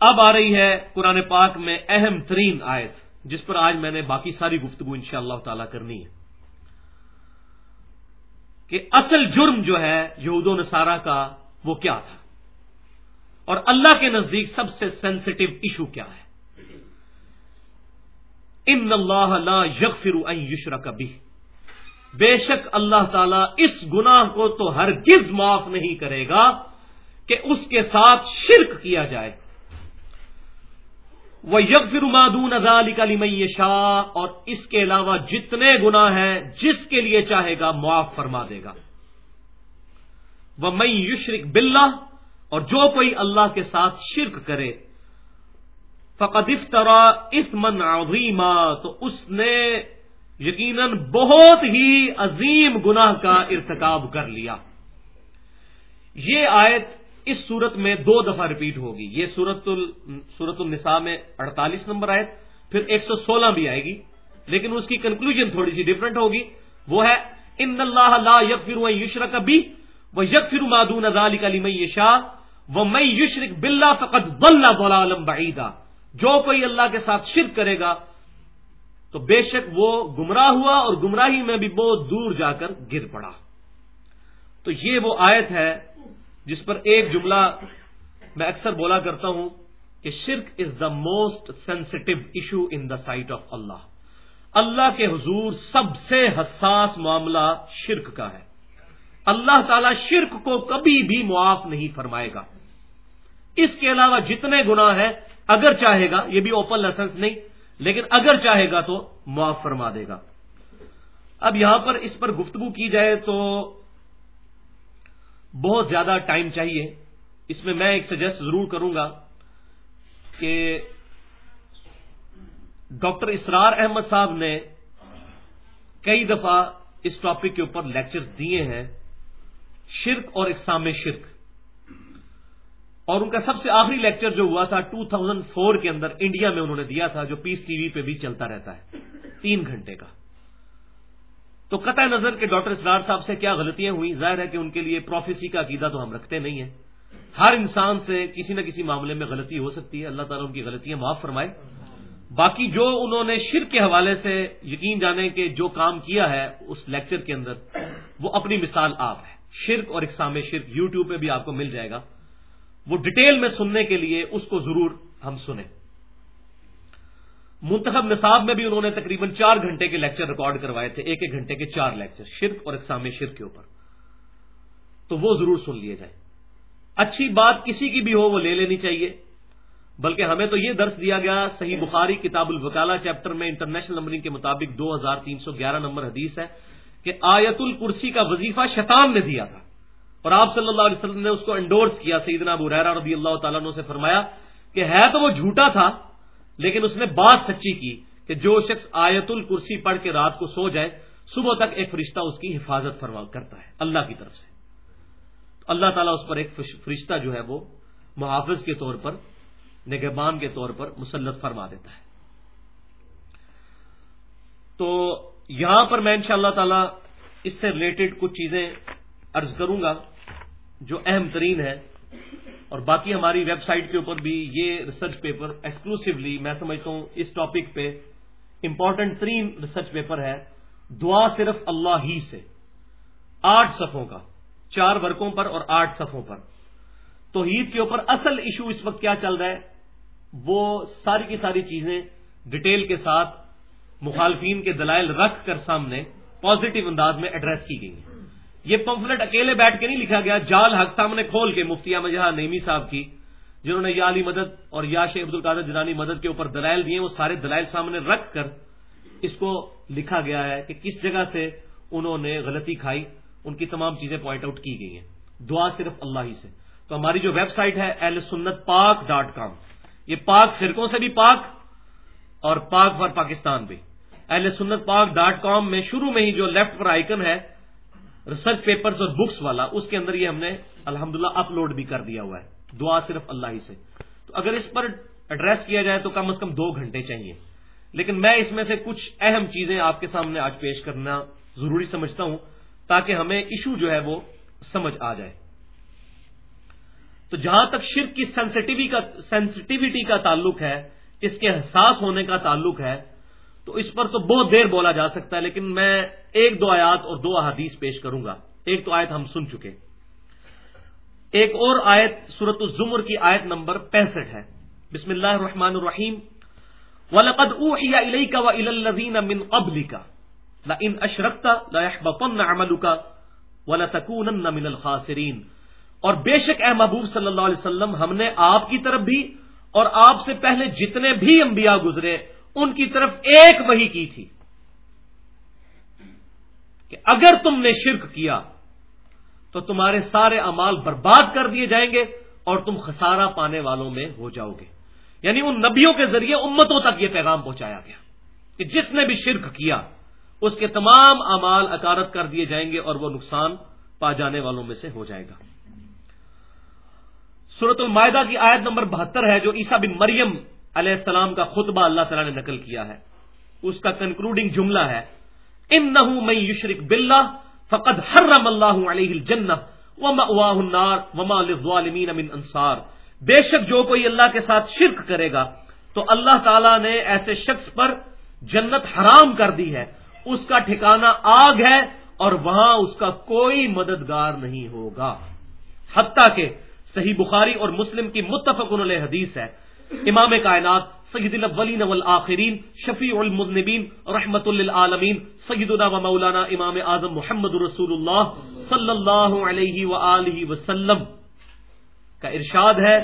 اب آ رہی ہے قرآن پاک میں اہم ترین آیت، جس پر آج میں نے باقی ساری گفتگو ان اللہ تعالی کرنی ہے۔ کہ اصل جرم جو ہے یہود و نصارہ کا وہ کیا تھا؟ اور اللہ کے نزدیک سب سے سینسٹو ایشو کیا ہے؟ ان اللہ لا یغفر ان یشرک بھی بے شک اللہ تعالیٰ اس گناہ کو تو ہرگز معاف نہیں کرے گا کہ اس کے ساتھ شرک کیا جائے۔ وہ یگ فرمادون ازال کلی شاہ اور اس کے علاوہ جتنے گنا ہیں، جس کے لیے چاہے گا، معاف فرما دے گا۔ وہ مئی یشرک بلّہ اور جو کوئی اللہ کے ساتھ شرک کرے فقط افطرا اس من عظیمہ تو اس نے یقیناً بہت ہی عظیم گناہ کا ارتکاب کر لیا۔ یہ آیت اس صورت میں دو دفعہ ریپیٹ ہوگی۔ یہ سورت سورت النساء میں اڑتالیس نمبر آئے پھر ایک سو سولہ بھی آئے گی۔ لیکن اس کی کنکلوژن تھوڑی سی ڈفرنٹ ہوگی۔ وہ ہے، ان اللہ لا یغفر یشرک بھی وہ یغفر مادون ذالک لمن یشاء وہ میں یشرک باللہ فقط ضل ضلالا بعیدا۔ جو کوئی اللہ کے ساتھ شرک کرے گا، تو بے شک وہ گمراہ ہوا اور گمراہی میں بھی بہت دور جا کر گر پڑا۔ تو یہ وہ آیت ہے جس پر ایک جملہ میں اکثر بولا کرتا ہوں کہ شرک is the most sensitive issue in the sight of Allah اللہ کے حضور سب سے حساس معاملہ شرک کا ہے۔ اللہ تعالی شرک کو کبھی بھی معاف نہیں فرمائے گا۔ اس کے علاوہ جتنے گنا ہیں، اگر چاہے گا، یہ بھی اوپن لائسنس نہیں، لیکن اگر چاہے گا تو معاف فرما دے گا۔ اب یہاں پر اس پر گفتگو کی جائے تو بہت زیادہ ٹائم چاہیے۔ اس میں میں ایک سجیسٹ ضرور کروں گا کہ ڈاکٹر اسرار احمد صاحب نے کئی دفعہ اس ٹاپک کے اوپر لیکچر دیے ہیں، شرک اور اقسام شرک۔ اور ان کا سب سے آخری لیکچر جو ہوا تھا 2004 کے اندر انڈیا میں انہوں نے دیا تھا، جو پیس ٹی وی پہ بھی چلتا رہتا ہے، تین گھنٹے کا۔ تو قطع نظر کے ڈاکٹر اسرار صاحب سے کیا غلطیاں ہوئی ظاہر ہے کہ ان کے لیے پروفیسی کا عقیدہ تو ہم رکھتے نہیں ہیں۔ ہر انسان سے کسی نہ کسی معاملے میں غلطی ہو سکتی ہے۔ اللہ تعالیٰ ان کی غلطیاں معاف فرمائے۔ باقی جو انہوں نے شرک کے حوالے سے یقین جانے کے جو کام کیا ہے اس لیکچر کے اندر، وہ اپنی مثال آپ ہے۔ شرک اور اقسام شرک یوٹیوب پہ بھی آپ کو مل جائے گا۔ وہ ڈیٹیل میں سننے کے لیے اس کو ضرور ہم سنیں۔ منتخب نصاب میں بھی انہوں نے تقریباً چار گھنٹے کے لیکچر ریکارڈ کروائے تھے، ایک ایک گھنٹے کے چار لیکچر، شرک اور اقسام شرک کے اوپر۔ تو وہ ضرور سن لیے جائیں۔ اچھی بات کسی کی بھی ہو، وہ لے لینی چاہیے۔ بلکہ ہمیں تو یہ درس دیا گیا، صحیح بخاری کتاب الوکالہ چیپٹر میں انٹرنیشنل نمبرنگ کے مطابق دو ہزار تین سو گیارہ نمبر حدیث ہے کہ آیت الکرسی کا وظیفہ شیطان نے دیا تھا۔ اور آپ صلی اللہ علیہ وسلم نے اس کو انڈورس کیا، سیدنا ابو ریرا رضی اللہ تعالیٰ نے فرمایا کہ ہے تو وہ جھوٹا تھا لیکن اس نے بات سچی کی کہ جو شخص آیت الکرسی پڑھ کے رات کو سو جائے، صبح تک ایک فرشتہ اس کی حفاظت فرما کرتا ہے، اللہ کی طرف سے۔ تو اللہ تعالیٰ اس پر ایک فرشتہ جو ہے وہ محافظ کے طور پر، نگہبان کے طور پر مسلط فرما دیتا ہے۔ تو یہاں پر میں ان شاء اللہ تعالی اس سے ریلیٹڈ کچھ چیزیں ارض کروں گا جو اہم ترین ہے اور باقی ہماری ویب سائٹ کے اوپر بھی یہ ریسرچ پیپر ایکسکلوسولی میں سمجھتا ہوں اس ٹاپک پہ امپورٹنٹ ترین ریسرچ پیپر ہے۔ دعا صرف اللہ ہی سے۔ آٹھ صفوں کا۔ چار ورکوں پر اور آٹھ صفوں پر۔ توحید کے اوپر اصل ایشو اس وقت کیا چل رہا ہے؟ وہ ساری کی ساری چیزیں ڈیٹیل کے ساتھ مخالفین کے دلائل رکھ کر سامنے پازیٹو انداز میں ایڈریس کی گئی ہیں۔ یہ پمفلٹ اکیلے بیٹھ کے نہیں لکھا گیا، جال حق سامنے کھول کے مفتی احمد جہاں نعمی صاحب کی، جنہوں نے یا علی مدد اور یا شیخ عبد القادر جنانی مدد کے اوپر دلائل دیے، وہ سارے دلائل سامنے رکھ کر اس کو لکھا گیا ہے کہ کس جگہ سے انہوں نے غلطی کھائی، ان کی تمام چیزیں پوائنٹ آؤٹ کی گئی ہیں۔ دعا صرف اللہ ہی سے۔ تو ہماری جو ویب سائٹ ہے ایل سنت پاک ڈاٹ کام یہ پاک فرقوں سے بھی پاک اور پاک فار پاکستان بھی۔ اہل سنت پاک ڈاٹ کام میں شروع میں ہی جو لیفٹ پر آئکن ہے ریسرچ پیپرز اور بکس والا، اس کے اندر یہ ہم نے الحمد اپلوڈ بھی کر دیا ہوا ہے۔ دعا صرف اللہ ہی سے۔ تو اگر اس پر ایڈریس کیا جائے تو کم از کم دو گھنٹے چاہیے۔ لیکن میں اس میں سے کچھ اہم چیزیں آپ کے سامنے آج پیش کرنا ضروری سمجھتا ہوں تاکہ ہمیں ایشو جو ہے وہ سمجھ آ جائے۔ تو جہاں تک شرک کی سینسٹیوٹی کا تعلق ہے، اس کے حساس ہونے کا تعلق ہے تو اس پر تو بہت دیر بولا جا سکتا ہے، لیکن میں ایک دو آیات اور دو احادیث پیش کروں گا۔ ایک تو آیت ہم سن چکے۔ ایک اور آیت سورت الزمر کی آیت نمبر پینسٹھ ہے۔ بسم اللہ الرحمن الرحیم۔ وَلَقَدْ أُوحِيَ إِلَيْكَ وَإِلَى الَّذِينَ مِنْ قَبْلِكَ۔ لَإِنْ أَشْرَكْتَ لَيَحْبَطَنَّ عَمَلُكَ وَلَتَكُونَنَّ مِنَ الْخَاسِرِينَ۔ اور بے شک اے محبوب صلی اللہ علیہ وسلم، ہم نے آپ کی طرف بھی اور آپ سے پہلے جتنے بھی انبیاء گزرے ان کی طرف ایک وہی کی تھی کہ اگر تم نے شرک کیا تو تمہارے سارے امال برباد کر دیے جائیں گے اور تم خسارہ پانے والوں میں ہو جاؤ گے۔ یعنی ان نبیوں کے ذریعے امتوں تک یہ پیغام پہنچایا گیا کہ جس نے بھی شرک کیا، اس کے تمام امال اکارت کر دیے جائیں گے اور وہ نقصان پا جانے والوں میں سے ہو جائے گا۔ صورت المائدہ کی آیت نمبر بہتر ہے، جو عیسیٰ بن مریم علیہ السلام کا خطبہ اللہ تعالیٰ نے نقل کیا ہے۔ اس کا کنکلوڈنگ جملہ ہے ان نہ میں یشرق بلّہ فقد حرم اللہ علیہ الجنہ النار وما للظالمین من انصار۔ بے شک جو کوئی اللہ کے ساتھ شرک کرے گا، تو اللہ تعالیٰ نے ایسے شخص پر جنت حرام کر دی ہے۔ اس کا ٹھکانہ آگ ہے اور وہاں اس کا کوئی مددگار نہیں ہوگا۔ حتیٰ کہ صحیح بخاری اور مسلم کی متفق علیہ حدیث ہے امام کائنات سید الاولین والآخرین، شفیع المذنبین، رحمت للعالمین، سیدنا و مولانا امام اعظم محمد رسول اللہ صلی اللہ علیہ وآلہ وسلم کا ارشاد ہے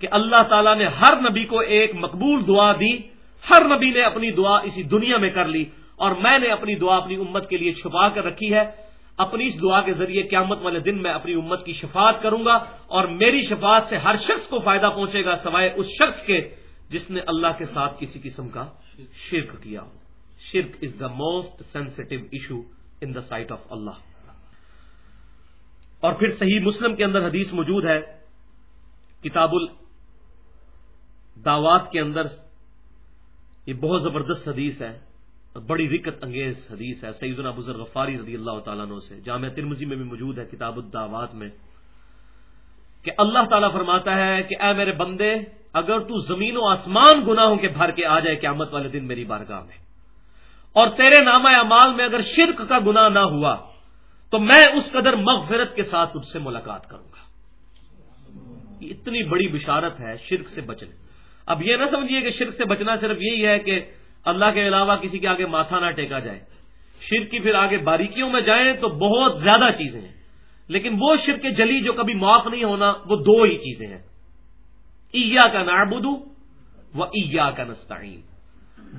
کہ اللہ تعالیٰ نے ہر نبی کو ایک مقبول دعا دی، ہر نبی نے اپنی دعا اسی دنیا میں کر لی اور میں نے اپنی دعا اپنی امت کے لیے چھپا کر رکھی ہے۔ اپنی اس دعا کے ذریعے قیامت والے دن میں اپنی امت کی شفاعت کروں گا اور میری شفاعت سے ہر شخص کو فائدہ پہنچے گا سوائے اس شخص کے جس نے اللہ کے ساتھ کسی قسم کا شرک کیا ہو۔ شرک is the most sensitive issue in the sight of Allah اور پھر صحیح مسلم کے اندر حدیث موجود ہے۔ کتاب الدعوات کے اندر یہ بہت زبردست حدیث ہے۔ بڑی رکت انگیز حدیث ہے، سیدنا بزرگ غفاری رضی اللہ تعالیٰ عنہ سے جامعہ ترمزی میں بھی موجود ہے کتاب الدعوات میں، کہ اللہ تعالیٰ فرماتا ہے کہ اے میرے بندے، اگر تو زمین و آسمان گناہوں کے بھر کے آ جائے، قیامت والے دن میری بارگاہ میں۔ اور تیرے نام اعمال میں اگر شرک کا گناہ نہ ہوا، تو میں اس قدر مغفرت کے ساتھ تجھ سے ملاقات کروں گا۔ اتنی بڑی بشارت ہے شرک سے بچنے۔ اب یہ نہ سمجھیے کہ شرک سے بچنا صرف یہی ہے کہ اللہ کے علاوہ کسی کے آگے ماتھا نہ ٹیکا جائے۔ شرک کی پھر آگے باریکیوں میں جائیں تو بہت زیادہ چیزیں ہیں۔ لیکن وہ شرک جلی جو کبھی معاف نہیں ہونا، وہ دو ہی چیزیں ہیں۔ ایا کا نابدو و ایا کا نستعین۔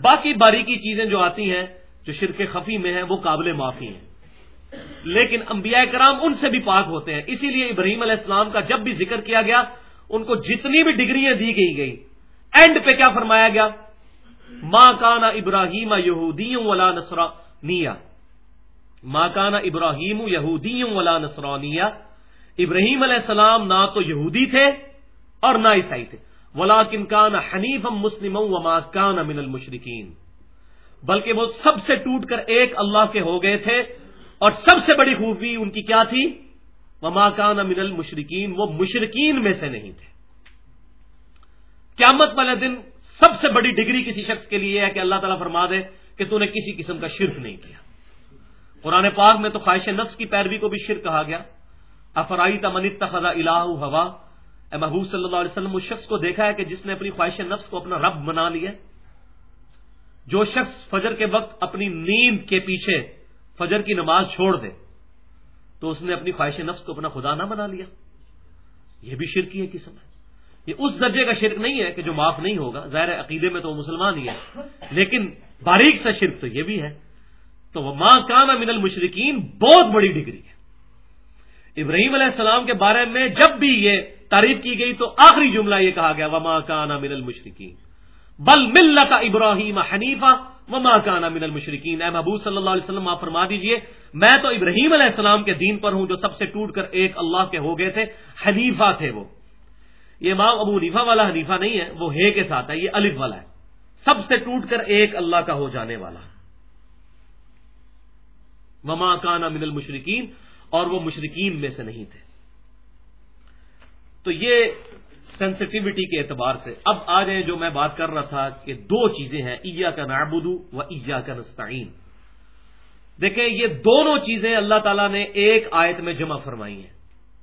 باقی باریکی چیزیں جو آتی ہیں، جو شرک خفی میں ہیں، وہ قابل معافی ہیں۔ لیکن انبیاء کرام ان سے بھی پاک ہوتے ہیں۔ اسی لیے ابراہیم علیہ السلام کا جب بھی ذکر کیا گیا، ان کو جتنی بھی ڈگریاں دی گئی گئی اینڈ پہ کیا فرمایا گیا؟ ماں کانا ابراہیم یہودیوں ولا نسرا نیا ماں کانا ابراہیم یہودیوں ولا نسرانیہ ابراہیم علیہ السلام نہ تو یہودی تھے اور نہ عیسائی تھے. ولا کن کان حنیف مسلم و کان من المشرقین بلکہ وہ سب سے ٹوٹ کر ایک اللہ کے ہو گئے تھے اور سب سے بڑی خوبی ان کی کیا تھی؟ وما کان من المشرقین وہ مشرقین میں سے نہیں تھے. قیامت والے دن سب سے بڑی ڈگری کسی شخص کے لیے ہے کہ اللہ تعالیٰ فرما دے کہ تو نے کسی قسم کا شرک نہیں کیا۔ قرآن پاک میں تو خواہش نفس کی پیروی کو بھی شرک کہا گیا۔ افرائی تمن خزا الہ ہوا۔ اے محبوب صلی اللہ علیہ وسلم، اس شخص کو دیکھا ہے کہ جس نے اپنی خواہش نفس کو اپنا رب بنا لیا جو شخص فجر کے وقت اپنی نیند کے پیچھے فجر کی نماز چھوڑ دے، تو اس نے اپنی خواہش نفس کو اپنا خدا نہ بنا لیا۔ یہ بھی شرکی ہے قسم ہے۔ یہ اس درجے کا شرک نہیں ہے کہ جو معاف نہیں ہوگا، ظاہر عقیدے میں تو وہ مسلمان ہی ہے لیکن باریک سا شرک تو یہ بھی ہے۔ تو وہ ماں کانا من المشرقین بہت بڑی ڈگری ہے۔ ابراہیم علیہ السلام کے بارے میں جب بھی یہ تعریف کی گئی تو آخری جملہ یہ کہا گیا، وما کانا من المشرقین بل ملت ابراہیم حنیفہ وما کانا من المشرقین اے محبوب صلی اللہ علیہ وسلم، آپ فرما دیجیے، میں تو ابراہیم علیہ السلام کے دین پر ہوں جو سب سے ٹوٹ کر ایک اللہ کے ہو گئے تھے، حنیفہ تھے وہ۔ یہ امام ابو حنیفہ والا حنیفہ نہیں ہے، وہ ہے کے ساتھ ہے، یہ الف والا ہے۔ سب سے ٹوٹ کر ایک اللہ کا ہو جانے والا۔ وما کانا من المشرقین اور وہ مشرقین میں سے نہیں تھے۔ تو یہ سینسٹیوٹی کے اعتبار سے۔ اب آ جائیں جو میں بات کر رہا تھا کہ دو چیزیں ہیں ایا کا نابودو و ایا کا نستعین۔ دیکھیں، یہ دونوں چیزیں اللہ تعالیٰ نے ایک آیت میں جمع فرمائی ہیں۔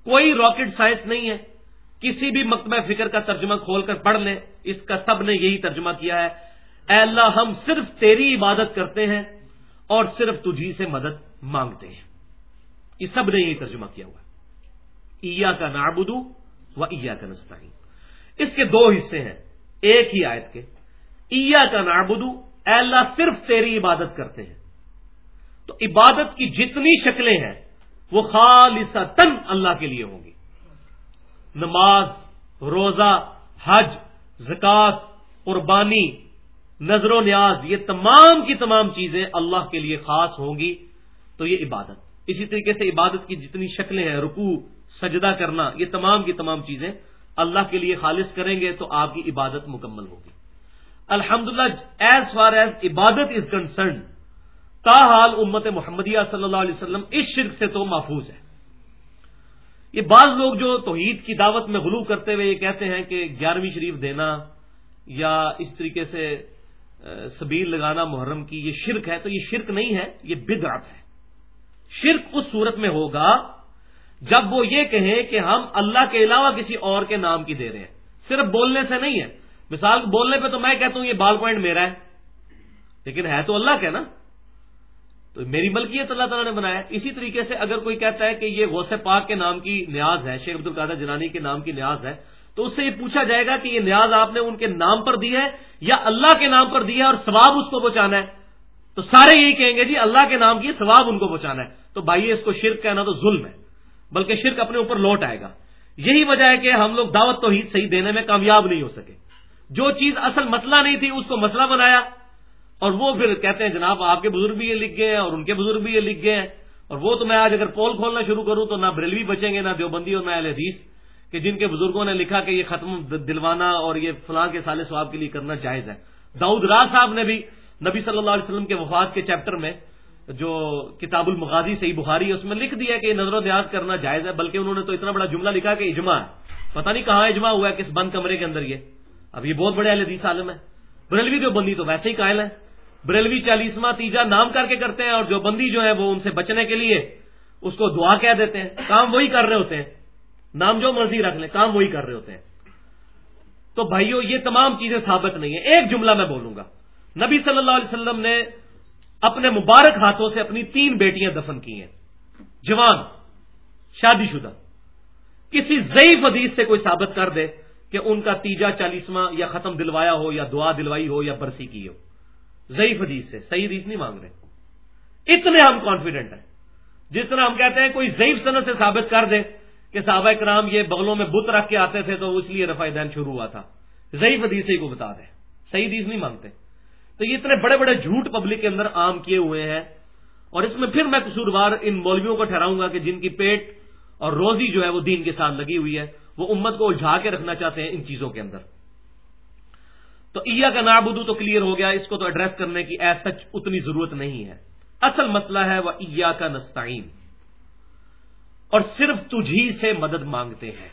کوئی راکٹ سائنس نہیں ہے۔ کسی بھی مکتبہ فکر کا ترجمہ کھول کر پڑھ لیں، اس کا سب نے یہی ترجمہ کیا ہے۔ اے اللہ، ہم صرف تیری عبادت کرتے ہیں اور صرف تجھی سے مدد مانگتے ہیں۔ یہ سب نے یہی ترجمہ کیا ہوا ایا کا نابدو و ایا کا نستعین۔ اس کے دو حصے ہیں، ایک ہی آیت کے۔ ایا کا نابدو اے اللہ، صرف تیری عبادت کرتے ہیں۔ تو عبادت کی جتنی شکلیں ہیں، وہ خالص تن اللہ کے لیے ہوں گی۔ نماز، روزہ، حج زکوٰۃ قربانی، نظر و نیاز، یہ تمام کی تمام چیزیں اللہ کے لیے خاص ہوں گی، تو یہ عبادت۔ اسی طریقے سے عبادت کی جتنی شکلیں ہیں، رکوع، سجدہ کرنا، یہ تمام کی تمام چیزیں اللہ کے لیے خالص کریں گے تو آپ کی عبادت مکمل ہوگی۔ الحمد للہ ایز فار ایز عبادت از کنسرنڈ تاحال امت محمدیہ صلی اللہ علیہ وسلم اس شرک سے تو محفوظ ہے۔ یہ بعض لوگ جو توحید کی دعوت میں غلو کرتے ہوئے یہ کہتے ہیں کہ گیارہویں شریف دینا یا اس طریقے سے سبیر لگانا محرم کی، یہ شرک ہے، تو یہ شرک نہیں ہے، یہ بدعت ہے۔ شرک اس صورت میں ہوگا جب وہ یہ کہیں کہ ہم اللہ کے علاوہ کسی اور کے نام کی دے رہے ہیں۔ صرف بولنے سے نہیں ہے۔ مثال بولنے پہ تو میں کہتا ہوں یہ بال پوائنٹ میرا ہے، لیکن ہے تو اللہ کا نا۔ تو میری ملکیت اللہ تعالیٰ نے بنایا اسی طریقے سے اگر کوئی کہتا ہے کہ یہ غوث پاک کے نام کی نیاز ہے، شیخ عبد القادر جنانی کے نام کی نیاز ہے، تو اس سے یہ پوچھا جائے گا کہ یہ نیاز آپ نے ان کے نام پر دی ہے یا اللہ کے نام پر دی ہے اور ثواب اس کو پہنچانا ہے؟ تو سارے یہی کہیں گے جی اللہ کے نام کی ثواب ان کو پہنچانا ہے۔ تو بھائی اس کو شرک کہنا تو ظلم ہے، بلکہ شرک اپنے اوپر لوٹ آئے گا۔ یہی وجہ ہے کہ ہم لوگ دعوت تو صحیح دینے میں کامیاب نہیں ہو سکے۔ جو چیز اصل مسئلہ نہیں تھی، اس کو مسئلہ بنایا۔ اور وہ پھر کہتے ہیں جناب آپ کے بزرگ بھی یہ لکھ گئے ہیں اور ان کے بزرگ بھی یہ لکھ گئے ہیں۔ اور وہ تو میں آج اگر پول کھولنا شروع کروں تو نہ بریلوی بچیں گے، نہ دیوبندی اور نہ اہل حدیث، کہ جن کے بزرگوں نے لکھا کہ یہ ختم دلوانا اور یہ فلاں کے سال سواب کے لیے کرنا جائز ہے۔ داؤد راز صاحب نے بھی نبی صلی اللہ علیہ وسلم کے وفات کے چیپٹر میں جو کتاب المغازی صحیح بخاری ہے، اس میں لکھ دیا کہ یہ نظر و دیاز کرنا جائز ہے، بلکہ انہوں نے تو اتنا بڑا جملہ لکھا کہ اجماع۔ ہے پتہ نہیں کہاں اجماع ہوا ہے، کس بند کمرے کے اندر یہ۔ اب یہ بہت بڑے اہل حدیث عالم ہے بریلوی جو بندی تو ویسے ہی قائل ہے بریلوی چالیسواں تیجا نام کر کے کرتے ہیں اور جو بندی جو ہے وہ ان سے بچنے کے لیے اس کو دعا کہہ دیتے ہیں، کام وہی کر رہے ہوتے ہیں۔ نام جو مرضی رکھ لیں، کام وہی کر رہے ہوتے ہیں۔ تو بھائیو، یہ تمام چیزیں ثابت نہیں ہیں۔ ایک جملہ میں بولوں گا۔ نبی صلی اللہ علیہ وسلم نے اپنے مبارک ہاتھوں سے اپنی تین بیٹیاں دفن کی ہیں۔ جوان شادی شدہ کسی ضعیف حدیث سے کوئی ثابت کر دے کہ ان کا تیجا چالیسواں یا ختم دلوایا ہو یا دعا دلوائی ہو یا برسی کی ہو۔ ضعیف حدیث سے صحیح حدیث نہیں مانگ رہے۔ اتنے ہم کانفیڈنٹ ہیں۔ جس طرح ہم کہتے ہیں کوئی ضعیف صنعت سے ثابت کر دے کہ صحابہ کرام یہ بغلوں میں بت رکھ کے آتے تھے تو اس لیے رفا دین شروع ہوا تھا۔ ضعیف حدیث ہی کو بتا دیں۔ صحیح حدیث نہیں مانگتے۔ تو یہ اتنے بڑے بڑے جھوٹ پبلک کے اندر عام کیے ہوئے ہیں۔ اور اس میں پھر میں قصوروار ان مولویوں کو ٹھہراؤں گا کہ جن کی پیٹ اور روزی جو ہے وہ دین کے ساتھ لگی ہوئی ہے، وہ امت کو الجھا کے رکھنا چاہتے ہیں ان چیزوں کے اندر۔ تو ایا کا نابودو تو کلیئر ہو گیا، اس کو تو ایڈریس کرنے کی ایز سچ اتنی ضرورت نہیں ہے۔ اصل مسئلہ ہے، وہ ایا کا نستعین۔ اور صرف تجھی سے مدد مانگتے ہیں۔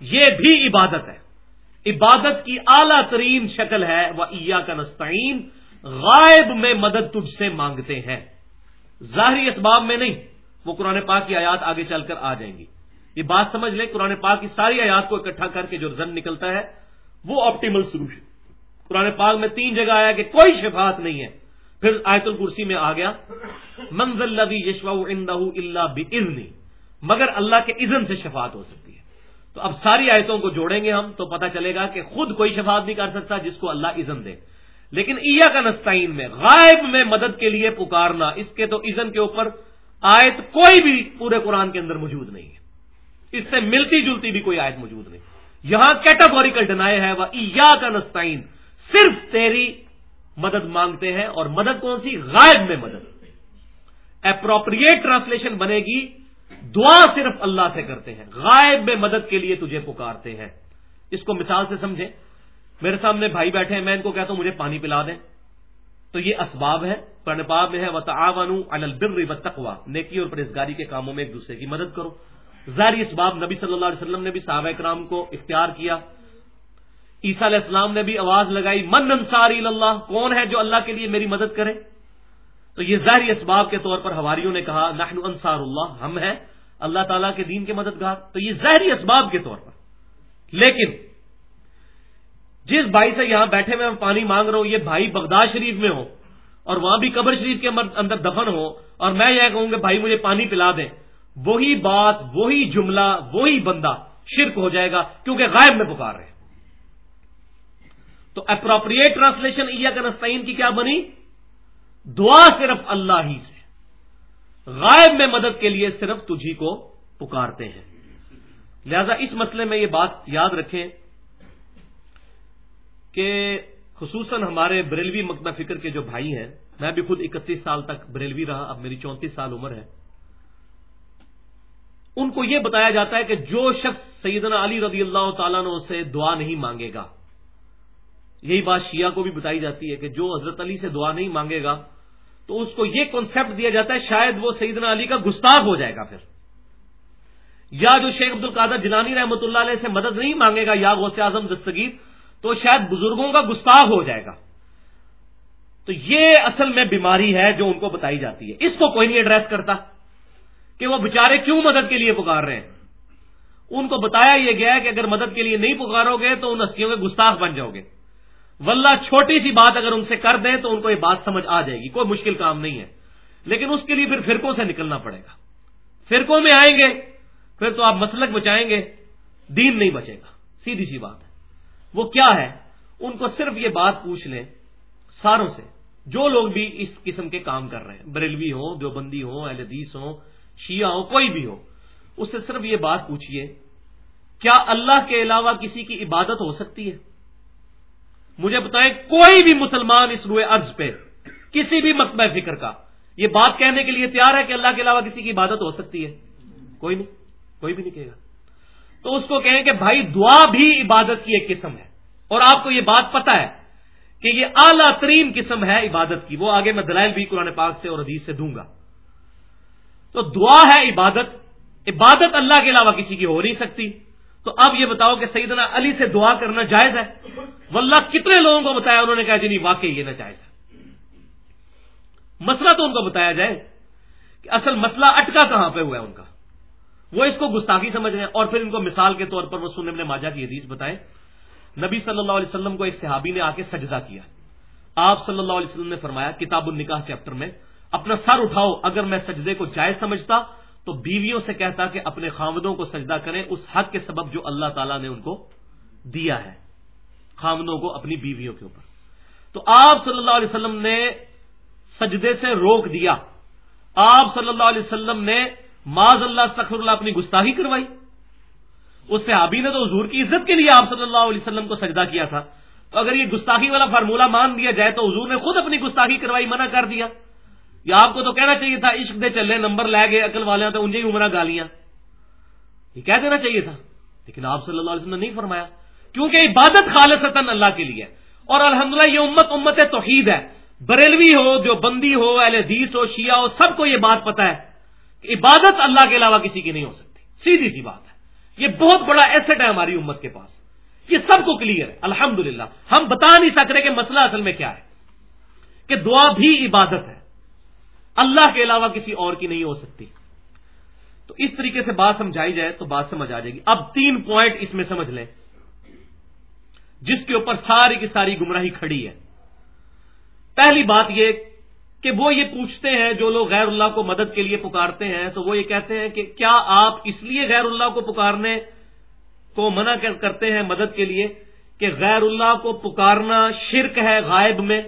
یہ بھی عبادت ہے۔ عبادت کی اعلی ترین شکل ہے، وہ ایا کا نستعین۔ غائب میں مدد تجھ سے مانگتے ہیں۔ ظاہری اسباب میں نہیں، وہ قرآن پاک کی آیات آگے چل کر آ جائیں گی۔ یہ بات سمجھ لیں، قرآن پاک کی ساری آیات کو اکٹھا کر کے جو رزن نکلتا ہے وہ آپٹیمل سولوشن قرآن پاک میں تین جگہ آیا کہ کوئی شفاعت نہیں ہے. پھر آیت الکرسی میں آ گیا. منزل لبی یشوا اللہ بھی مگر اللہ کے اذن سے شفاعت ہو سکتی ہے. تو اب ساری آیتوں کو جوڑیں گے ہم تو پتہ چلے گا کہ خود کوئی شفاعت نہیں کر سکتا جس کو اللہ اذن دے. لیکن ایا کا نستعین میں، غائب میں مدد کے لیے پکارنا، اس کے تو اذن کے اوپر آیت کوئی بھی پورے قرآن کے اندر موجود نہیں ہے. اس سے ملتی جلتی بھی کوئی آیت موجود نہیں. یہاں کیٹاگوریکل ڈنائے ہے، وہ ایا کا نستعین صرف تیری مدد مانگتے ہیں اور مدد کون سی؟ غائب میں مدد۔ اپروپریٹ ٹرانسلیشن بنے گی دعا صرف اللہ سے کرتے ہیں۔ غائب میں مدد کے لیے تجھے پکارتے ہیں۔ اس کو مثال سے سمجھیں۔ میرے سامنے بھائی بیٹھے ہیں، میں ان کو کہتا ہوں، مجھے پانی پلا دیں۔ تو یہ اسباب ہے پرنپاب میں ہے وہ تعاون البر و تقوا نیکی اور پرہزگاری کے کاموں میں ایک دوسرے کی مدد کرو۔ ظاہری اسباب نبی صلی اللہ علیہ وسلم نے بھی صحابہ کرام کو اختیار کیا۔ عیسیٰ علیہ السلام نے بھی آواز لگائی، من انصاری اللہ؟ کون ہے جو اللہ کے لیے میری مدد کرے؟ تو یہ ظاہری اسباب کے طور پر ہواریوں نے کہا نحن انصار اللہ، ہم ہیں اللہ تعالیٰ کے دین کے مددگار۔ تو یہ ظاہری اسباب کے طور پر۔ لیکن جس بھائی سے یہاں بیٹھے میں پانی مانگ رہا ہوں، یہ بھائی بغداد شریف میں ہو اور وہاں بھی قبر شریف کے اندر دفن ہو اور میں یہ کہوں گا بھائی مجھے پانی پلا دیں۔ وہی بات، وہی جملہ، وہی بندہ شرک ہو جائے گا کیونکہ غائب میں پکار رہے تو اپروپریٹ ٹرانسلیشن ایا کا نسطین کی کیا بنی؟ دعا صرف اللہ ہی سے۔ غائب میں مدد کے لیے صرف تجھی کو پکارتے ہیں۔ لہذا اس مسئلے میں یہ بات یاد رکھیں کہ خصوصاً ہمارے بریلوی مکنا فکر کے جو بھائی ہیں، میں بھی خود اکتیس سال تک بریلوی رہا، اب میری چونتیس سال عمر ہے۔ ان کو یہ بتایا جاتا ہے کہ جو شخص سیدنا علی رضی اللہ تعالیٰ نے اسے دعا نہیں مانگے گا، یہی بات شیعہ کو بھی بتائی جاتی ہے کہ جو حضرت علی سے دعا نہیں مانگے گا، تو اس کو یہ کانسیپٹ دیا جاتا ہے، شاید وہ سیدنا علی کا گستاخ ہو جائے گا پھر۔ یا جو شیخ عبد القادر جنانی رحمۃ اللہ علیہ سے مدد نہیں مانگے گا یا غوث اعظم دستگیر، تو شاید بزرگوں کا گستاخ ہو جائے گا۔ تو یہ اصل میں بیماری ہے جو ان کو بتائی جاتی ہے۔ اس کو کوئی نہیں ایڈریس کرتا۔ کہ وہ بےچارے کیوں مدد کے لیے پکار رہے ہیں؟ ان کو بتایا یہ گیا کہ اگر مدد کے لیے نہیں پکارو گے تو ان ہستیوں کے گستاخ بن جاؤ گے۔ ولہ چھوٹی سی بات اگر ان سے کر دیں تو ان کو یہ بات سمجھ آ جائے گی، کوئی مشکل کام نہیں ہے۔ لیکن اس کے لیے پھر فرقوں سے نکلنا پڑے گا۔ فرقوں میں آئیں گے، پھر تو آپ مسلک بچائیں گے، دین نہیں بچے گا۔ سیدھی سی بات ہے۔ وہ کیا ہے؟ ان کو صرف یہ بات پوچھ لیں ساروں سے۔ جو لوگ بھی اس قسم کے کام کر رہے ہیں، بریلوی ہوں، دیوبندی ہوں، اہل حدیث ہوں شیعہ ہو، کوئی بھی ہو، اس سے صرف یہ بات پوچھیے کیا اللہ کے علاوہ کسی کی عبادت ہو سکتی ہے؟ مجھے بتائیں، کوئی بھی مسلمان اس روئے عرض پہ، کسی بھی مکبہ فکر کا، یہ بات کہنے کے لیے تیار ہے کہ اللہ کے علاوہ کسی کی عبادت ہو سکتی ہے؟ کوئی نہیں، کوئی بھی نہیں کہے گا۔ تو اس کو کہیں کہ بھائی، دعا بھی عبادت کی ایک قسم ہے۔ اور آپ کو یہ بات پتا ہے کہ یہ اعلیٰ ترین قسم ہے عبادت کی، وہ آگے میں دلائل بھی قرآن پاک سے اور حدیث سے دوں گا۔ تو دعا ہے عبادت عبادت اللہ کے علاوہ کسی کی ہو نہیں سکتی۔ تو اب یہ بتاؤ کہ سیدنا علی سے دعا کرنا جائز ہے؟ واللہ کتنے لوگوں کو بتایا انہوں نے کہا جی نہیں، واقعی یہ نہ جائز ہے۔ مسئلہ تو ان کو بتایا جائے کہ اصل مسئلہ اٹکا کہاں پہ ہوا ہے ان کا؟ وہ اس کو گستاخی سمجھ رہے ہیں۔ اور پھر ان کو مثال کے طور پر وہ سننے نے ماجا کی حدیث بتائیں۔ نبی صلی اللہ علیہ وسلم کو ایک صحابی نے آ کے سجدہ کیا۔ آپ صلی اللہ علیہ وسلم نے فرمایا، کتاب النکاح چیپٹر میں اپنا سر اٹھاؤ، اگر میں سجدے کو جائز سمجھتا تو بیویوں سے کہتا کہ اپنے خامدوں کو سجدہ کریں، اس حق کے سبب جو اللہ تعالیٰ نے ان کو دیا ہے، خامدوں کو اپنی بیویوں کے اوپر۔ تو آپ صلی اللہ علیہ وسلم نے سجدے سے روک دیا۔ آپ صلی اللہ علیہ وسلم نے معذ اللہ سخر اللہ اپنی گستاخی کروائی۔ اس صحابی نے تو حضور کی عزت کے لیے آپ صلی اللہ علیہ وسلم کو سجدہ کیا تھا۔ تو اگر یہ گستاخی والا فارمولہ مان دیا جائے تو حضور نے خود اپنی گستاخی کروائی، منع کر دیا۔ یا آپ کو تو کہنا چاہیے تھا، عشق دے چلے، نمبر لے گئے، عقل والے تو انجے ہی عمرہ گالیاں۔ یہ کہہ دینا چاہیے تھا۔ لیکن آپ صلی اللہ علیہ وسلم نے نہیں فرمایا۔ کیونکہ عبادت خالص اللہ کے لیے۔ اور الحمدللہ یہ امت امت توحید ہے۔ بریلوی ہو جو بندی ہو، اہل حدیث ہو، شیعہ ہو، سب کو یہ بات پتا ہے کہ عبادت اللہ کے علاوہ کسی کی نہیں ہو سکتی۔ سیدھی سی بات ہے۔ یہ بہت بڑا ایسٹ ہے ہماری امت کے پاس۔ یہ سب کو کلیئر ہے۔ الحمد ہم بتا نہیں سک رہے کہ مسئلہ اصل میں کیا ہے۔ کہ دعا بھی عبادت ہے۔ اللہ کے علاوہ کسی اور کی نہیں ہو سکتی۔ تو اس طریقے سے بات سمجھائی جائے تو بات سمجھ آ جائے گی۔ اب تین پوائنٹ اس میں سمجھ لیں۔ جس کے اوپر ساری کی ساری گمراہی کھڑی ہے۔ پہلی بات یہ کہ وہ یہ پوچھتے ہیں جو لوگ غیر اللہ کو مدد کے لیے پکارتے ہیں، تو وہ یہ کہتے ہیں کہ کیا آپ اس لیے غیر اللہ کو پکارنے کو منع کرتے ہیں مدد کے لیے کہ غیر اللہ کو پکارنا شرک ہے غائب میں؟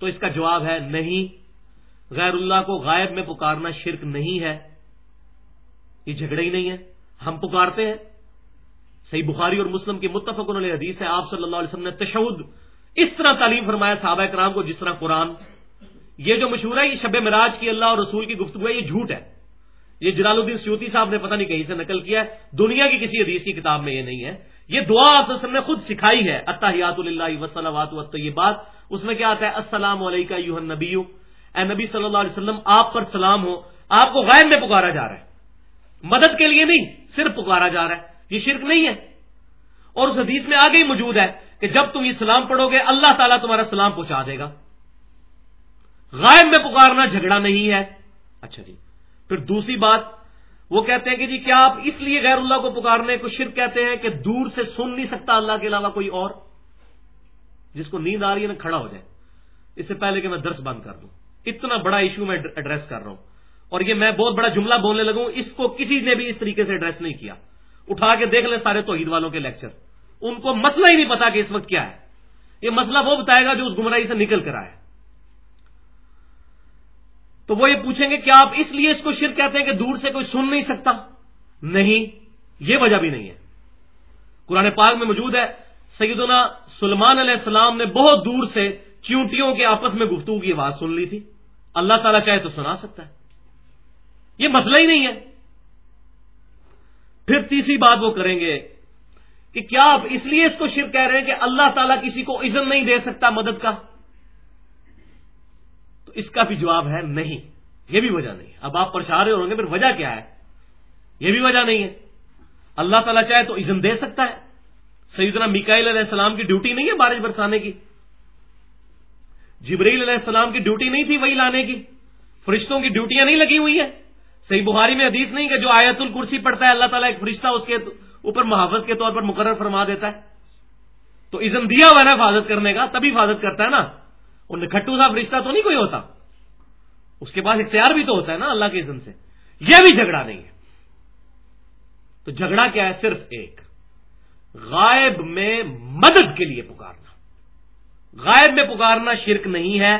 تو اس کا جواب ہے نہیں۔ غیر اللہ کو غائب میں پکارنا شرک نہیں ہے۔ یہ جھگڑا ہی نہیں ہے۔ ہم پکارتے ہیں۔ صحیح بخاری اور مسلم کی متفق علیہ حدیث ہے۔ آپ صلی اللہ علیہ وسلم نے تشود اس طرح تعلیم فرمایا صحابہ کرام کو جس طرح قرآن۔ یہ جو مشہور ہے، یہ شب مراج کی اللہ اور رسول کی گفتگو ہے، یہ جھوٹ ہے۔ یہ جلال الدین سیوتی صاحب نے پتہ نہیں کہیں سے نقل کیا ہے۔ دنیا کی کسی حدیث کی کتاب میں یہ نہیں ہے۔ یہ دعا آپ نے خود سکھائی ہے۔ اتحیات اللہ وسلمات یہ بات اس میں کیا آتا ہے؟ السلام علیکم یوہن نبی اے نبی صلی اللہ علیہ وسلم، آپ پر سلام ہو، آپ کو غیر میں پکارا جا رہا ہے۔ مدد کے لیے نہیں، صرف پکارا جا رہا ہے۔ یہ شرک نہیں ہے۔ اور اس حدیث میں آگے ہی موجود ہے کہ جب تم یہ سلام پڑھو گے، اللہ تعالیٰ تمہارا سلام پہنچا دے گا۔ غائب میں پکارنا جھگڑا نہیں ہے۔ اچھا جی۔ پھر دوسری بات، وہ کہتے ہیں کہ جی کیا آپ اس لیے غیر اللہ کو پکارنے کو شرک کہتے ہیں کہ دور سے سن نہیں سکتا اللہ کے علاوہ کوئی اور؟ جس کو نیند آ رہی ہے نا، کھڑا ہو جائے۔ اس سے پہلے کہ میں درس بند کر دوں۔ اتنا بڑا ایشو میں ایڈریس کر رہا ہوں۔ اور یہ میں بہت بڑا جملہ بولنے لگوں، اس کو کسی نے بھی اس طریقے سے ایڈریس نہیں کیا۔ اٹھا کے دیکھ لیں سارے توحید والوں کے لیکچر ان کو مسئلہ ہی نہیں پتا کہ اس وقت کیا ہے۔ یہ مسئلہ وہ بتائے گا جو اس گمراہی سے نکل کر آئے تو وہ یہ پوچھیں گے کہ آپ اس لیے اس کو شرک کہتے ہیں کہ دور سے کوئی سن نہیں سکتا؟ نہیں، یہ وجہ بھی نہیں ہے۔ قرآن پاک میں موجود ہے، سیدنا سلمان علیہ السلام نے بہت دور سے چیونٹیوں کے آپس میں گفتگو کی آواز سن لی تھی۔ اللہ تعالیٰ چاہے تو سنا سکتا ہے۔ یہ مسئلہ ہی نہیں ہے۔ پھر تیسری بات وہ کریں گے کہ کیا آپ اس لیے اس کو شرک کہہ رہے ہیں کہ اللہ تعالیٰ کسی کو عزت نہیں دے سکتا مدد کا؟ تو اس کا بھی جواب ہے نہیں۔ یہ بھی وجہ نہیں اب آپ پرچا رہے ہوں گے، پھر وجہ کیا ہے؟ یہ بھی وجہ نہیں ہے۔ اللہ تعالیٰ چاہے تو عزم دے سکتا ہے۔ سیدنا میکائل علیہ السلام کی ڈیوٹی نہیں ہے بارش برسانے کی۔ جبریل علیہ السلام کی ڈیوٹی نہیں تھی وہی لانے کی۔ فرشتوں کی ڈیوٹیاں نہیں لگی ہوئی ہیں۔ صحیح بخاری میں حدیث نہیں کہ جو آیت الکرسی پڑتا ہے اللہ تعالیٰ ایک فرشتہ اس کے اوپر محافظ کے طور پر مقرر فرما دیتا ہے۔ تو عزم دیا ہوا نا حفاظت کرنے کا، تبھی حفاظت کرتا ہے نا۔ ان کھٹو صاحب رشتہ تو نہیں کوئی ہوتا۔ اس کے پاس اختیار بھی تو ہوتا ہے نا اللہ کے عزم سے۔ یہ بھی جھگڑا نہیں ہے۔ تو جھگڑا کیا ہے؟ صرف ایک۔ غائب میں مدد کے لیے پکارنا۔ غائب میں پکارنا شرک نہیں ہے،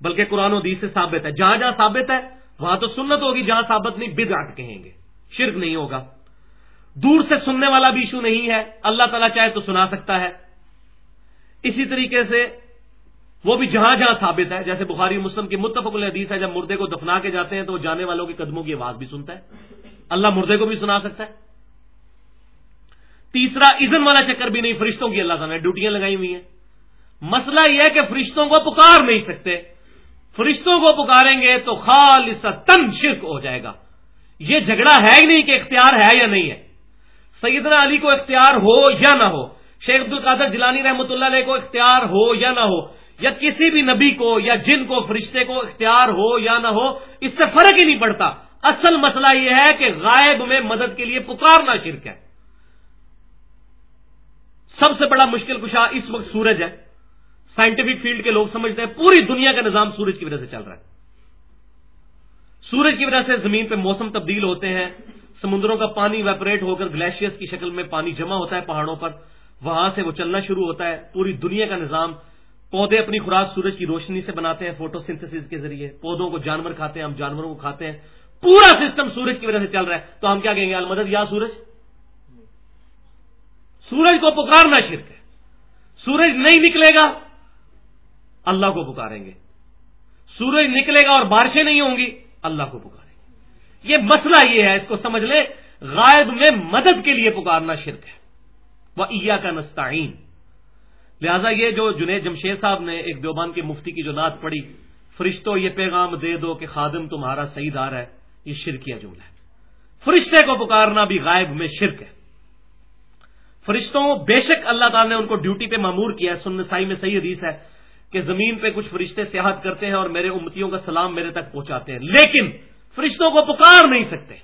بلکہ قرآن و حدیث سے ثابت ہے۔ جہاں جہاں ثابت ہے، وہاں تو سنت ہوگی، جہاں ثابت نہیں، بدعت کہیں گے۔ شرک نہیں ہوگا۔ دور سے سننے والا بھی ایشو نہیں ہے۔ اللہ تعالیٰ چاہے تو سنا سکتا ہے۔ اسی طریقے سے وہ بھی جہاں جہاں ثابت ہے، جیسے بخاری مسلم کی متفق الحدیث ہے، جب مردے کو دفنا کے جاتے ہیں تو وہ جانے والوں کے قدموں کی آواز بھی سنتا ہے۔ اللہ مردے کو بھی سنا سکتا ہے۔ تیسرا ازن والا چکر بھی نہیں، فرشتوں کی اللہ تعالیٰ نے ڈیوٹیاں لگائی ہوئی ہیں۔ مسئلہ یہ ہے کہ فرشتوں کو پکار نہیں سکتے۔ فرشتوں کو پکاریں گے تو خالص تن شرک ہو جائے گا۔ یہ جھگڑا ہے ہی نہیں کہ اختیار ہے یا نہیں ہے۔ سیدنا علی کو اختیار ہو یا نہ ہو، شیخ عبد القادر جلانی رحمۃ اللہ علیہ کو اختیار ہو یا نہ ہو، یا کسی بھی نبی کو یا جن کو فرشتے کو اختیار ہو یا نہ ہو، اس سے فرق ہی نہیں پڑتا۔ اصل مسئلہ یہ ہے کہ غائب میں مدد کے لیے پکارنا شرک ہے۔ سب سے بڑا مشکل کشا اس وقت سورج ہے۔ سائنٹیفک فیلڈ کے لوگ سمجھتے ہیں پوری دنیا کا نظام سورج کی وجہ سے چل رہا ہے۔ سورج کی وجہ سے زمین پہ موسم تبدیل ہوتے ہیں، سمندروں کا پانی ویپریٹ ہو کر گلیشیئرس کی شکل میں پانی جمع ہوتا ہے پہاڑوں پر، وہاں سے وہ چلنا شروع ہوتا ہے۔ پوری دنیا کا نظام پودے اپنی خوراک سورج کی روشنی سے بناتے ہیں فوٹو سنتھس کے ذریعے۔ پودوں کو جانور کھاتے ہیں، ہم جانوروں کو کھاتے ہیں۔ پورا سسٹم سورج کی وجہ سے چل رہا ہے۔ تو ہم کیا کہیں گے؟ المدد یا سورج؟ سورج کو پکارنا شرک ہے۔ سورج نہیں نکلے گا اللہ کو پکاریں گے۔ سورج نکلے گا اور بارشیں نہیں ہوں گی، اللہ کو پکاریں گے۔ یہ مسئلہ یہ ہے، اس کو سمجھ لیں، غائب میں مدد کے لیے پکارنا شرک ہے۔ وہ کا نستعین۔ لہذا یہ جو جنید جمشید صاحب نے ایک دیوبان کے مفتی کی جو نعت پڑھی، فرشتوں یہ پیغام دے دو کہ خادم تمہارا صحیح دار ہے، یہ شرکیہ جملہ ہے۔ فرشتے کو پکارنا بھی غائب میں شرک ہے۔ فرشتوں، بے شک اللہ تعالیٰ نے ان کو ڈیوٹی پہ معمور کیا ہے سن سائی میں صحیح حدیث ہے۔ کہ زمین پہ کچھ فرشتے سیاحت کرتے ہیں اور میرے امتیوں کا سلام میرے تک پہنچاتے ہیں۔ لیکن فرشتوں کو پکار نہیں سکتے۔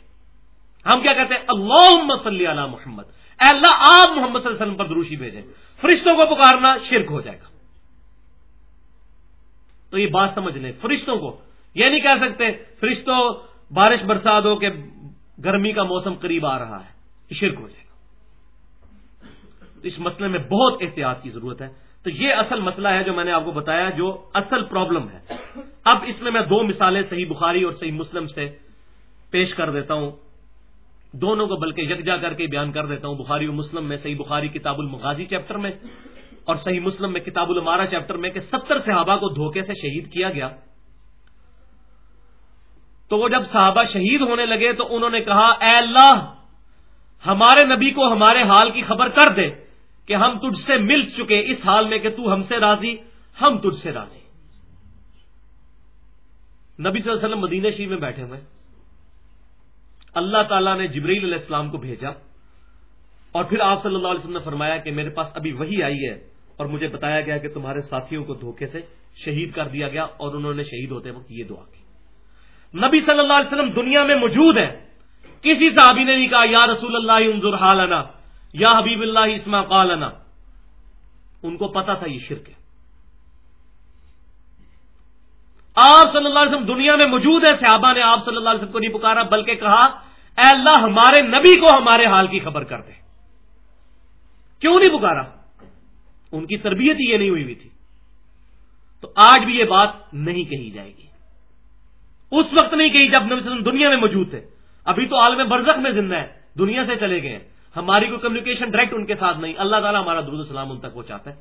ہم کیا کہتے ہیں؟ اللہ صلی اللہ محمد۔ اے اللہ، آپ محمد صلی اللہ علیہ وسلم پر دروشی بھیجیں۔ فرشتوں کو پکارنا شرک ہو جائے گا۔ تو یہ بات سمجھ لیں۔ فرشتوں کو یہ نہیں کہہ سکتے، فرشتوں بارش برسات ہو کہ گرمی کا موسم قریب آ رہا ہے۔ یہ شرک ہو جائے گا۔ اس مسئلے میں بہت احتیاط کی ضرورت ہے۔ تو یہ اصل مسئلہ ہے جو میں نے آپ کو بتایا جو اصل پرابلم ہے۔ اب اس میں میں دو مثالیں صحیح بخاری اور صحیح مسلم سے پیش کر دیتا ہوں۔ دونوں کو بلکہ یکجا کر کے بیان کر دیتا ہوں۔ بخاری و مسلم میں صحیح بخاری کتاب المغازی چیپٹر میں اور صحیح مسلم میں کتاب المارا چیپٹر میں کہ ستر صحابہ کو دھوکے سے شہید کیا گیا۔ تو وہ جب صحابہ شہید ہونے لگے تو انہوں نے کہا، اے اللہ، ہمارے نبی کو ہمارے حال کی خبر کر دے۔ کہ ہم تجھ سے مل چکے اس حال میں کہ تو ہم سے راضی، ہم تجھ سے راضی۔ نبی صلی اللہ علیہ وسلم مدینہ شریف میں بیٹھے ہوئے۔ اللہ تعالیٰ نے جبریل علیہ السلام کو بھیجا۔ اور پھر آپ صلی اللہ علیہ وسلم نے فرمایا کہ میرے پاس ابھی وہی آئی ہے اور مجھے بتایا گیا کہ تمہارے ساتھیوں کو دھوکے سے شہید کر دیا گیا اور انہوں نے شہید ہوتے وقت یہ دعا کی۔ نبی صلی اللہ علیہ وسلم دنیا میں موجود ہے کسی صحابی نے نہیں کہا، یا رسول اللہ، انظر حالنا. یا حبیب اللہ اسما قالنا. ان کو پتا تھا یہ شرک ہے. آپ صلی اللہ علیہ وسلم دنیا میں موجود ہے صحابہ نے آپ صلی اللہ علیہ وسلم کو نہیں پکارا، بلکہ کہا، اے اللہ ہمارے نبی کو ہمارے حال کی خبر کر دے۔ کیوں نہیں پکارا؟ ان کی تربیت ہی یہ نہیں ہوئی ہوئی تھی۔ تو آج بھی یہ بات نہیں کہی جائے گی۔ اس وقت نہیں کہی جب نبی صلی اللہ علیہ وسلم دنیا میں موجود تھے۔ ابھی تو عالم برزخ میں زندہ ہے دنیا سے چلے گئے ہیں۔ ہماری کوئی کمیونیکیشن ڈائریکٹ ان کے ساتھ نہیں۔ اللہ تعالیٰ ہمارا درود السلام ان تک پہنچاتا ہے۔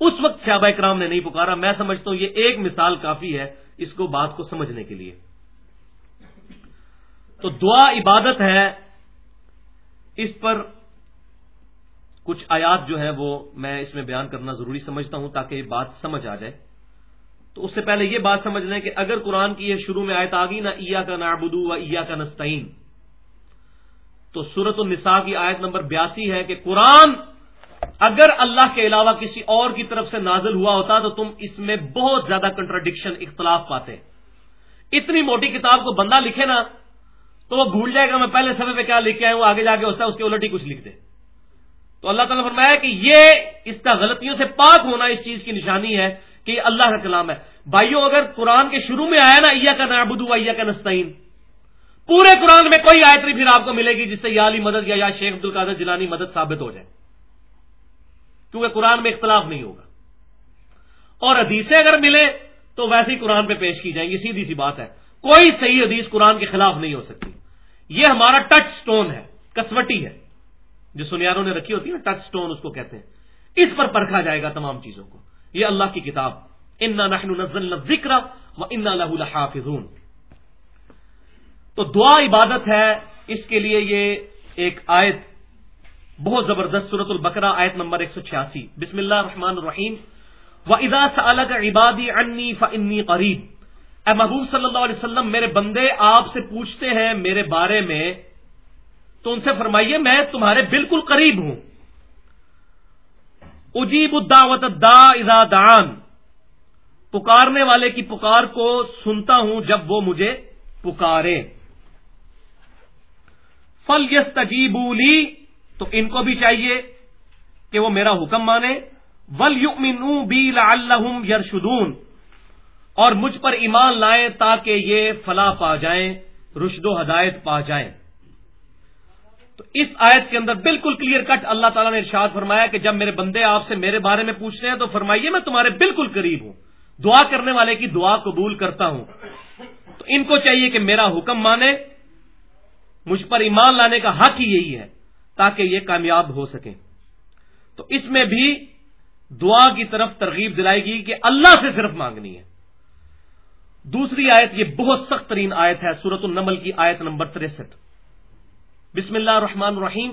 اس وقت صحابہ اکرام نے نہیں پکارا۔ میں سمجھتا ہوں یہ ایک مثال کافی ہے اس کو بات کو سمجھنے کے لیے۔ تو دعا عبادت ہے۔ اس پر کچھ آیات جو ہے وہ میں اس میں بیان کرنا ضروری سمجھتا ہوں تاکہ یہ بات سمجھ آ جائے۔ تو اس سے پہلے یہ بات سمجھ لیں کہ اگر قرآن کی یہ شروع میں آیت آ گئی نا ایا کا نابدو و ایا کا نستعین۔ تو سورت النساء کی آیت نمبر بیاسی ہے کہ قرآن اگر اللہ کے علاوہ کسی اور کی طرف سے نازل ہوا ہوتا تو تم اس میں بہت زیادہ کنٹراڈکشن اختلاف پاتے۔ اتنی موٹی کتاب کو بندہ لکھے نا تو وہ بھول جائے گا میں پہلے سمے پہ کیا لکھ کے آئے وہ آگے جا کے ہوتا ہے اس کے الٹ ہی کچھ لکھ دے۔ تو اللہ تعالیٰ فرمایا کہ یہ اس کا غلطیوں سے پاک ہونا اس چیز کی نشانی ہے کہ یہ اللہ کا کلام ہے۔ بھائیوں اگر قرآن کے شروع میں آیا نا ایا کا نابدو ایا کا نستعین پورے قرآن میں کوئی آیت نہیں پھر آپ کو ملے گی جس سے یا علی مدد یا شیخ عبد القادر جلانی مدد ثابت ہو جائے۔ کیونکہ قرآن میں اختلاف نہیں ہوگا۔ اور حدیثیں اگر ملے تو ویسے ہی قرآن پہ پیش کی جائیں گی، سیدھی سی بات ہے۔ کوئی صحیح حدیث قرآن کے خلاف نہیں ہو سکتی۔ یہ ہمارا ٹچ سٹون ہے، کسوٹی ہے۔ جو سنیاروں نے رکھی ہوتی ہے ٹچ سٹون اس کو کہتے ہیں۔ اس پر پرکھا جائے گا تمام چیزوں کو۔ یہ اللہ کی کتاب۔ انا نحن ذکر و انا لہ تو دعا عبادت ہے، اس کے لیے یہ ایک آیت بہت زبردست صورت البقرہ آیت نمبر ایک سو چھیاسی۔ بسم اللہ الرحمن الرحیم۔ و ادا سلق عبادی انی فنی قریب اے محبوب صلی اللہ علیہ وسلم، میرے بندے آپ سے پوچھتے ہیں میرے بارے میں، تو ان سے فرمائیے، میں تمہارے بالکل قریب ہوں۔ اجیب الدعوت دا اذا دان پکارنے والے کی پکار کو سنتا ہوں جب وہ مجھے پکارے۔ فل یس تجیبولی تو ان کو بھی چاہیے کہ وہ میرا حکم مانے۔ ول یو بی لعلہم یرشدون اور مجھ پر ایمان لائیں تاکہ یہ فلاح پا جائیں، رشد و ہدایت پا جائیں۔ تو اس آیت کے اندر بالکل کلیئر کٹ اللہ تعالیٰ نے ارشاد فرمایا کہ جب میرے بندے آپ سے میرے بارے میں پوچھتے ہیں تو فرمائیے میں تمہارے بالکل قریب ہوں۔ دعا کرنے والے کی دعا قبول کرتا ہوں۔ تو ان کو چاہیے کہ میرا حکم مانے۔ مجھ پر ایمان لانے کا حق ہی یہی ہے تاکہ یہ کامیاب ہو سکے تو اس میں بھی دعا کی طرف ترغیب دلائے گی کہ اللہ سے صرف مانگنی ہے۔ دوسری آیت یہ بہت سخت ترین آیت ہے سورت النمل کی آیت نمبر تریسٹھ۔ بسم اللہ الرحمن الرحیم۔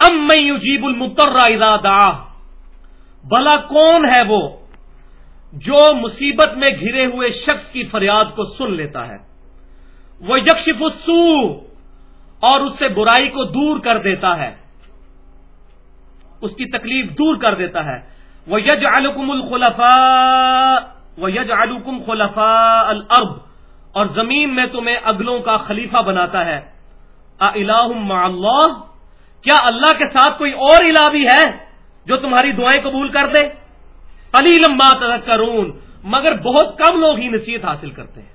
ام یجیب المتر اذا دعا۔ بلا کون ہے وہ جو مصیبت میں گھرے ہوئے شخص کی فریاد کو سن لیتا ہے؟ وہ یکشف السو اور اس سے برائی کو دور کر دیتا ہے۔ اس کی تکلیف دور کر دیتا ہے۔ وہ یج الکم الخلفا وہ یج الکم خلفا الب اور زمین میں تمہیں اگلوں کا خلیفہ بناتا ہے۔ اللہ کیا اللہ کے ساتھ کوئی اور الہ بھی ہے جو تمہاری دعائیں قبول کر دے؟ علی لمبا کرون مگر بہت کم لوگ ہی نصیحت حاصل کرتے ہیں۔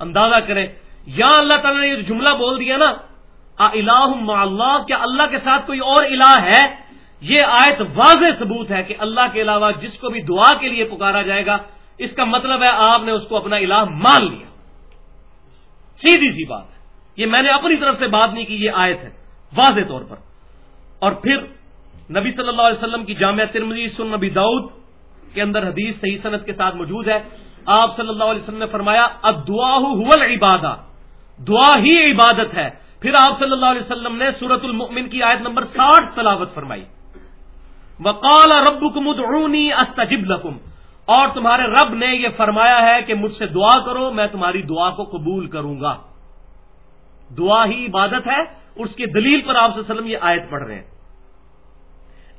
اندازہ کریں یا اللہ تعالیٰ نے یہ جملہ بول دیا نا الہ اللہ، کیا اللہ کے ساتھ کوئی اور الہ ہے؟ یہ آیت واضح ثبوت ہے کہ اللہ کے علاوہ جس کو بھی دعا کے لیے پکارا جائے گا، اس کا مطلب ہے آپ نے اس کو اپنا الہ مان لیا۔ سیدھی سی بات ہے۔ یہ میں نے اپنی طرف سے بات نہیں کی، یہ آیت ہے، واضح طور پر۔ اور پھر نبی صلی اللہ علیہ وسلم کی جامعہ ترمزی سن نبی داؤد کے اندر حدیث صحیح صنعت کے ساتھ موجود ہے۔ آپ صلی اللہ علیہ وسلم نے فرمایا اب دعا عبادہ دعا ہی عبادت ہے۔ پھر آپ صلی اللہ علیہ وسلم نے سورت المؤمن کی آیت نمبر ساٹھ تلاوت فرمائی۔ وقال رب ادعونی استجب لکم اور تمہارے رب نے یہ فرمایا ہے کہ مجھ سے دعا کرو، میں تمہاری دعا کو قبول کروں گا۔ دعا ہی عبادت ہے۔ اس کی دلیل پر آپ وسلم یہ آیت پڑھ رہے ہیں۔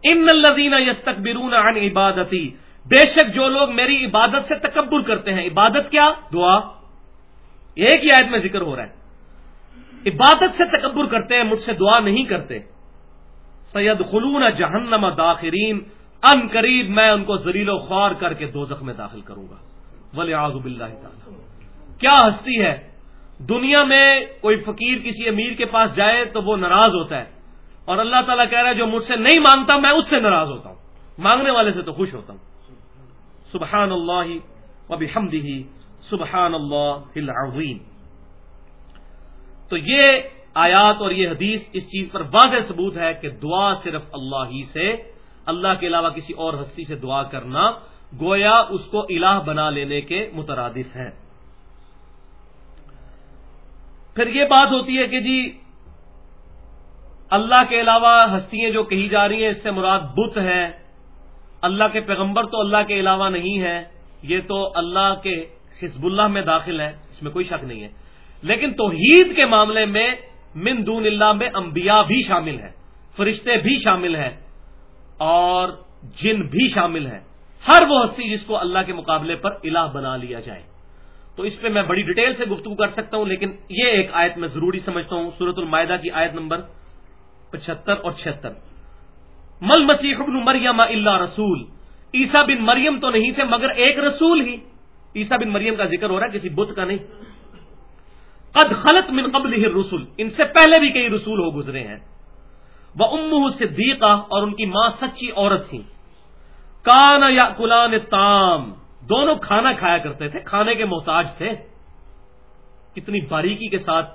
ان الزین یس تقبرون عن عبادتی بے شک جو لوگ میری عبادت سے تکبر کرتے ہیں، عبادت کیا؟ دعا۔ ایک ہی آیت میں ذکر ہو رہا ہے۔ عبادت سے تکبر کرتے ہیں، مجھ سے دعا نہیں کرتے۔ سید خلون جہنم داخرین۔ ان قریب میں ان کو زلیل و خوار کر کے دو میں داخل کروں گا۔ ولی آزب اللہ تعالی۔ کیا ہستی ہے؟ دنیا میں کوئی فقیر کسی امیر کے پاس جائے تو وہ ناراض ہوتا ہے۔ اور اللہ تعالیٰ کہہ رہا ہے، جو مجھ سے نہیں مانگتا، میں اس سے ناراض ہوتا ہوں۔ مانگنے والے سے تو خوش ہوتا ہوں۔ سبحان اللہ و بحمدہ۔ سبحان اللہ العظیم۔ تو یہ آیات اور یہ حدیث اس چیز پر واضح ثبوت ہے کہ دعا صرف اللہ ہی سے، اللہ کے علاوہ کسی اور ہستی سے دعا کرنا گویا اس کو الہ بنا لینے کے مترادف ہے۔ پھر یہ بات ہوتی ہے کہ جی اللہ کے علاوہ ہستیاں جو کہی جا رہی ہیں، اس سے مراد بت ہے۔ اللہ کے پیغمبر تو اللہ کے علاوہ نہیں ہے، یہ تو اللہ کے حزب اللہ میں داخل ہے اس میں کوئی شک نہیں ہے۔ لیکن توحید کے معاملے میں من دون اللہ میں انبیاء بھی شامل ہیں، فرشتے بھی شامل ہیں اور جن بھی شامل ہیں۔ ہر وہ ہستی جس کو اللہ کے مقابلے پر الہ بنا لیا جائے۔ تو اس پہ میں بڑی ڈیٹیل سے گفتگو کر سکتا ہوں، لیکن یہ ایک آیت میں ضروری سمجھتا ہوں۔ سورت المائدہ کی آیت نمبر پچہتر اور چھہتر۔ مل مسیح ابن مریم اللہ رسول۔ عیسا بن مریم تو نہیں تھے، مگر ایک رسول ہی۔ عیسا بن مریم کا ذکر ہو رہا ہے، کسی بت کا نہیں۔ قد خلط من قبل رسول ان سے پہلے بھی کئی رسول ہو گزرے ہیں۔ وہ ام صدیقہ، اور ان کی ماں سچی عورت تھی کان یا کلان تام دونوں کھانا کھایا کرتے تھے، کھانے کے محتاج تھے۔ کتنی باریکی کے ساتھ،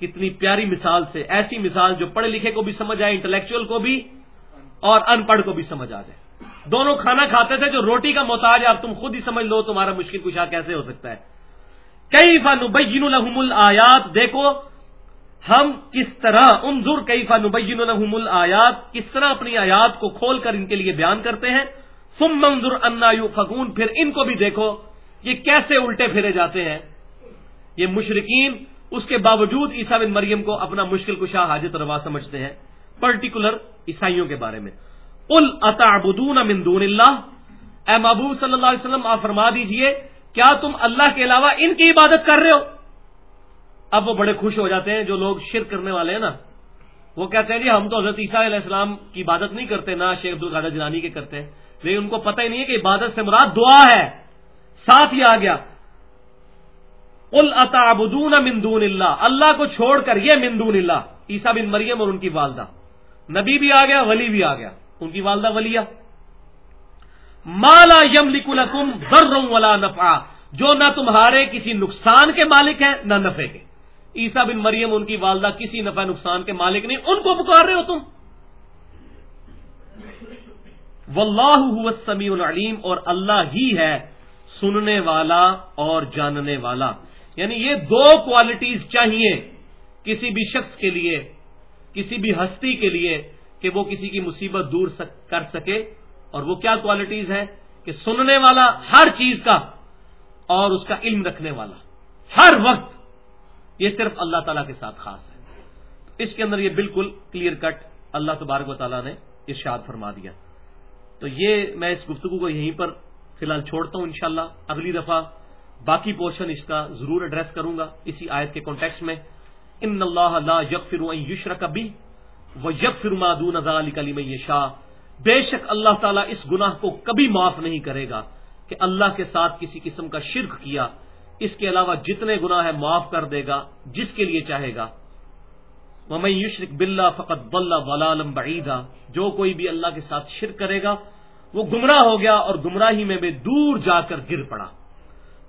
کتنی پیاری مثال سے، ایسی مثال جو پڑھے لکھے کو بھی سمجھ آئے، انٹلیکچوئل کو بھی اور ان پڑھ کو بھی سمجھ آ جائے۔ دونوں کھانا کھاتے تھے جو روٹی کا محتاج ہے، آپ تم خود ہی سمجھ لو تمہارا مشکل کشا کیسے ہو سکتا ہے۔ کئی فنبین الحم الآیات، دیکھو، ہم کس طرح، انظر کئی فنبین الحم الآیات، کس طرح اپنی آیات کو کھول کر ان کے لیے بیان کرتے ہیں۔ سم منظر انا فکون پھر ان کو بھی دیکھو، یہ کیسے الٹے پھیرے جاتے ہیں۔ یہ مشرقین اس کے باوجود عیسا بن مریم کو اپنا مشکل کشا حاجت روا سمجھتے ہیں۔ پرٹیکولر عیسائیوں کے بارے میں۔ ال من دون اللہ؟ اے محبوب صلی اللہ علیہ وسلم، آپ فرما دیجیے، کیا تم اللہ کے علاوہ ان کی عبادت کر رہے ہو؟ اب وہ بڑے خوش ہو جاتے ہیں جو لوگ شرک کرنے والے ہیں نا۔ وہ کہتے ہیں جی ہم تو حضرت عیسیٰ علیہ السلام کی عبادت نہیں کرتے، نہ شیخ عبد القادر جلانی کے کرتے ہیں۔ لیکن ان کو پتہ ہی نہیں ہے کہ عبادت سے مراد دعا ہے۔ ساتھ ہی آ گیا۔ الطابدون مندون اللہ اللہ کو چھوڑ کر یہ مندون اللہ۔ عیسا بن مریم اور ان کی والدہ۔ نبی بھی آ گیا، ولی بھی آ گیا۔ ان کی والدہ ولیہ مالا یم لکم ولا نفا جو نہ تمہارے کسی نقصان کے مالک ہیں، نہ نفے کے۔ عیسا بن مریم، ان کی والدہ کسی نفع نقصان کے مالک نہیں، ان کو پکار رہے ہو تم۔ واللہ السمیع العلیم اور اللہ ہی ہے سننے والا اور جاننے والا۔ یعنی یہ دو کوالٹیز چاہیے کسی بھی شخص کے لیے، کسی بھی ہستی کے لیے۔ کہ وہ کسی کی مصیبت دور کر سکے اور وہ کیا کوالٹیز ہے کہ سننے والا ہر چیز کا اور اس کا علم رکھنے والا ہر وقت یہ صرف اللہ تعالیٰ کے ساتھ خاص ہے۔ اس کے اندر یہ بالکل کلیئر کٹ اللہ تبارک و تعالیٰ نے ارشاد فرما دیا۔ تو یہ میں اس گفتگو کو یہیں پر فی الحال چھوڑتا ہوں انشاءاللہ۔ اگلی دفعہ باقی پورشن اس کا ضرور ایڈریس کروں گا۔ اسی آیت کے کانٹیکس میں، ان اللہ لا یغفر ان یشرک بھی وہ یغفر ما دون ذلک لمن یشاء بے شک اللہ تعالیٰ اس گناہ کو کبھی معاف نہیں کرے گا کہ اللہ کے ساتھ کسی قسم کا شرک کیا۔ اس کے علاوہ جتنے گناہ ہے معاف کر دے گا، جس کے لیے چاہے گا۔ وہ یشرک بلّہ فقط بلّہ ولالم بعیدہ جو کوئی بھی اللہ کے ساتھ شرک کرے گا، وہ گمراہ ہو گیا اور گمراہی میں بھی دور جا کر گر پڑا۔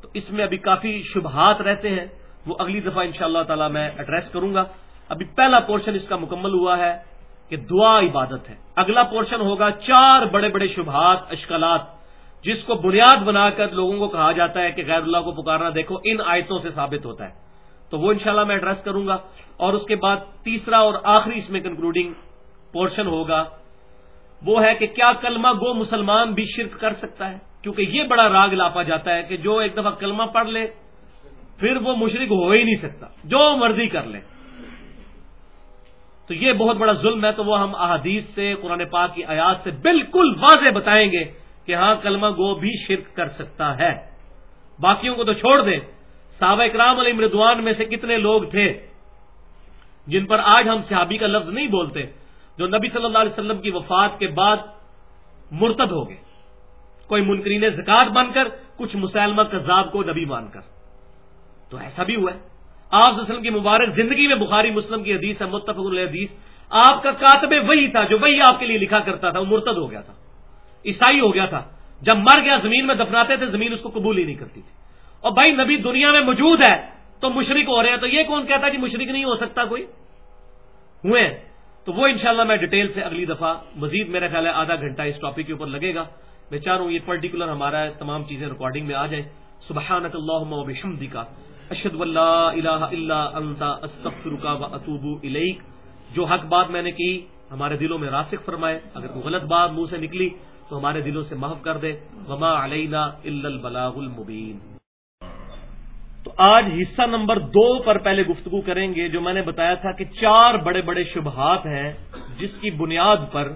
تو اس میں ابھی کافی شبہات رہتے ہیں۔ وہ اگلی دفعہ ان شاء اللہ تعالی میں ایڈریس کروں گا۔ ابھی پہلا پورشن اس کا مکمل ہوا ہے کہ دعا عبادت ہے۔ اگلا پورشن ہوگا چار بڑے بڑے شبہات، اشکالات، جس کو بنیاد بنا کر لوگوں کو کہا جاتا ہے کہ غیر اللہ کو پکارنا دیکھو، ان آیتوں سے ثابت ہوتا ہے۔ تو وہ انشاءاللہ میں ایڈریس کروں گا۔ اور اس کے بعد تیسرا اور آخری اس میں کنکلوڈنگ پورشن ہوگا۔ وہ ہے کہ کیا کلمہ گو مسلمان بھی شرک کر سکتا ہے؟ کیونکہ یہ بڑا راگ لاپا جاتا ہے کہ جو ایک دفعہ کلمہ پڑھ لے، پھر وہ مشرق ہو ہی نہیں سکتا۔ جو مرضی کر لے۔ تو یہ بہت بڑا ظلم ہے تو وہ ہم احادیث سے، قرآن پاک کی آیات سے بالکل واضح بتائیں گے کہ ہاں کلمہ گو بھی شرک کر سکتا ہے۔ باقیوں کو تو چھوڑ دیں۔ صحابہ اکرام علی مردوان میں سے کتنے لوگ تھے جن پر آج ہم صحابی کا لفظ نہیں بولتے، جو نبی صلی اللہ علیہ وسلم کی وفات کے بعد مرتد ہو گئے۔ کوئی منکرین زکات بن کر، کچھ مسلمہ کذاب کو نبی مان کر۔ تو ایسا بھی ہوا ہے۔ آپ وسلم کی مبارک زندگی میں بخاری مسلم کی حدیث ہے، متفق حدیث۔ آپ کا کاتب وہی تھا جو وہی آپ کے لیے لکھا کرتا تھا، وہ مرتد ہو گیا تھا۔ عیسائی ہو گیا تھا۔ جب مر گیا، زمین میں دفناتے تھے، زمین اس کو قبول ہی نہیں کرتی تھی۔ اور بھائی، نبی دنیا میں موجود ہے، تو مشرق ہو رہے ہیں، تو یہ کون کہتا ہے کہ مشرق نہیں ہو سکتا کوئی؟ ہوئے تو وہ انشاءاللہ میں ڈیٹیل سے اگلی دفعہ، مزید میرا خیال ہے آدھا گھنٹہ اس ٹاپک کے اوپر لگے گا۔ میں چاہ رہا ہوں یہ پرٹیکولر ہمارا تمام چیزیں ریکارڈنگ میں آ جائیں۔ سبحانک اللہم و بحمدی کا اشد اللہ الہ الا انت استغفرک و اتوب الیک۔ جو حق بات میں نے کی، ہمارے دلوں میں راسک فرمائے۔ اگر کوئی غلط بات منہ سے نکلی، تو ہمارے دلوں سے محف کر دے۔ وما علینا الا البلاغ المبین۔ تو آج حصہ نمبر دو پر پہلے گفتگو کریں گے، جو میں نے بتایا تھا کہ چار بڑے بڑے شبہات ہیں، جس کی بنیاد پر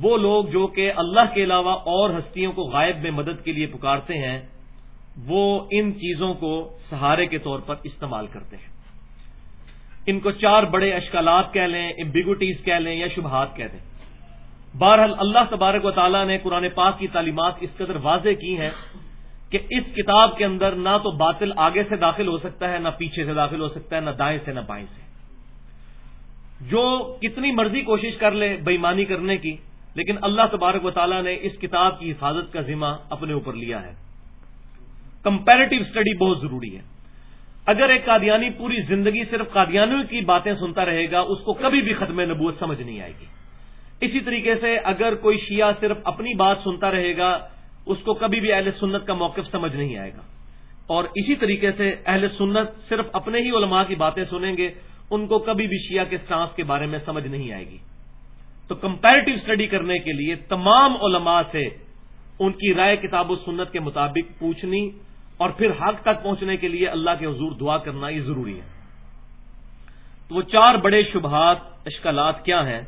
وہ لوگ جو کہ اللہ کے علاوہ اور ہستیوں کو غائب میں مدد کے لیے پکارتے ہیں وہ ان چیزوں کو سہارے کے طور پر استعمال کرتے ہیں۔ ان کو چار بڑے اشکالات کہہ لیں امبیگوٹیز کہہ لیں یا شبہات کہہ دیں۔ بہرحال اللہ تبارک و تعالیٰ نے قرآن پاک کی تعلیمات اس قدر واضح کی ہیں کہ اس کتاب کے اندر نہ تو باطل آگے سے داخل ہو سکتا ہے، نہ پیچھے سے داخل ہو سکتا ہے، نہ دائیں سے، نہ بائیں سے۔ جو کتنی مرضی کوشش کر لے بےمانی کرنے کی، لیکن اللہ تبارک و تعالیٰ نے اس کتاب کی حفاظت کا ذمہ اپنے اوپر لیا ہے۔ کمپیریٹو اسٹڈی بہت ضروری ہے۔ اگر ایک قادیانی پوری زندگی صرف قادیانوں کی باتیں سنتا رہے گا، اس کو کبھی بھی ختم نبوت سمجھ نہیں آئے گی۔ اسی طریقے سے اگر کوئی شیعہ صرف اپنی بات سنتا رہے گا، اس کو کبھی بھی اہل سنت کا موقف سمجھ نہیں آئے گا۔ اور اسی طریقے سے اہل سنت صرف اپنے ہی علماء کی باتیں سنیں گے، ان کو کبھی بھی شیعہ کے سانس کے بارے میں سمجھ نہیں آئے گی۔ تو کمپیرٹو اسٹڈی کرنے کے لیے تمام علماء سے ان کی رائے کتاب و سنت کے مطابق پوچھنی اور پھر حق تک پہنچنے کے لیے اللہ کے حضور دعا کرنا یہ ضروری ہے۔ تو وہ چار بڑے شبہات، اشکالات کیا ہیں؟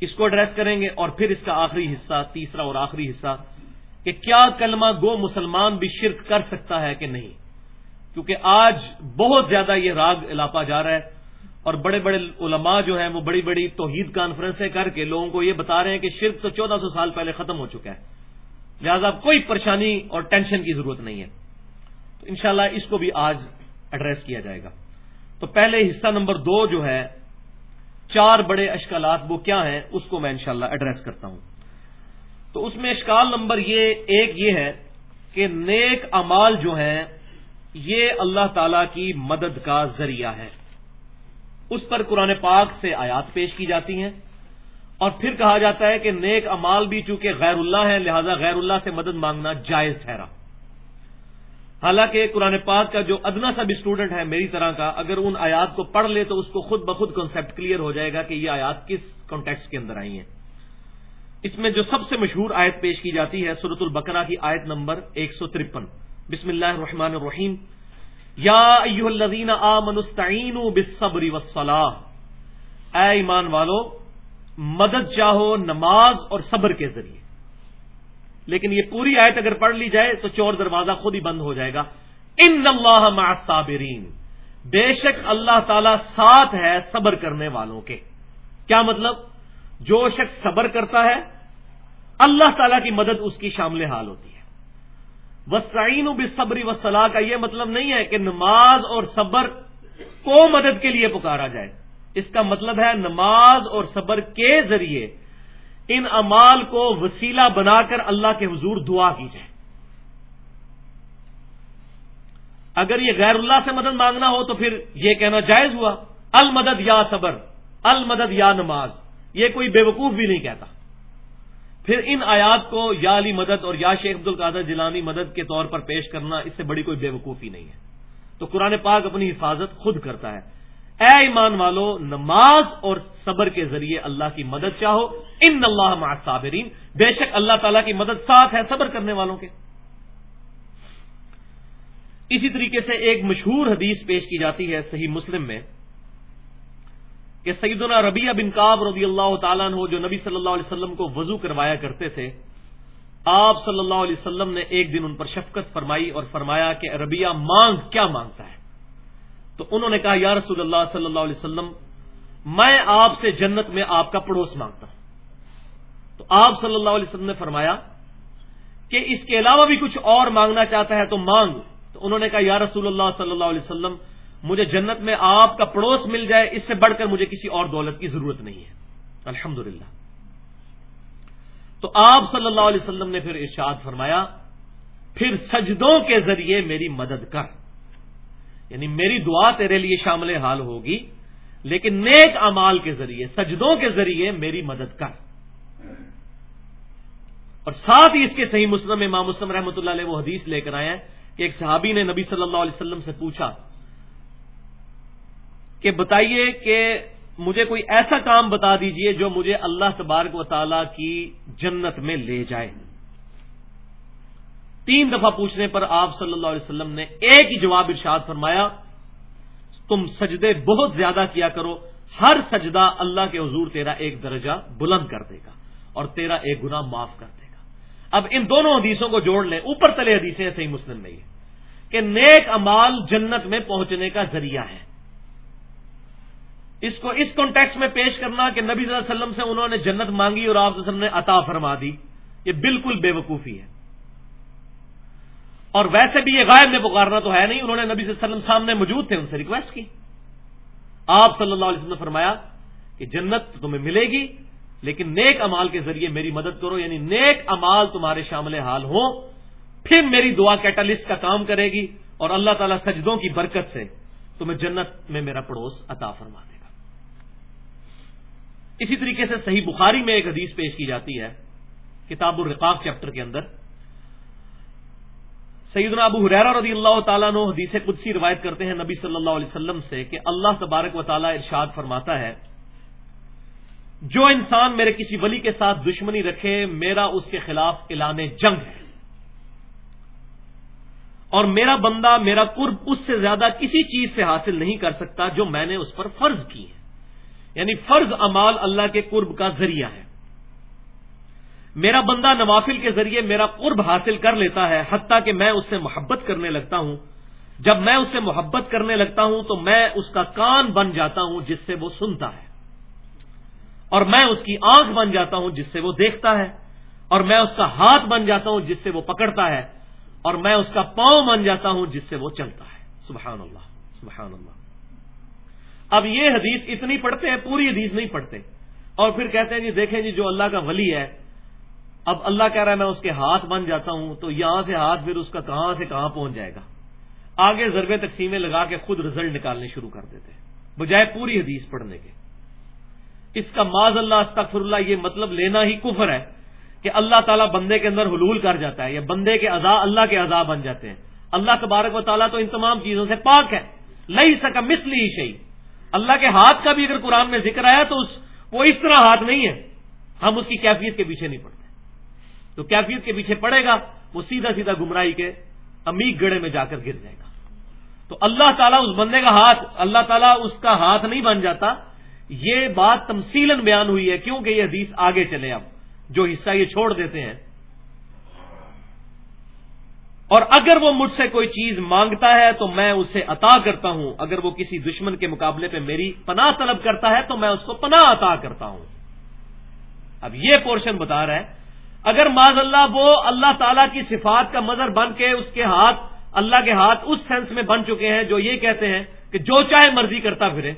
اس کو ایڈریس کریں گے اور پھر اس کا آخری حصہ، تیسرا اور آخری حصہ کہ کیا کلمہ گو مسلمان بھی شرک کر سکتا ہے کہ نہیں؟ کیونکہ آج بہت زیادہ یہ راگ الاپا جا رہا ہے اور بڑے بڑے علماء جو ہیں وہ بڑی بڑی توحید کانفرنسیں کر کے لوگوں کو یہ بتا رہے ہیں کہ شرک تو چودہ سو سال پہلے ختم ہو چکا ہے۔ لہذا کوئی پریشانی اور ٹینشن کی ضرورت نہیں ہے۔ تو انشاءاللہ اس کو بھی آج ایڈریس کیا جائے گا۔ تو پہلے حصہ نمبر دو جو ہے، چار بڑے اشکالات وہ کیا ہیں، اس کو میں انشاءاللہ ایڈریس کرتا ہوں۔ تو اس میں اشکال نمبر یہ، ایک یہ ہے کہ نیک امال جو ہیں، یہ اللہ تعالی کی مدد کا ذریعہ ہے اس پر قرآن پاک سے آیات پیش کی جاتی ہیں۔ اور پھر کہا جاتا ہے کہ نیک امال بھی چونکہ غیر اللہ ہے لہذا غیر اللہ سے مدد مانگنا جائز ٹھہرا۔ حالانکہ قرآن پاک کا جو ادنا سا بھی اسٹوڈنٹ ہے میری طرح کا، اگر ان آیات کو پڑھ لے تو اس کو خود بخود کنسپٹ کلیئر ہو جائے گا کہ یہ آیات کس کانٹیکس کے اندر آئی ہیں۔ اس میں جو سب سے مشہور آیت پیش کی جاتی ہے سورت البقرہ کی آیت نمبر ایک سو ترپن۔ بسم اللہ الرحمن الرحیم۔ یا الذین آمنوا بالصبر والصلاح اے ایمان والو مدد چاہو نماز اور صبر کے ذریعے۔ لیکن یہ پوری آیت اگر پڑھ لی جائے تو چور دروازہ خود ہی بند ہو جائے گا۔ ان اللہ مع صابرین بے شک اللہ تعالی ساتھ ہے صبر کرنے والوں کے۔ کیا مطلب؟ جو شخص صبر کرتا ہے، اللہ تعالی کی مدد اس کی شامل حال ہوتی ہے۔ وسعین و بصبری وسلاح کا یہ مطلب نہیں ہے کہ نماز اور صبر کو مدد کے لیے پکارا جائے۔ اس کا مطلب ہے نماز اور صبر کے ذریعے ان امال کو وسیلہ بنا کر اللہ کے حضور دعا کی جائے۔ اگر یہ غیر اللہ سے مدد مانگنا ہو تو پھر یہ کہنا جائز ہوا، المدد یا صبر، المدد یا نماز، یہ کوئی بے وقوف بھی نہیں کہتا۔ پھر ان آیات کو یا علی مدد اور یا شیخ عبد القادر جیلانی مدد کے طور پر پیش کرنا اس سے بڑی کوئی بے وقوفی نہیں ہے۔ تو قرآن پاک اپنی حفاظت خود کرتا ہے۔ اے ایمان والو، نماز اور صبر کے ذریعے اللہ کی مدد چاہو۔ ان اللہ مع صابرین بے شک اللہ تعالیٰ کی مدد ساتھ ہے صبر کرنے والوں کے۔ اسی طریقے سے ایک مشہور حدیث پیش کی جاتی ہے صحیح مسلم میں کہ سیدنا ربیہ بن کاب رضی اللہ تعالیٰ ہو جو نبی صلی اللہ علیہ وسلم کو وضو کروایا کرتے تھے، آپ صلی اللہ علیہ وسلم نے ایک دن ان پر شفقت فرمائی اور فرمایا کہ ربیہ مانگ، کیا مانگتا ہے؟ تو انہوں نے کہا، یا رسول اللہ صلی اللہ علیہ وسلم، میں آپ سے جنت میں آپ کا پڑوس مانگتا ہوں. تو آپ صلی اللہ علیہ وسلم نے فرمایا کہ اس کے علاوہ بھی کچھ اور مانگنا چاہتا ہے تو مانگ۔ تو انہوں نے کہا، یا رسول اللہ صلی اللہ علیہ وسلم، مجھے جنت میں آپ کا پڑوس مل جائے، اس سے بڑھ کر مجھے کسی اور دولت کی ضرورت نہیں ہے۔ الحمد تو آپ صلی اللہ علیہ وسلم نے پھر ارشاد فرمایا، پھر سجدوں کے ذریعے میری مدد کر۔ یعنی میری دعا تیرے لیے شامل حال ہوگی، لیکن نیک امال کے ذریعے، سجدوں کے ذریعے میری مدد کر۔ اور ساتھ ہی اس کے صحیح مسلم امام مسلم رحمۃ اللہ علیہ وہ حدیث لے کر آئے ہیں کہ ایک صحابی نے نبی صلی اللہ علیہ وسلم سے پوچھا کہ بتائیے کہ مجھے کوئی ایسا کام بتا دیجیے جو مجھے اللہ تبارک و تعالی کی جنت میں لے جائے۔ تین دفعہ پوچھنے پر آپ صلی اللہ علیہ وسلم نے ایک ہی جواب ارشاد فرمایا، تم سجدے بہت زیادہ کیا کرو، ہر سجدہ اللہ کے حضور تیرا ایک درجہ بلند کر دے گا اور تیرا ایک گنا معاف کر دے گا۔ اب ان دونوں حدیثوں کو جوڑ لیں، اوپر تلے حدیثیں صحیح مسلم میں یہ کہ نیک امال جنت میں پہنچنے کا ذریعہ ہے۔ اس کو اس کانٹیکس میں پیش کرنا کہ نبی صلی اللہ علیہ وسلم سے انہوں نے جنت مانگی اور آپ نے عطا فرما دی، یہ بالکل بے وقوفی ہے۔ اور ویسے بھی یہ غائب میں پکارنا تو ہے نہیں، انہوں نے نبی صلی اللہ علیہ وسلم سامنے موجود تھے ان سے ریکویسٹ کی۔ آپ صلی اللہ علیہ وسلم نے فرمایا کہ جنت تمہیں ملے گی، لیکن نیک امال کے ذریعے میری مدد کرو یعنی نیک امال تمہارے شامل حال ہو پھر میری دعا کیٹلسٹ کا کام کرے گی اور اللہ تعالیٰ سجدوں کی برکت سے تمہیں جنت میں میرا پڑوس عطا فرما دے گا۔ اسی طریقے سے صحیح بخاری میں ایک حدیث پیش کی جاتی ہے، کتاب الرقاق چیپٹر کے اندر۔ سیدنا ابو حریرا رضی اللہ تعالیٰ نو حدیث قدسی روایت کرتے ہیں نبی صلی اللہ علیہ وسلم سے کہ اللہ تبارک و تعالیٰ ارشاد فرماتا ہے، جو انسان میرے کسی ولی کے ساتھ دشمنی رکھے، میرا اس کے خلاف اعلان جنگ ہے۔ اور میرا بندہ، میرا قرب اس سے زیادہ کسی چیز سے حاصل نہیں کر سکتا جو میں نے اس پر فرض کی ہے۔ یعنی فرض امال اللہ کے قرب کا ذریعہ ہے۔ میرا بندہ نوافل کے ذریعے میرا قرب حاصل کر لیتا ہے، حتیٰ کہ میں اس سے محبت کرنے لگتا ہوں۔ جب میں اس سے محبت کرنے لگتا ہوں تو میں اس کا کان بن جاتا ہوں جس سے وہ سنتا ہے۔ اور میں اس کی آنکھ بن جاتا ہوں جس سے وہ دیکھتا ہے۔ اور میں اس کا ہاتھ بن جاتا ہوں جس سے وہ پکڑتا ہے۔ اور میں اس کا پاؤں بن جاتا ہوں جس سے وہ چلتا ہے۔ سبحان اللہ سبحان اللہ۔ اب یہ حدیث اتنی پڑھتے ہیں، پوری حدیث نہیں پڑھتے۔ اور پھر کہتے ہیں جی دیکھیں جی جو اللہ کا ولی ہے اب اللہ کہہ رہا ہے میں اس کے ہاتھ بن جاتا ہوں، تو یہاں سے ہاتھ پھر اس کا کہاں سے کہاں پہنچ جائے گا؟ آگے ضربے تقسیمیں لگا کے خود رزلٹ نکالنے شروع کر دیتے بجائے پوری حدیث پڑھنے کے۔ اس کا معذ اللہ، استغفر اللہ، یہ مطلب لینا ہی کفر ہے کہ اللہ تعالیٰ بندے کے اندر حلول کر جاتا ہے یا بندے کے اذا اللہ کے اذا بن جاتے ہیں۔ اللہ تبارک و تعالیٰ تو ان تمام چیزوں سے پاک ہے۔ لئی سکا مسلی شہی اللہ کے ہاتھ کا بھی اگر قرآن میں ذکر آیا تو اس وہ اس طرح ہاتھ نہیں ہے۔ ہم اس کی کیفیت کے پیچھے نہیں پڑتے تو کیفیت کے پیچھے پڑے گا، وہ سیدھا سیدھا گمراہی کے امیگ گڑے میں جا کر گر جائے گا۔ تو اللہ تعالیٰ اس بندے کا ہاتھ، اللہ تعالیٰ اس کا ہاتھ نہیں بن جاتا۔ یہ بات تمسیل بیان ہوئی ہے، کیونکہ یہ حدیث آگے چلے اب، جو حصہ یہ چھوڑ دیتے ہیں۔ اور اگر وہ مجھ سے کوئی چیز مانگتا ہے تو میں اسے عطا کرتا ہوں۔ اگر وہ کسی دشمن کے مقابلے پہ میری پناہ طلب کرتا ہے تو میں اس کو پناہ عطا کرتا ہوں۔ اب یہ پورشن بتا رہا ہے اگر معذ اللہ وہ اللہ تعالی کی صفات کا مظہر بن کے اس کے ہاتھ، اللہ کے ہاتھ اس سینس میں بن چکے ہیں جو یہ کہتے ہیں کہ جو چاہے مرضی کرتا پھرے۔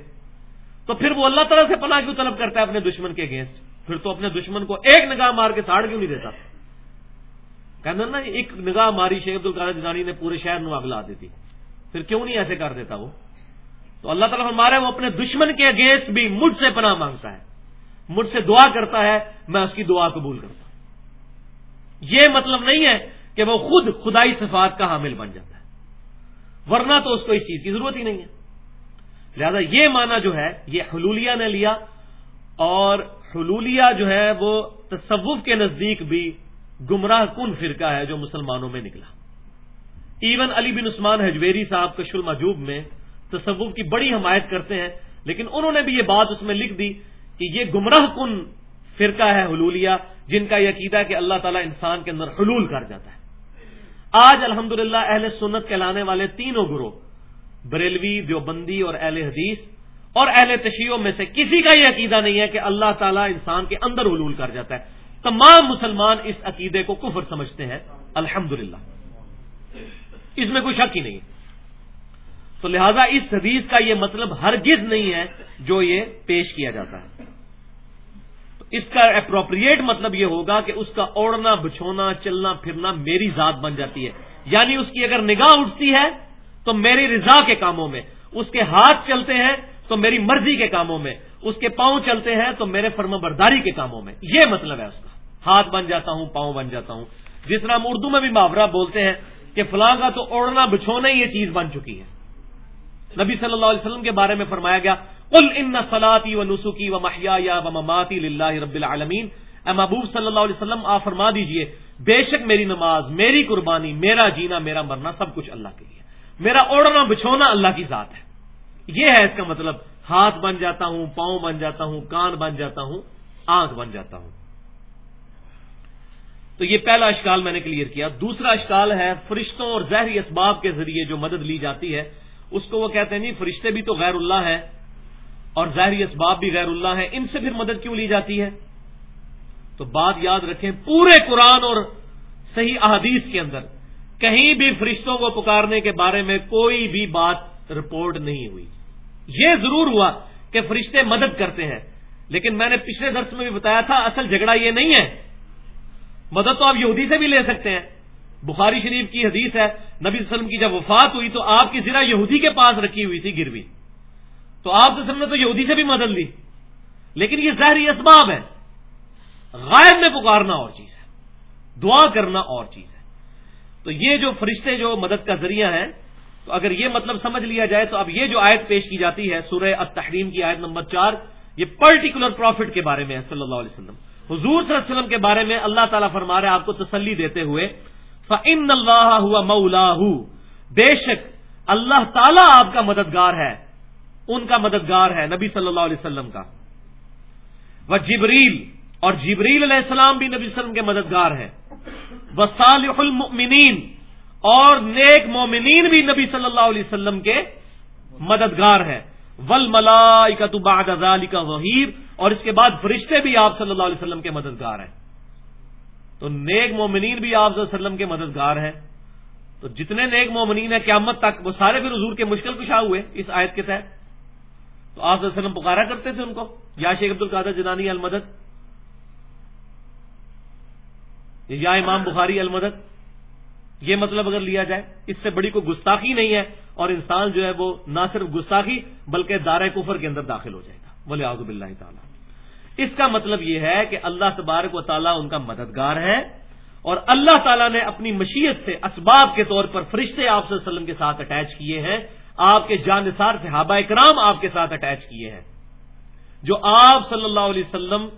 تو پھر وہ اللہ تعالیٰ سے پناہ کیوں طلب کرتا ہے اپنے دشمن کے اگینسٹ؟ پھر تو اپنے دشمن کو ایک نگاہ مار کے ساڑ کیوں نہیں دیتا؟ کہتے نا، ایک نگاہ ماری شیخ عبد القادر جنانی نے پورے شہر میں اگلا دیتی۔ پھر کیوں نہیں ایسے کر دیتا وہ؟ تو اللہ تعالیٰ مارے وہ اپنے دشمن کے اگینسٹ بھی مجھ سے پناہ مانگتا ہے۔ مجھ سے دعا کرتا ہے، میں اس کی دعا قبول کرتا ہوں۔ یہ مطلب نہیں ہے کہ وہ خود خدائی صفات کا حامل بن جاتا ہے۔ ورنہ تو اس کو اس چیز کی ضرورت ہی نہیں ہے۔ لہذا یہ معنی جو ہے، یہ حلولیہ نے لیا اور حلولیہ جو ہے وہ تصوف کے نزدیک بھی گمراہ کن فرقہ ہے جو مسلمانوں میں نکلا۔ ایون علی بن عثمان حجویری صاحب کش المجوب میں تصوف کی بڑی حمایت کرتے ہیں، لیکن انہوں نے بھی یہ بات اس میں لکھ دی کہ یہ گمراہ کن فرقہ ہے حلولیہ جن کا یہ عقیدہ ہے کہ اللہ تعالیٰ انسان کے اندر حلول کر جاتا ہے۔ آج الحمد اہل سنت کہلانے والے تینوں گروہ، بریلوی، دیوبندی اور اہل حدیث اور اہل تشیعوں میں سے کسی کا یہ عقیدہ نہیں ہے کہ اللہ تعالیٰ انسان کے اندر حلول کر جاتا ہے۔ تمام مسلمان اس عقیدے کو کفر سمجھتے ہیں۔ الحمد اس میں کوئی شک ہی نہیں تو لہذا اس حدیث کا یہ مطلب ہرگز نہیں ہے جو یہ پیش کیا جاتا ہے۔ اس کا اپروپریٹ مطلب یہ ہوگا کہ اس کا اوڑنا بچھونا، چلنا، پھرنا میری ذات بن جاتی ہے۔ یعنی اس کی اگر نگاہ اٹھتی ہے تو میری رضا کے کاموں میں، اس کے ہاتھ چلتے ہیں تو میری مرضی کے کاموں میں، اس کے پاؤں چلتے ہیں تو میرے فرم برداری کے کاموں میں۔ یہ مطلب ہے اس کا۔ ہاتھ بن جاتا ہوں، پاؤں بن جاتا ہوں۔ جس طرح ہم اردو میں بھی محاورہ بولتے ہیں کہ فلاں کا تو اوڑنا بچھونا یہ چیز بن چکی ہے۔ نبی صلی اللہ علیہ وسلم کے بارے میں فرمایا گیا کل ان سلاتی و نسخی و محیا یا و مماتی اللہ رب العالمین اے محبوب صلی اللہ علیہ وسلم، آپ فرما دیجیے، بے شک میری نماز، میری قربانی، میرا جینا، میرا مرنا سب کچھ اللہ کے لیے۔ میرا اوڑنا بچھونا اللہ کی ذات ہے۔ یہ ہے اس کا مطلب ہاتھ بن جاتا ہوں، پاؤں بن جاتا ہوں، کان بن جاتا ہوں، آنکھ بن جاتا ہوں۔ تو یہ پہلا اشکال میں نے کلیئر کیا۔ دوسرا اشکال ہے فرشتوں اور زہری اسباب کے ذریعے جو مدد لی جاتی ہے، اس کو وہ کہتے ہیں نہیں فرشتے بھی تو غیر اللہ ہے اور ظاہری اسباب بھی غیر اللہ ہے ان سے پھر مدد کیوں لی جاتی ہے؟ تو بات یاد رکھیں پورے قرآن اور صحیح احادیث کے اندر، کہیں بھی فرشتوں کو پکارنے کے بارے میں کوئی بھی بات رپورٹ نہیں ہوئی۔ یہ ضرور ہوا کہ فرشتے مدد کرتے ہیں، لیکن میں نے پچھلے درس میں بھی بتایا تھا، اصل جھگڑا یہ نہیں ہے۔ مدد تو آپ یہودی سے بھی لے سکتے ہیں۔ بخاری شریف کی حدیث ہے، نبی صلی اللہ علیہ وسلم کی جب وفات ہوئی تو آپ کی ذرا یہودی کے پاس رکھی ہوئی تھی گروی۔ تو آپ نے تو یہودی سے بھی مدد لی، لیکن یہ ظاہری اسباب ہے غائب میں پکارنا اور چیز ہے۔ دعا کرنا اور چیز ہے۔ تو یہ جو فرشتے جو مدد کا ذریعہ ہیں، تو اگر یہ مطلب سمجھ لیا جائے، تو اب یہ جو آیت پیش کی جاتی ہے، سورہ التحریم کی آیت نمبر چار، یہ پرٹیکولر پروفٹ کے بارے میں ہے صلی اللہ علیہ وسلم۔ حضور صلی اللہ علیہ وسلم کے بارے میں اللہ تعالیٰ فرما رہے آپ کو تسلی دیتے ہوئے فن اللہ ہوا مولا بے شک اللہ تعالیٰ آپ کا مددگار ہے۔ ان کا مددگار ہے نبی صلی اللہ علیہ وسلم کا۔ وہ جبریل، اور جبریل علیہ السلام بھی نبی وسلم کے مددگار ہیں۔ وہ صالح المؤمنین، اور نیک مومنین بھی نبی صلی اللہ علیہ وسلم کے مددگار ہیں۔ ول ملا کا وحیب اور اس کے بعد فرشتے بھی آپ صلی اللہ علیہ وسلم کے مددگار ہیں۔ تو نیک مومنین بھی آپ صلی اللہ علیہ وسلم کے مددگار ہیں۔ تو جتنے نیک مومنین ہیں، قیامت تک وہ سارے پھر حضور کے مشکل کشا ہوئے اس آیت کے تحت۔ تو آپ صلی اللہ علیہ وسلم پکارا کرتے تھے ان کو؟ یا شیخ عبد القادر جنانی المدد؟ یا امام بخاری المدد؟ یہ مطلب اگر لیا جائے، اس سے بڑی کوئی گستاخی نہیں ہے اور انسان جو ہے وہ نہ صرف گستاخی بلکہ دار کفر کے اندر داخل ہو جائے گا۔ بولے آزب اللہ تعالیٰ۔ اس کا مطلب یہ ہے کہ اللہ تبارک و تعالیٰ ان کا مددگار ہے اور اللہ تعالیٰ نے اپنی مشیت سے اسباب کے طور پر فرشتے آپ صلی اللہ علیہ وسلم کے ساتھ اٹیچ کیے ہیں۔ آپ کے جانصار صحابہ اکرام آپ کے ساتھ اٹیچ کیے ہیں۔ جو آپ صلی اللہ علیہ وسلم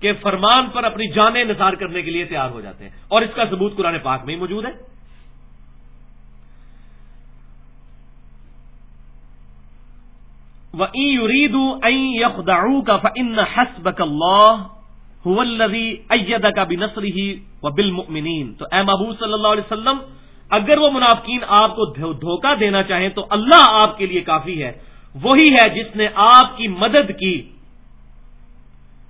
کے فرمان پر اپنی جانیں نثار کرنے کے لیے تیار ہو جاتے ہیں۔ اور اس کا ثبوت قرآن پاک میں ہی موجود ہے۔ يَخْدَعُوكَ فَإِنَّ بِنَصْرِهِ وَبِالْمُؤْمِنِينَ۔ تو اے محبوب صلی اللہ علیہ وسلم اگر وہ منافقین آپ کو دھوکہ دینا چاہیں تو اللہ آپ کے لیے کافی ہے۔ وہی ہے جس نے آپ کی مدد کی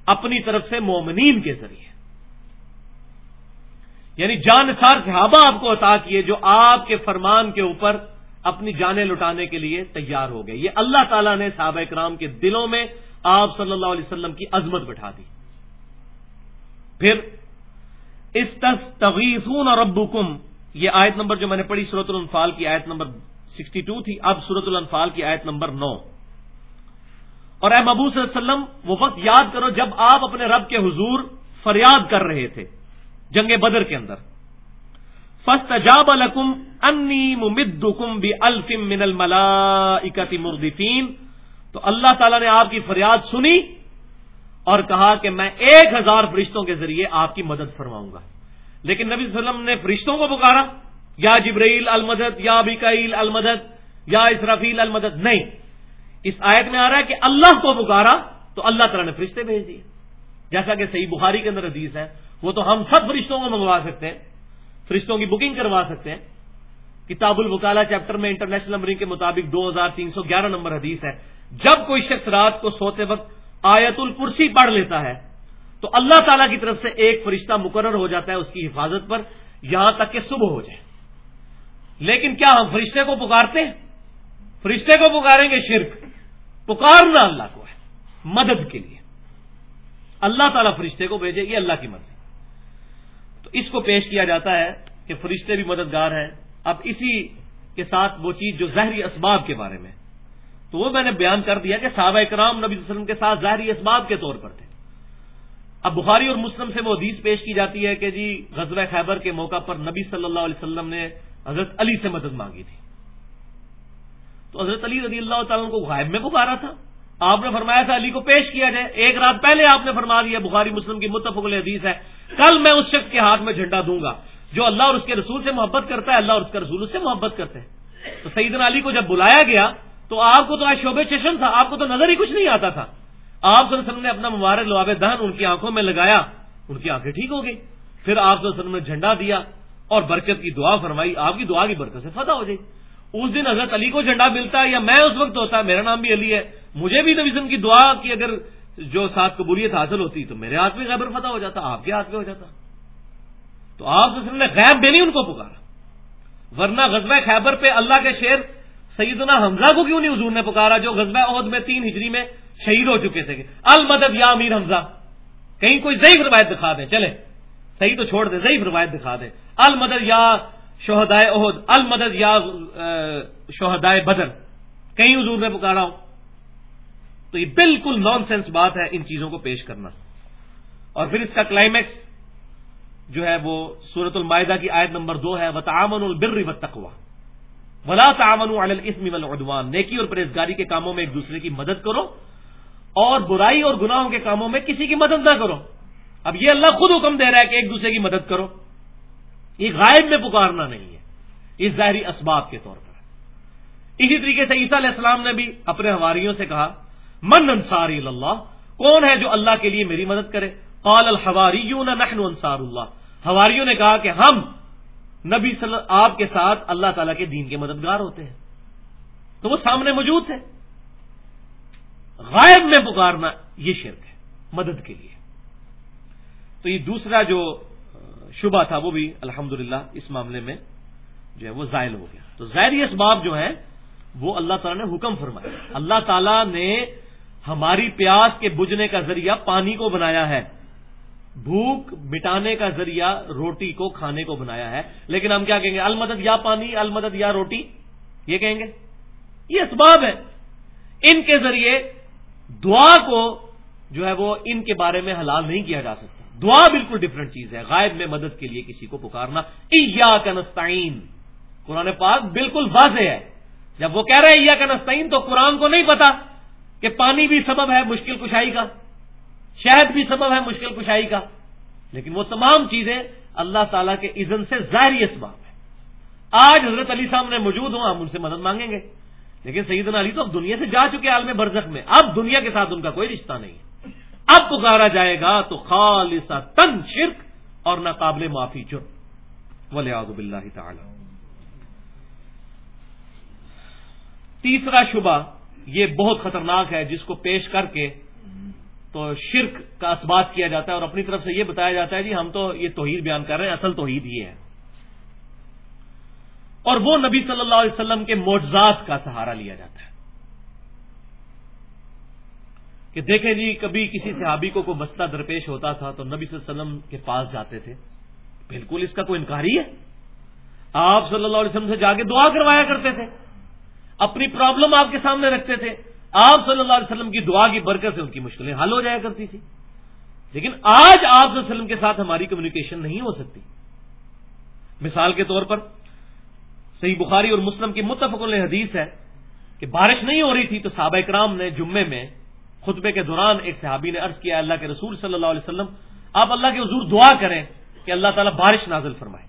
اپنی طرف سے مومنین کے ذریعے۔ یعنی جان سار صحابہ آپ کو عطا کیے جو آپ کے فرمان کے اوپر اپنی جانیں لٹانے کے لیے تیار ہو گئے۔ یہ اللہ تعالیٰ نے صحابہ اکرام کے دلوں میں آپ صلی اللہ علیہ وسلم کی عظمت بٹھا دی۔ پھر اس تغیثون اور یہ آیت نمبر جو میں نے پڑھی سورت الانفال کی آیت نمبر سکسٹی ٹو تھی، اب سورت الانفال کی آیت نمبر نو۔ اور اے محبوب صلی اللہ علیہ وسلم، وہ وقت یاد کرو جب آپ اپنے رب کے حضور فریاد کر رہے تھے، جنگ بدر کے اندر۔ فسٹ جاب الکم انی ممدکم بھی الفم من الملا مردفین۔ تو اللہ تعالیٰ نے آپ کی فریاد سنی اور کہا کہ میں ایک ہزار فرشتوں کے ذریعے آپ کی مدد فرماؤں گا۔ لیکن نبی صلی اللہ علیہ وسلم نے فرشتوں کو پکارا، یا جبرائیل المدد، یا بکیل المدد، یا اسرافیل المدد، نہیں۔ اس آیت میں آ رہا ہے کہ اللہ کو پکارا تو اللہ تعالیٰ نے فرشتے بھیج دیے۔ جیسا کہ صحیح بخاری کے اندر حدیث ہے، وہ تو ہم سب فرشتوں کو منگوا سکتے ہیں، فرشتوں کی بکنگ کروا سکتے ہیں۔ کتاب الوکالا چیپٹر میں انٹرنیشنل نمبرنگ کے مطابق دو ہزار تین سو گیارہ نمبر حدیث ہے۔ جب کوئی شخص رات کو سوتے وقت آیت الکرسی پڑھ لیتا ہے تو اللہ تعالیٰ کی طرف سے ایک فرشتہ مقرر ہو جاتا ہے اس کی حفاظت پر، یہاں تک کہ صبح ہو جائے۔ لیکن کیا ہم فرشتے کو پکارتے ہیں؟ فرشتے کو پکاریں گے شرک۔ پکارنا اللہ کو ہے، مدد کے لیے۔ اللہ تعالیٰ فرشتے کو بھیجے، یہ اللہ کی مرضی۔ تو اس کو پیش کیا جاتا ہے کہ فرشتے بھی مددگار ہیں۔ اب اسی کے ساتھ وہ چیز جو زہری اسباب کے بارے میں۔ تو وہ میں نے بیان کر دیا کہ صحابہ کرام نبی وسلم کے ساتھ ظاہری اسباب کے طور پر تھے۔ اب بخاری اور مسلم سے وہ حدیث پیش کی جاتی ہے کہ جی غزوہ خیبر کے موقع پر نبی صلی اللہ علیہ وسلم نے حضرت علی سے مدد مانگی تھی۔ تو حضرت علی رضی اللہ تعالیٰ کو غائب میں پکارا تھا۔ آپ نے فرمایا تھا، علی کو پیش کیا جائے۔ ایک رات پہلے آپ نے فرما دیا، بخاری مسلم کی متفق حدیث ہے، کل میں اس شخص کے ہاتھ میں جھنڈا دوں گا، جو اللہ اور اس کے رسول سے محبت کرتا ہے، اللہ اور اس کے رسول اس سے محبت کرتے ہیں۔ تو سیدنا علی کو جب بلایا گیا، تو آپ کو تو آج شعبے چشم تھا، آپ کو تو نظر ہی کچھ نہیں آتا تھا۔ آپ صلی اللہ علیہ وسلم نے اپنا مبارک لواب دہن ان کی آنکھوں میں لگایا، ان کی آنکھیں ٹھیک ہو گئی پھر آپ صلی اللہ علیہ وسلم نے جھنڈا دیا اور برکت کی دعا فرمائی، آپ کی دعا کی برکت سے فتح ہو جائے اس دن حضرت علی کو جھنڈا ملتا ہے یا میں اس وقت ہوتا، میرا نام بھی علی ہے، مجھے بھی نبی کی دعا کی اگر جو ساتھ قبولیت حاصل ہوتی تو میرے ہاتھ میں خیبر فتح ہو جاتا، آپ کے ہاتھ میں ہو جاتا۔ تو آپ وسلم نے غیب دینی ان کو پکارا۔ ورنہ غزبۂ خیبر پہ اللہ کے شیر سیدنا حمزہ کو کیوں نہیں حضور نے پکارا جو غزبہ عہد میں تین ہجری میں شہید ہو چکے تھے المدد یا امیر حمزہ، کہیں کوئی ضعیف روایت دکھا دیں چلے صحیح تو چھوڑ دیں ضعیف روایت دکھا دیں المدد یا شہدائے عہد المدد یا شہدائے بدر، کہیں حضور نے پکارا ہو۔ تو یہ بالکل نان سینس بات ہے ان چیزوں کو پیش کرنا۔ اور پھر اس کا کلائمیکس جو ہے وہ سورت المائدہ کی آیت نمبر دو ہے وطامن البر و تقوا ولا تعمن الاسم والعدوان۔ نیکی اور پرہیزگاری کے کاموں میں ایک دوسرے کی مدد کرو۔ اور برائی اور گناہوں کے کاموں میں کسی کی مدد نہ کرو۔ اب یہ اللہ خود حکم دے رہا ہے کہ ایک دوسرے کی مدد کرو۔ یہ غائب میں پکارنا نہیں ہے۔ اس ظاہری اسباب کے طور پر اسی طریقے سے عیسیٰ علیہ السلام نے بھی اپنے ہواریوں سے کہا، من انصاری اللہ کون ہے جو اللہ کے لیے میری مدد کرے؟ قال الحواریون، نحن انصار اللہ. ہواریوں نے کہا کہ ہم نبی صلی آپ کے ساتھ اللہ تعالیٰ کے دین کے مددگار ہوتے ہیں۔ تو وہ سامنے موجود تھے۔ غائب میں پکارنا یہ شرک ہے، مدد کے لیے۔ تو یہ دوسرا جو شبہ تھا وہ بھی الحمد اس معاملے میں جو ہے وہ زائل ہو گیا۔ تو ظاہری اسباب جو ہیں وہ اللہ تعالیٰ نے حکم فرمایا اللہ تعالیٰ نے ہماری پیاس کے بجنے کا ذریعہ پانی کو بنایا ہے۔ بھوک مٹانے کا ذریعہ روٹی کو کھانے کو بنایا ہے۔ لیکن ہم کیا کہیں گے؟ المدد یا پانی، المدد یا روٹی؟ یہ کہیں گے؟ یہ اسباب ہے ان کے ذریعے دعا کو جو ہے وہ ان کے بارے میں حلال نہیں کیا جا سکتا۔ دعا بالکل ڈفرنٹ چیز ہے۔ غائب میں مدد کے لیے کسی کو پکارنا۔ ایا کا نستعین۔ قرآن پاک بالکل واضح ہے۔ جب وہ کہہ رہے ہیں ایا کا نستعین تو قرآن کو نہیں پتا کہ پانی بھی سبب ہے مشکل کشائی کا، شہد بھی سبب ہے مشکل کشائی کا۔ لیکن وہ تمام چیزیں اللہ تعالیٰ کے اذن سے ظاہری اسباب ہے آج حضرت علی صاحب نے موجود ہوں، ہم ان سے مدد مانگیں گے۔ لیکن سیدنا علی تو اب دنیا سے جا چکے عالم برزخ میں۔ اب دنیا کے ساتھ ان کا کوئی رشتہ نہیں ہے۔ اب پکارا جائے گا تو خالصہ تن شرک اور ناقابل معافی جرم ولی آزب اللہ تعالی۔ تیسرا شبہ یہ بہت خطرناک ہے، جس کو پیش کر کے تو شرک کا اسبات کیا جاتا ہے اور اپنی طرف سے یہ بتایا جاتا ہے جی ہم تو یہ توحید بیان کر رہے ہیں، اصل توحید یہ ہے۔ اور وہ نبی صلی اللہ علیہ وسلم کے معجزات کا سہارا لیا جاتا ہے۔ کہ دیکھیں جی کبھی کسی صحابی کو کوئی مسئلہ درپیش ہوتا تھا تو نبی صلی اللہ علیہ وسلم کے پاس جاتے تھے۔ بالکل اس کا کوئی انکاری ہے۔ آپ صلی اللہ علیہ وسلم سے جا کے دعا کروایا کرتے تھے۔ اپنی پرابلم آپ کے سامنے رکھتے تھے۔ آپ صلی اللہ علیہ وسلم کی دعا کی برکت سے ان کی مشکلیں حل ہو جایا کرتی تھی لیکن آج آپ صلی اللہ علیہ وسلم کے ساتھ ہماری کمیونیکیشن نہیں ہو سکتی۔ مثال کے طور پر صحیح بخاری اور مسلم کی متفق حدیث ہے کہ بارش نہیں ہو رہی تھی تو صحابہ کرام نے جمعے میں خطبے کے دوران ایک صحابی نے عرض کیا اللہ کے رسول صلی اللہ علیہ وسلم، آپ اللہ کے حضور دعا کریں کہ اللہ تعالیٰ بارش نازل فرمائے۔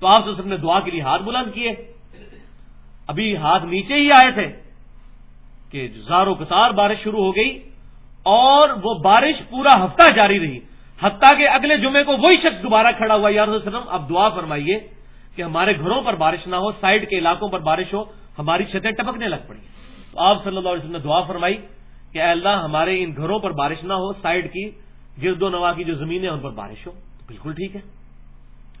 تو آپ سب نے دعا کے لیے ہاتھ بلند کیے۔ ابھی ہاتھ نیچے ہی آئے تھے کہ زارو قطار بارش شروع ہو گئی اور وہ بارش پورا ہفتہ جاری رہی۔ حتیٰ کہ اگلے جمعے کو وہی شخص دوبارہ کھڑا ہوا یار وسلم اب دعا فرمائیے۔ کہ ہمارے گھروں پر بارش نہ ہو، سائڈ کے علاقوں پر بارش ہو، ہماری چھتیں ٹپکنے لگ پڑی تو آپ صلی اللہ علیہ وسلم نے دعا فرمائی کہ اے اللہ، ہمارے ان گھروں پر بارش نہ ہو، سائڈ کی گرد و نوا کی جو زمینیں ان پر بارش ہو۔ تو بالکل ٹھیک ہے۔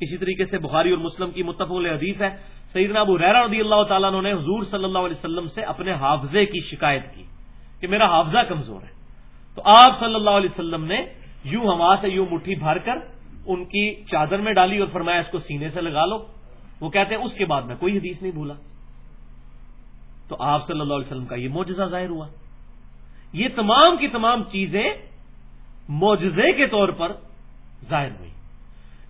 اسی طریقے سے بخاری اور مسلم کی متفق حدیث ہے، سیدنا ابو ریرا رضی اللہ تعالیٰ نے حضور صلی اللہ علیہ وسلم سے اپنے حافظے کی شکایت کی کہ میرا حافظہ کمزور ہے۔ تو آپ صلی اللہ علیہ وسلم نے یوں ہوا سے یوں مٹھی بھر کر ان کی چادر میں ڈالی اور فرمایا اس کو سینے سے لگا لو۔ وہ کہتے ہیں اس کے بعد میں کوئی حدیث نہیں بھولا۔ تو آپ صلی اللہ علیہ وسلم کا یہ معجزہ ظاہر ہوا۔ یہ تمام کی تمام چیزیں معجزے کے طور پر ظاہر ہوئی۔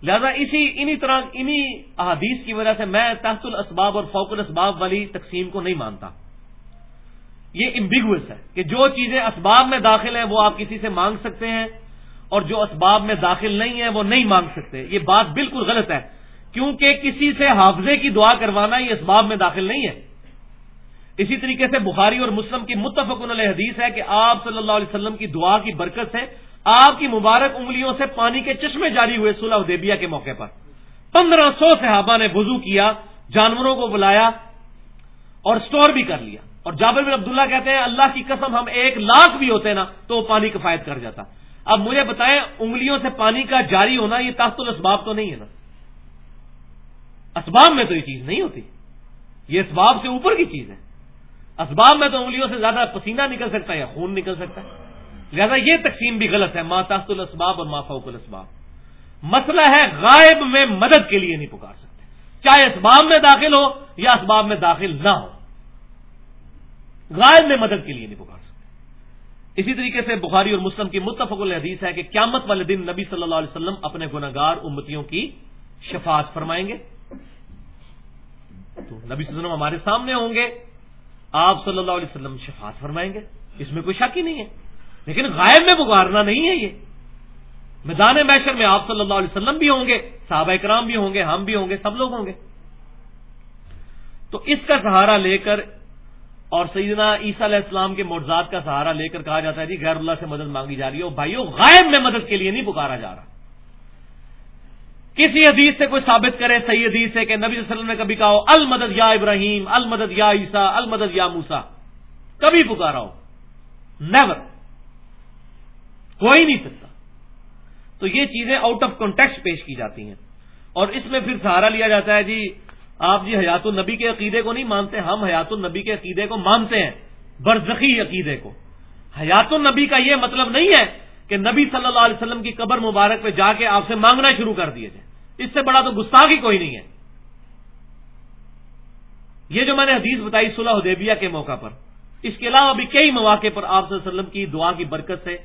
لہذا اسی انہی طرح انہی احادیث کی وجہ سے میں تحت الاسباب اور فوق الاسباب والی تقسیم کو نہیں مانتا۔ یہ امبیگوس ہے کہ جو چیزیں اسباب میں داخل ہیں وہ آپ کسی سے مانگ سکتے ہیں اور جو اسباب میں داخل نہیں ہیں وہ نہیں مانگ سکتے۔ یہ بات بالکل غلط ہے۔ کیونکہ کسی سے حافظے کی دعا کروانا یہ اسباب میں داخل نہیں ہے۔ اسی طریقے سے بخاری اور مسلم کی متفق علیہ حدیث ہے کہ آپ صلی اللہ علیہ وسلم کی دعا کی برکت سے آپ کی مبارک انگلیوں سے پانی کے چشمے جاری ہوئے صلح دیبیا کے موقع پر۔ پندرہ سو صحابہ نے وضو کیا، جانوروں کو بلایا اور سٹور بھی کر لیا۔ اور جابر بن عبداللہ کہتے ہیں، اللہ کی قسم ہم ایک لاکھ بھی ہوتے نا تو وہ پانی کفایت کر جاتا۔ اب مجھے بتائیں، انگلیوں سے پانی کا جاری ہونا یہ تاخت الاسباب تو نہیں ہے نا؟ اسباب میں تو یہ چیز نہیں ہوتی۔ یہ اسباب سے اوپر کی چیز ہے۔ اسباب میں تو انگلیوں سے زیادہ پسینہ نکل سکتا ہے یا خون نکل سکتا ہے۔ لہذا یہ تقسیم بھی غلط ہے۔ ماں تحت الاسباب اور ماں فوق الاسباب۔ مسئلہ ہے غائب میں مدد کے لیے نہیں پکار سکتے۔ چاہے اسباب میں داخل ہو یا اسباب میں داخل نہ ہو۔ غائب میں مدد کے لیے نہیں پکار سکتے۔ اسی طریقے سے بخاری اور مسلم کی متفق الحدیث ہے کہ قیامت والے دن نبی صلی اللہ علیہ وسلم اپنے گناگار امتیوں کی شفاعت فرمائیں گے۔ تو نبی صلی اللہ علیہ وسلم ہمارے سامنے ہوں گے۔ آپ صلی اللہ علیہ وسلم شفاعت فرمائیں گے۔ اس میں کوئی شک ہی نہیں ہے۔ لیکن غائب میں پکارنا نہیں ہے یہ۔ میدان میشر میں آپ صلی اللہ علیہ وسلم بھی ہوں گے، صحابہ کرام بھی ہوں گے، ہم بھی ہوں گے، سب لوگ ہوں گے۔ تو اس کا سہارا لے کر اور سیدنا عیسیٰ علیہ السلام کے معجزات کا سہارا لے کر کہا جاتا ہے جی غیر اللہ سے مدد مانگی جا رہی ہے بھائیو، غائب میں مدد کے لیے نہیں پکارا جا رہا۔ کسی حدیث سے کوئی ثابت کرے، صحیح حدیث سے کہ نبی صلی اللہ علیہ وسلم نے کبھی کہا ہو، المدد یا ابراہیم، المدد یا عیسیٰ، المدد یا موسا کبھی پکارا ہو۔ نیور کوئی نہیں سکتا۔ تو یہ چیزیں آؤٹ آف کانٹیکٹ پیش کی جاتی ہیں۔ اور اس میں پھر سہارا لیا جاتا ہے جی آپ جی حیات النبی کے عقیدے کو نہیں مانتے، ہم حیات النبی کے عقیدے کو مانتے ہیں۔ برزخی عقیدے کو۔ حیات النبی کا یہ مطلب نہیں ہے کہ نبی صلی اللہ علیہ وسلم کی قبر مبارک پہ جا کے آپ سے مانگنا شروع کر دیے جائے اس سے بڑا تو گستاخ ہی کوئی نہیں ہے۔ یہ جو میں نے حدیث بتائی صلح حدیبیہ کے موقع پر، اس کے علاوہ بھی کئی مواقع پر آپ صلی اللہ علیہ وسلم کی دعا کی برکت سے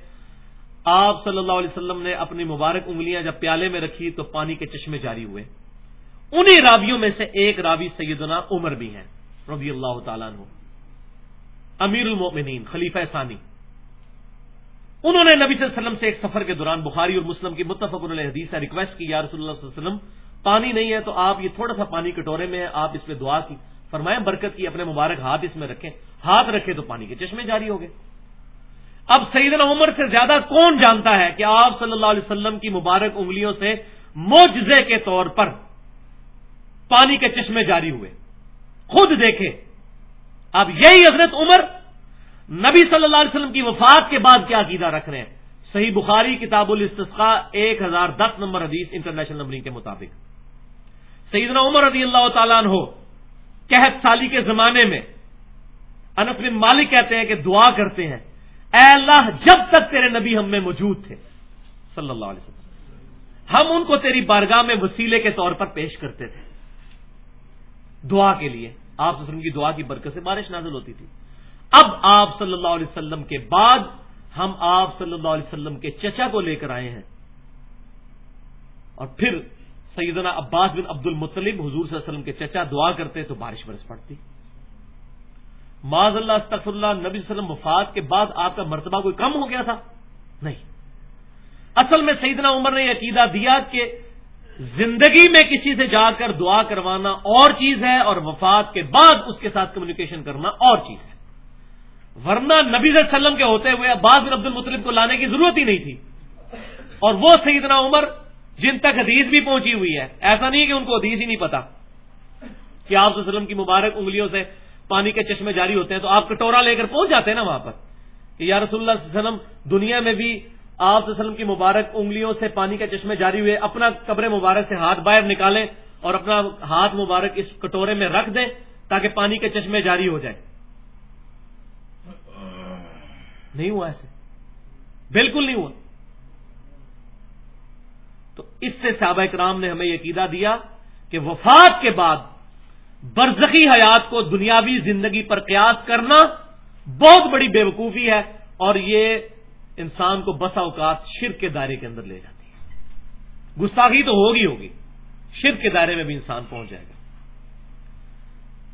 آپ صلی اللہ علیہ وسلم نے اپنی مبارک انگلیاں جب پیالے میں رکھی تو پانی کے چشمے جاری ہوئے۔ انہی راویوں میں سے ایک راوی سیدنا عمر بھی ہیں، رضی اللہ تعالیٰ عنہ۔ امیر المومنین خلیفہ ثانی۔ انہوں نے نبی صلی اللہ علیہ وسلم سے ایک سفر کے دوران بخاری اور مسلم کی متفق علیہ حدیث سے ریکویسٹ کی، یا رسول اللہ صلی اللہ علیہ وسلم، پانی نہیں ہے تو آپ یہ تھوڑا سا پانی کٹورے میں ہے آپ اس میں دعا کی۔ فرمائیں برکت کی، اپنے مبارک ہاتھ اس میں رکھیں۔ ہاتھ رکھے تو پانی کے چشمے جاری ہو گئے۔ اب سیدنا عمر سے زیادہ کون جانتا ہے کہ آپ صلی اللہ علیہ وسلم کی مبارک انگلیوں سے موجزے کے طور پر پانی کے چشمے جاری ہوئے۔ خود دیکھے اب یہی حضرت عمر نبی صلی اللہ علیہ وسلم کی وفات کے بعد کیا عقیدہ رکھ رہے ہیں؟ صحیح بخاری کتاب الاستسقاء ایک ہزار دس نمبر حدیث انٹرنیشنل نمبرنگ کے مطابق۔ سیدنا عمر رضی اللہ تعالیٰ عنہ قحط سالی کے زمانے میں انس بن مالک کہتے ہیں کہ دعا کرتے ہیں، اے اللہ جب تک تیرے نبی ہم میں موجود تھے، صلی اللہ علیہ وسلم۔ ہم ان کو تیری بارگاہ میں وسیلے کے طور پر پیش کرتے تھے۔ دعا کے لیے، آپ کی دعا کی برکت سے بارش نازل ہوتی تھی۔ اب آپ صلی اللہ علیہ وسلم کے بعد ہم آپ صلی اللہ علیہ وسلم کے چچا کو لے کر آئے ہیں۔ اور پھر سیدنا عباس بن عبد المطلب حضور صلی اللہ علیہ وسلم کے چچا دعا کرتے تو بارش برس پڑتی۔ معذ اللہ، استغفر اللہ، نبی صلی اللہ علیہ وسلم وفات کے بعد آپ کا مرتبہ کوئی کم ہو گیا تھا؟ نہیں۔ اصل میں سیدنا عمر نے یہ عقیدہ دیا کہ زندگی میں کسی سے جا کر دعا کروانا اور چیز ہے اور وفات کے بعد اس کے ساتھ کمیونیکیشن کرنا اور چیز ہے۔ ورنہ نبی صلی اللہ علیہ وسلم کے ہوتے ہوئے عباس بن عبد المطلب کو لانے کی ضرورت ہی نہیں تھی۔ اور وہ سیدنا عمر جن تک حدیث بھی پہنچی ہوئی ہے، ایسا نہیں کہ ان کو حدیث ہی نہیں پتا کہ آپ وسلم کی مبارک انگلیوں سے پانی کے چشمے جاری ہوتے ہیں تو آپ کٹورا لے کر پہنچ جاتے ہیں نا وہاں پر کہ یا رسول اللہ علیہ وسلم، دنیا میں بھی آپ وسلم کی مبارک انگلیوں سے پانی کے چشمے جاری ہوئے، اپنا قبر مبارک سے ہاتھ باہر نکالیں اور اپنا ہاتھ مبارک اس کٹورے میں رکھ دیں تاکہ پانی کے چشمے جاری ہو جائے نہیں ہوا ایسے۔ بالکل نہیں ہوا۔ تو اس سے صحابہ کرام نے ہمیں عقیدہ دیا کہ وفات کے بعد برزخی حیات کو دنیاوی زندگی پر قیاس کرنا بہت بڑی بے وقوفی ہے اور یہ انسان کو بسا اوقات شرک کے دائرے کے اندر لے جاتی ہے۔ گستاخی تو ہوگی ہوگی، شرک کے دائرے میں بھی انسان پہنچ جائے گا۔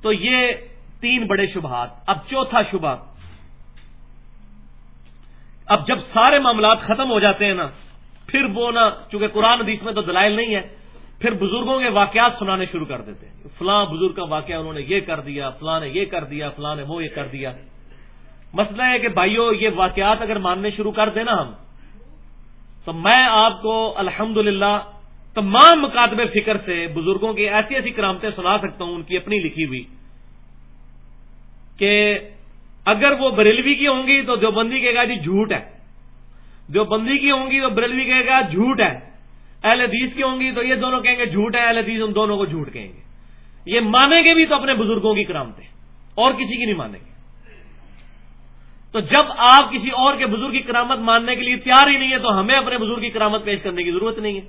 تو یہ تین بڑے شبہات، اب چوتھا شبہ اب جب سارے معاملات ختم ہو جاتے ہیں نا، پھر وہ نا، چونکہ قرآن حدیث میں تو دلائل نہیں ہے، پھر بزرگوں کے واقعات سنانے شروع کر دیتے ہیں۔ فلاں بزرگ کا واقعہ انہوں نے یہ کر دیا، فلاں نے یہ کر دیا، فلاں نے وہ یہ کر دیا۔ مسئلہ ہے کہ بھائیو، یہ واقعات اگر ماننے شروع کر دیں نا ہم، تو میں آپ کو الحمد تمام مکاتب فکر سے بزرگوں کی ایسی ایسی کرامتیں سنا سکتا ہوں، ان کی اپنی لکھی ہوئی، کہ اگر وہ بریلوی کی ہوں گی تو دیوبندی کہے گا جی جھوٹ ہے۔ دیوبندی کی ہوں گی تو بریلوی کہے گا جھوٹ ہے۔ اہل حدیث کی ہوں گی تو یہ دونوں کہیں گے جھوٹ ہے، اہل حدیث ان دونوں کو جھوٹ کہیں گے۔ یہ مانیں گے بھی تو اپنے بزرگوں کی کرامتیں، اور کسی کی نہیں مانیں گے۔ تو جب آپ کسی اور کے بزرگ کی کرامت ماننے کے لیے تیار ہی نہیں ہے تو ہمیں اپنے بزرگ کی کرامت پیش کرنے کی ضرورت نہیں ہے۔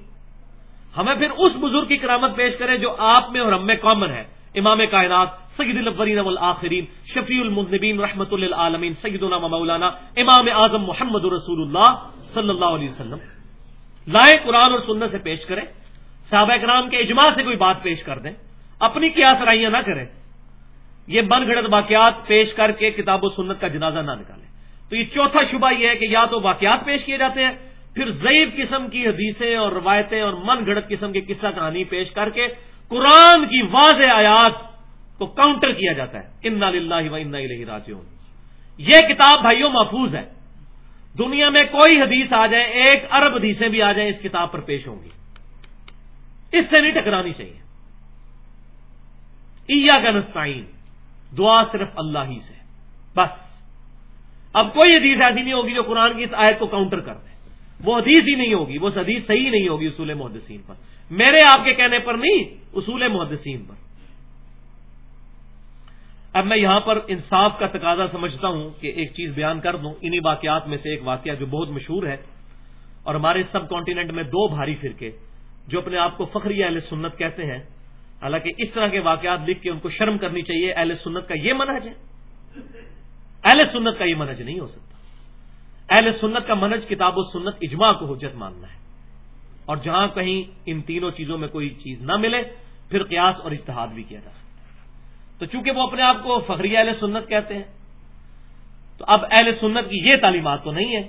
ہمیں پھر اس بزرگ کی کرامت پیش کریں جو آپ میں اور ہم میں کامن ہے۔ امام کائنات، سید الاولین والآخرین، شفیع المذنبین، رحمت للعالمین، سیدنا مولانا امام اعظم محمد رسول اللہ صلی اللہ علیہ وسلم۔ لائے قرآن اور سنت سے پیش کریں۔ صحابہ کرام کے اجماع سے کوئی بات پیش کر دیں۔ اپنی کیا سرائیاں نہ کریں۔ یہ من گھڑت واقعات پیش کر کے کتاب و سنت کا جنازہ نہ نکالیں۔ تو یہ چوتھا شبہ یہ ہے کہ یا تو واقعات پیش کیے جاتے ہیں، پھر ضعیف قسم کی حدیثیں اور روایتیں اور من گھڑت قسم کی قصہ کہانی پیش کر کے قرآن کی واضح آیات کو کاؤنٹر کیا جاتا ہے۔ ان و ان راجعون۔ یہ کتاب بھائیوں محفوظ ہے۔ دنیا میں کوئی حدیث آ جائے، ایک ارب حدیثیں بھی آ جائیں، اس کتاب پر پیش ہوں گی۔ اس سے نہیں ٹکرانی چاہیے۔ ایا کا دعا صرف اللہ ہی سے۔ بس۔ اب کوئی حدیث ایسی نہیں ہوگی جو قرآن کی اس آیت کو کاؤنٹر کر دے۔ وہ حدیث ہی نہیں ہوگی، وہ حدیث صحیح نہیں ہوگی اصول محدثین پر۔ میرے آپ کے کہنے پر نہیں، اصول محدثین پر۔ اب میں یہاں پر انصاف کا تقاضا سمجھتا ہوں کہ ایک چیز بیان کر دوں۔ انہی واقعات میں سے ایک واقعہ جو بہت مشہور ہے اور ہمارے سب کانٹیننٹ میں دو بھاری فرقے جو اپنے آپ کو فخری اہل سنت کہتے ہیں۔ حالانکہ اس طرح کے واقعات لکھ کے ان کو شرم کرنی چاہیے۔ اہل سنت کا یہ منہج ہے۔ اہل سنت کا یہ منہج نہیں ہو سکتا۔ اہل سنت کا منہج کتاب و سنت اجماع کو حجت ماننا ہے۔ اور جہاں کہیں ان تینوں چیزوں میں کوئی چیز نہ ملے، پھر قیاس اور اشتہاد بھی کیا جا سکتا تو چونکہ وہ اپنے آپ کو فخری اہل سنت کہتے ہیں، تو اب اہل سنت کی یہ تعلیمات تو نہیں ہے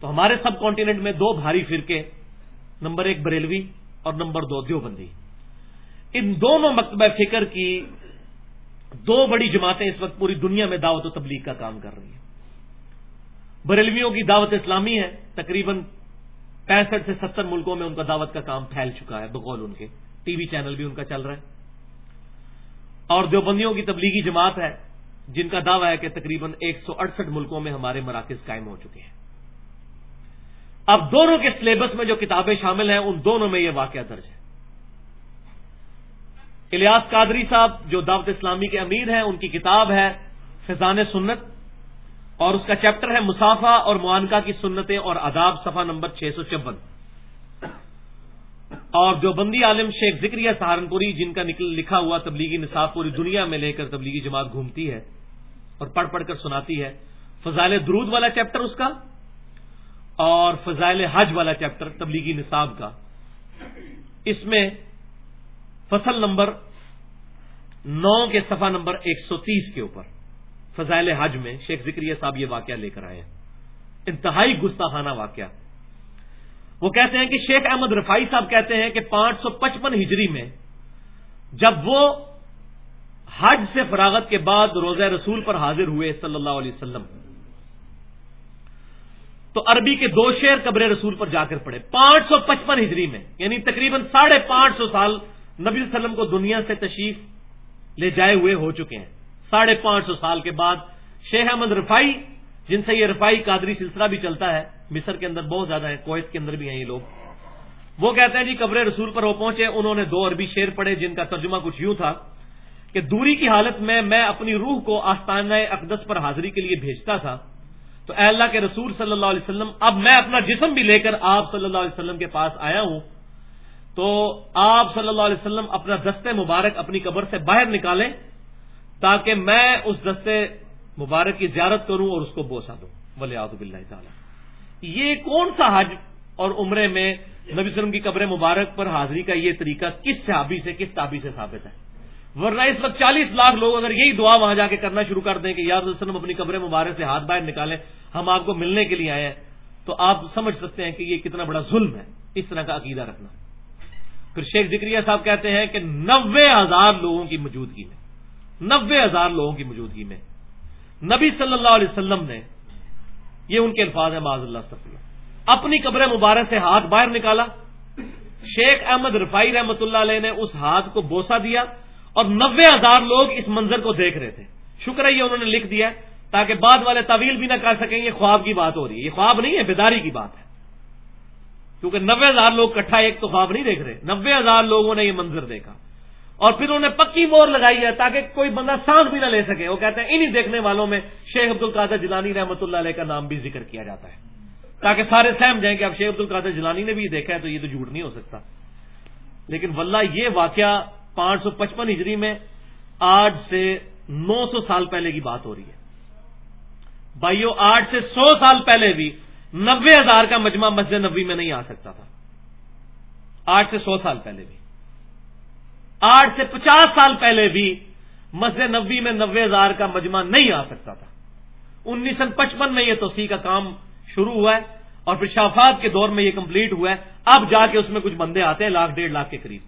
تو ہمارے سب کانٹیننٹ میں دو بھاری فرقے، نمبر ایک بریلوی اور نمبر دو دیوبندی۔ ان دونوں مکتبہ فکر کی دو بڑی جماعتیں اس وقت پوری دنیا میں دعوت و تبلیغ کا کام کر رہی ہیں۔ بریلویوں کی دعوت اسلامی ہے، تقریباً پینسٹھ سے ستر ملکوں میں ان کا دعوت کا کام پھیل چکا ہے، بغول ان کے۔ ٹی وی چینل بھی ان کا چل رہا ہے۔ اور دیوبندیوں کی تبلیغی جماعت ہے، جن کا دعویٰ ہے کہ تقریباً ایک سو اڑسٹھ ملکوں میں ہمارے مراکز قائم ہو چکے ہیں۔ اب دونوں کے سلیبس میں جو کتابیں شامل ہیں، ان دونوں میں یہ واقعہ درج ہے۔ الیاس قادری صاحب، جو دعوت اسلامی کے امیر ہیں، ان کی کتاب ہے فضان سنت اور اس کا چیپٹر ہے مسافہ اور معانکہ کی سنتیں اور آداب صفحہ نمبر چھ سو چون۔ اور جو بندی عالم شیخ ذکریہ سہارنپوری، جن کا لکھا ہوا تبلیغی نصاب پوری دنیا میں لے کر تبلیغی جماعت گھومتی ہے اور پڑھ پڑھ کر سناتی ہے، فضائل درود والا چیپٹر اس کا اور فضائل حج والا چیپٹر، تبلیغی نصاب کا۔ اس میں فصل نمبر نو کے صفحہ نمبر ایک سو تیس کے اوپر۔ فضائل حج میں شیخ ذکریہ صاحب یہ واقعہ لے کر آئے ہیں۔ انتہائی گستاخانہ واقعہ۔ وہ کہتے ہیں کہ شیخ احمد رفائی صاحب کہتے ہیں کہ پانچ سو پچپن ہجری میں جب وہ حج سے فراغت کے بعد روزہ رسول پر حاضر ہوئے صلی اللہ علیہ وسلم۔ تو عربی کے دو شیر قبر رسول پر جا کر پڑے پانچ سو پچپن ہجری میں یعنی تقریباً ساڑھے پانچ سو سال نبی وسلم کو دنیا سے تشریف لے جائے ہوئے ہو چکے ہیں۔ ساڑھے پانچ سو سال کے بعد شیخ احمد رفائی، جن سے یہ رفائی قادری سلسلہ بھی چلتا ہے، مصر کے اندر بہت زیادہ ہے کویت کے اندر بھی ہیں یہ لوگ۔ وہ کہتے ہیں جی قبر رسول پر وہ پہنچے، انہوں نے دو عربی شیر پڑھے جن کا ترجمہ کچھ یوں تھا کہ دوری کی حالت میں میں اپنی روح کو آستانہ اقدس پر حاضری کے لیے بھیجتا تھا۔ تو اے اللہ کے رسول صلی اللہ علیہ وسلم، اب میں اپنا جسم بھی لے کر آپ صلی اللہ علیہ وسلم کے پاس آیا ہوں۔ تو آپ صلی اللہ علیہ وسلم اپنا دستے مبارک اپنی قبر سے باہر نکالیں۔ تاکہ میں اس دستے مبارک کی زیارت کروں اور اس کو بوسا دوں۔ ولی آدب اللہ تعالیٰ۔ یہ کون سا حج اور عمرے میں نبی وسلم کی قبر مبارک پر حاضری کا یہ طریقہ کس صحابی سے، کس تابی سے ثابت ہے؟ ورنہ اس وقت چالیس لاکھ لوگ اگر یہی دعا وہاں جا کے کرنا شروع کر دیں کہ یار وسلم اپنی قبر مبارک سے ہاتھ باہر نکالیں، ہم آپ کو ملنے کے لیے آئے ہیں، تو آپ سمجھ سکتے ہیں کہ یہ کتنا بڑا ظلم ہے۔ اس طرح کا عقیدہ رکھنا۔ پھر شیخ ذکریہ صاحب کہتے ہیں کہ نوے ہزار لوگوں کی موجودگی میں نوے ہزار لوگوں کی موجودگی میں۔ نبی صلی اللہ علیہ وسلم نے یہ ان کے الفاظ ہیں معذ اللہ صفیہ اپنی قبر مبارک سے ہاتھ باہر نکالا۔ شیخ احمد رفائی رحمۃ اللہ علیہ نے اس ہاتھ کو بوسا دیا اور نوے ہزار لوگ اس منظر کو دیکھ رہے تھے۔ شکر ہے، یہ انہوں نے لکھ دیا تاکہ بعد والے طویل بھی نہ کر سکیں۔ یہ خواب کی بات ہو رہی ہے۔ یہ خواب نہیں ہے، بیداری کی بات ہے۔ کیونکہ نوے ہزار لوگ کٹھا ایک تو خواب نہیں دیکھ رہے۔ نوے ہزار لوگوں نے یہ منظر دیکھا۔ اور پھر انہوں نے پکی مور لگائی ہے تاکہ کوئی بندہ سانس بھی نہ لے سکے۔ وہ کہتے ہیں، انہی دیکھنے والوں میں شیخ عبد القادر جلانی رحمۃ اللہ علیہ کا نام بھی ذکر کیا جاتا ہے۔ تاکہ سارے سہم جائیں کہ اب شیخ عبد القادر جلانی نے بھی دیکھا ہے تو یہ تو جھوٹ نہیں ہو سکتا۔ لیکن واللہ یہ واقعہ پانچ سو پچپن ہجری میں آج سے نو سو سال پہلے کی بات ہو رہی ہے۔ بھائیو، آٹھ سے سو سال پہلے بھی نبے ہزار کا مجمع مسجد نبی میں نہیں آ سکتا تھا۔ آٹھ سے سو سال پہلے بھی۔ آٹھ سے پچاس سال پہلے بھی مسجد نبی میں نبے ہزار کا مجمع نہیں آ سکتا تھا۔ انیس سو پچپن میں یہ توسیع کا کام شروع ہوا ہے اور پھر شافات کے دور میں یہ کمپلیٹ ہوا ہے۔ اب جا کے اس میں کچھ بندے آتے ہیں لاکھ ڈیڑھ لاکھ کے قریب۔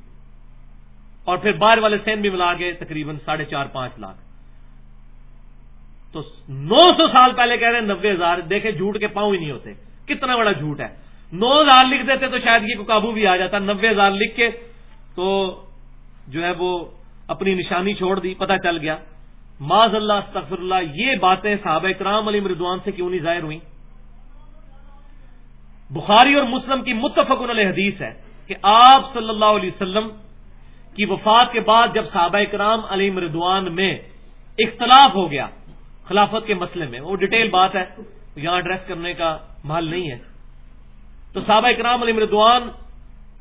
اور پھر باہر والے سین بھی ملا کے تقریباً ساڑھے چار پانچ لاکھ۔ تو نو سو سال پہلے کہہ رہے ہیں نبے ہزار۔ دیکھے جھوٹ کے پاؤں ہی نہیں ہوتے۔ کتنا بڑا جھوٹ ہے۔ نو ہزار لکھ دیتے تو شاید یہ کو قابو بھی آ جاتا۔ نبے ہزار لکھ کے تو جو ہے وہ اپنی نشانی چھوڑ دی، پتہ چل گیا۔ معذ اللہ، استغفر اللہ، یہ باتیں صحابہ کرام علی مردوان سے کیوں نہیں ظاہر ہوئی بخاری اور مسلم کی متفق علیہ حدیث ہے کہ آپ صلی اللہ علیہ وسلم کی وفات کے بعد جب صحابہ کرام علی مردوان میں اختلاف ہو گیا، خلافت کے مسئلے میں، وہ ڈیٹیل بات ہے، یہاں ایڈریس کرنے کا محل نہیں ہے۔ تو صحابہ کرام علی مردوان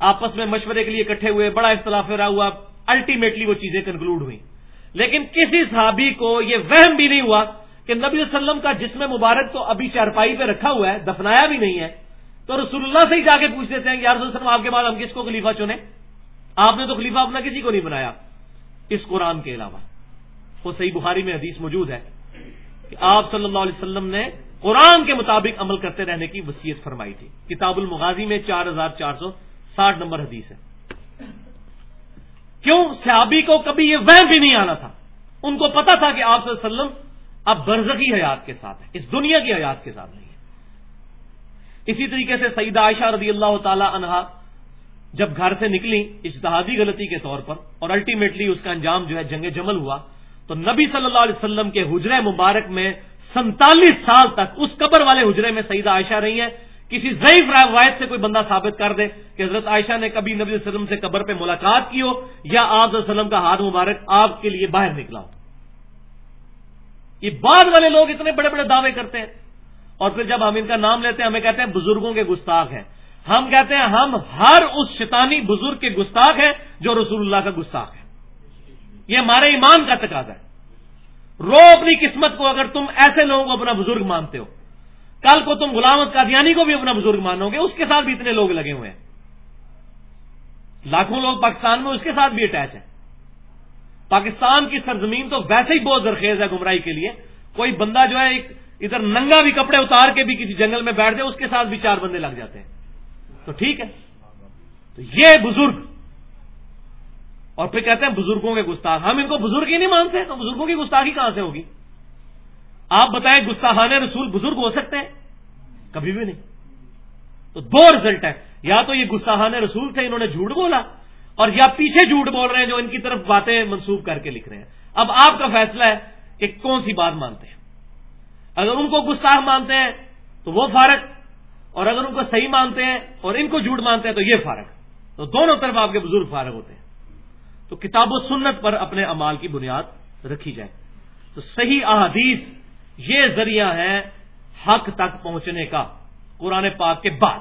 آپس میں مشورے کے لیے اکٹھے ہوئے، بڑا اختلاف رہا ہوا الٹیمیٹلی وہ چیزیں کنکلوڈ ہوئی لیکن کسی صحابی کو یہ وہم بھی نہیں ہوا کہ نبی وسلم کا جسم مبارک تو ابھی چارپائی پہ رکھا ہوا ہے، دفنایا بھی نہیں ہے۔ تو رسول اللہ سے ہی جا کے پوچھ دیتے ہیں کہ یار وسلم، آپ کے بعد ہم کس کو خلیفہ چنے؟ آپ نے تو خلیفہ اپنا کسی کو نہیں بنایا۔ اس قرآن کے علاوہ۔ وہ صحیح بخاری میں حدیث موجود ہے کہ آپ صلی اللہ علیہ وسلم نے قرآن کے مطابق عمل کرتے رہنے کی وصیت فرمائی تھی۔ کتاب المغازی میں چار ہزار چار سو ساٹھ نمبر حدیث ہے۔ کیوں صحابی کو کبھی یہ وہم بھی نہیں آنا تھا؟ ان کو پتا تھا کہ آپ صلی اللہ علیہ وسلم اب برزخی حیات کے ساتھ ہے اس دنیا کی حیات کے ساتھ نہیں ہے اسی طریقے سے سعید عائشہ رضی اللہ تعالی عنہا جب گھر سے نکلی اجتہادی غلطی کے طور پر اور الٹیمیٹلی اس کا انجام جو ہے جنگ جمل ہوا، تو نبی صلی اللہ علیہ وسلم کے حجرے مبارک میں سینتالیس سال تک اس قبر والے حجرے میں سعید عائشہ رہی ہیں کسی ضعیف روایت سے کوئی بندہ ثابت کر دے کہ حضرت عائشہ نے کبھی نبی علیہ وسلم سے قبر پہ ملاقات کی ہو یا آپ وسلم کا ہاتھ مبارک آپ کے لیے باہر نکلا ہو۔ یہ بعد والے لوگ اتنے بڑے بڑے دعوے کرتے ہیں۔ اور پھر جب ہم ان کا نام لیتے ہیں، ہمیں کہتے ہیں بزرگوں کے گستاخ ہیں۔ ہم کہتے ہیں ہم ہر اس شیطانی بزرگ کے گستاخ ہیں جو رسول اللہ کا گستاخ ہے یہ ہمارے ایمان کا تقاضا ہے۔ رو اپنی قسمت کو اگر تم ایسے لوگوں کو اپنا بزرگ مانتے ہو۔ کل کو تم غلامت قادیانی کو بھی اپنا بزرگ مانو گے، اس کے ساتھ بھی اتنے لوگ لگے ہوئے ہیں۔ لاکھوں لوگ پاکستان میں اس کے ساتھ بھی اٹیچ ہیں۔ پاکستان کی سرزمین تو ویسے ہی بہت زرخیز ہے گمراہی کے لیے۔ کوئی بندہ جو ہے، ایک ادھر ننگا بھی کپڑے اتار کے بھی کسی جنگل میں بیٹھ جائے، اس کے ساتھ بھی چار بندے لگ جاتے ہیں۔ تو ٹھیک ہے۔ تو یہ بزرگ۔ اور پھر کہتے ہیں بزرگوں کے گستاخ۔ ہم ان کو بزرگ ہی نہیں مانتے، تو بزرگوں کی گستاخی کہاں سے ہوگی؟ آپ بتائیں گستاحان رسول بزرگ ہو سکتے ہیں؟ کبھی بھی نہیں۔ تو دو رزلٹ ہے یا تو یہ گستاحان رسول تھے، انہوں نے جھوٹ بولا، اور یا پیچھے جھوٹ بول رہے ہیں جو ان کی طرف باتیں منسوخ کر کے لکھ رہے ہیں۔ اب آپ کا فیصلہ ہے کہ کون سی بات مانتے ہیں۔ اگر ان کو گستاخ مانتے ہیں تو وہ فارق اور اگر ان کو صحیح مانتے ہیں اور ان کو جھوٹ مانتے ہیں تو یہ فارق تو دونوں طرف آپ کے بزرگ فارغ ہوتے ہیں۔ تو کتاب و سنت پر اپنے امال کی بنیاد رکھی جائے۔ تو صحیح احادیث یہ ذریعہ ہے حق تک پہنچنے کا قرآن پاک کے بعد۔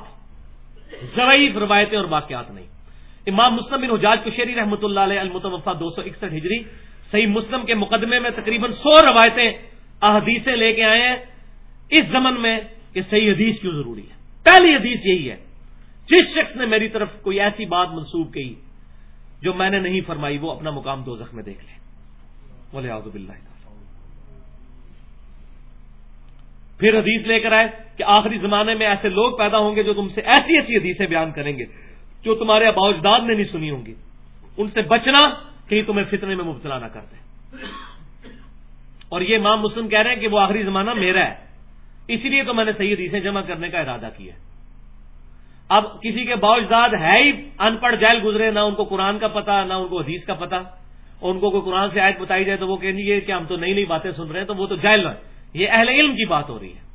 ضعیف روایتیں اور واقعات نہیں۔ امام مسلم بن حجاج کشیری رحمۃ اللہ علیہ المتوفا دو سو اکسٹھ ہجری صحیح مسلم کے مقدمے میں تقریباً سو روایتیں احادیثیں لے کے آئے ہیں۔ اس زمن میں کہ صحیح حدیث کیوں ضروری ہے؟ پہلی حدیث یہی ہے۔ جس شخص نے میری طرف کوئی ایسی بات منسوخ کی جو میں نے نہیں فرمائی، وہ اپنا مقام دو میں دیکھ لے۔ بولے آزب اللہ پھر حدیث لے کر آئے کہ آخری زمانے میں ایسے لوگ پیدا ہوں گے جو تم سے ایسی ایسی حدیثیں بیان کریں گے، جو تمہارے ابا اجداد نے نہیں سنی ہوں گی۔ ان سے بچنا کہیں تمہیں فتنے میں مبتلا نہ کر دیں۔ اور یہ امام مسلم کہہ رہے ہیں کہ وہ آخری زمانہ میرا ہے۔ اسی لیے تو میں نے صحیح حدیثیں جمع کرنے کا ارادہ کیا اب کسی کے باوجداد ہے ہی ان پڑھ جیل گزرے، نہ ان کو قرآن کا پتا نہ ان کو حدیث کا پتا اور ان کو کوئی قرآن سے آیت بتائی جائے تو وہ کہیں گے کہ ہم تو نئی نئی باتیں سن رہے ہیں، تو وہ تو جیل ہے یہ اہل علم کی بات ہو رہی ہے۔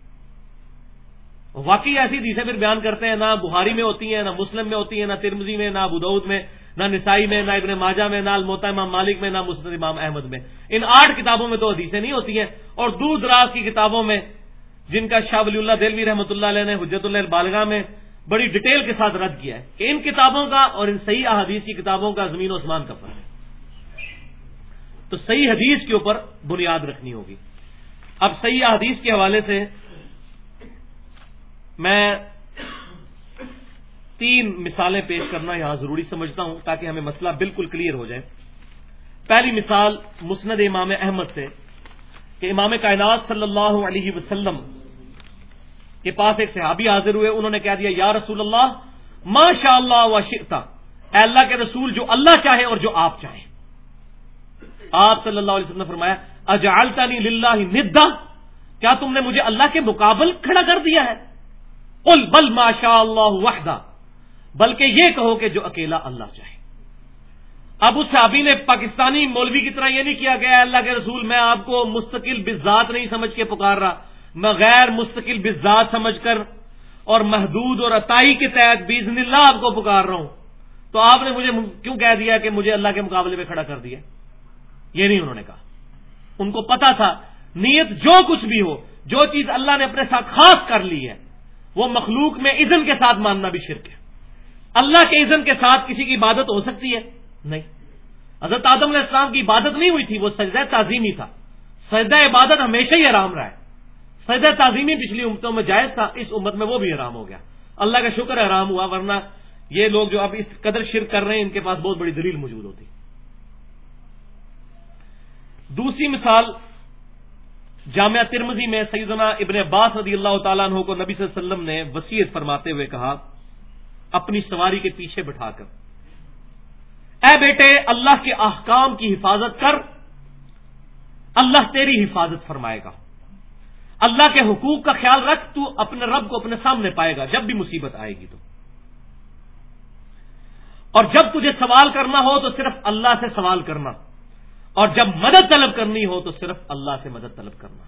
واقعی ایسی حدیثیں پھر بیان کرتے ہیں، نہ بہاری میں ہوتی ہیں، نہ مسلم میں ہوتی ہیں، نہ ترمزی میں، نہ بدعود میں، نہ نسائی میں، نہ ابن ماجہ میں، نہ الموتا امام مالک میں، نہ مسلم امام احمد میں۔ ان آٹھ کتابوں میں تو حدیثیں نہیں ہوتی ہیں۔ اور دور دراز کی کتابوں میں، جن کا شاہ ولی اللہ دلوی رحمۃ اللہ علیہ نے حجت اللہ بالغاہ میں بڑی ڈیٹیل کے ساتھ رد کیا ہے۔ کہ ان کتابوں کا اور ان صحیح احادیث کی کتابوں کا زمین و عثمان کا فرق ہے۔ تو صحیح حدیث کے اوپر بنیاد رکھنی ہوگی۔ اب صحیح احادیث کے حوالے سے میں تین مثالیں پیش کرنا یہاں ضروری سمجھتا ہوں تاکہ ہمیں مسئلہ بالکل کلیئر ہو جائے۔ پہلی مثال مسند امام احمد سے کہ امام کائنات صلی اللہ علیہ وسلم کے پاس ایک صحابی حاضر ہوئے، انہوں نے کہہ دیا، یا رسول اللہ ماشاء اللہ و شرتا اے اللہ کے رسول، جو اللہ چاہے اور جو آپ چاہیں۔ آپ صلی اللہ علیہ وسلم نے فرمایا اجالتانی للہ ندا، کیا تم نے مجھے اللہ کے مقابل کھڑا کر دیا ہے؟ قل بل ماشاء اللہ وحدہ، بلکہ یہ کہو کہ جو اکیلا اللہ چاہے۔ اب اس صحابی نے پاکستانی مولوی کی طرح یہ نہیں کیا گیا اللہ کے رسول، میں آپ کو مستقل بزاد نہیں سمجھ کے پکار رہا، میں غیر مستقل بزاد سمجھ کر اور محدود اور عطائی کے تحت بیزن اللہ آپ کو پکار رہا ہوں۔ تو آپ نے مجھے کیوں کہہ دیا کہ مجھے اللہ کے مقابلے میں کھڑا کر دیا؟ یہ نہیں انہوں نے کہا۔ ان کو پتا تھا، نیت جو کچھ بھی ہو، جو چیز اللہ نے اپنے ساتھ خاص کر لی ہے، وہ مخلوق میں اذن کے ساتھ ماننا بھی شرک ہے۔ اللہ کے اذن کے ساتھ کسی کی عبادت ہو سکتی ہے؟ نہیں۔ حضرت آدم علیہ السلام کی عبادت نہیں ہوئی تھی، وہ سجدہ تعظیمی تھا۔ سجدہ عبادت ہمیشہ ہی آرام رہا ہے۔ سجدہ تعظیمی پچھلی امتوں میں جائز تھا، اس امت میں وہ بھی آرام ہو گیا۔ اللہ کا شکر ہے آرام ہوا، ورنہ یہ لوگ جو اب اس قدر شرک کر رہے ہیں، ان کے پاس بہت بڑی دلیل موجود ہوتی۔ دوسری مثال جامعہ ترمزی میں سیدنا ابن عباس رضی اللہ تعالیٰ عنہ کو نبی صلی اللہ علیہ وسلم نے وسیعت فرماتے ہوئے کہا، اپنی سواری کے پیچھے بٹھا کر۔ اے بیٹے، اللہ کے احکام کی حفاظت کر۔ اللہ تیری حفاظت فرمائے گا۔ اللہ کے حقوق کا خیال رکھ، تو اپنے رب کو اپنے سامنے پائے گا۔ جب بھی مصیبت آئے گی تو۔ اور جب تجھے سوال کرنا ہو، تو صرف اللہ سے سوال کرنا۔ اور جب مدد طلب کرنی ہو تو صرف اللہ سے مدد طلب کرنا۔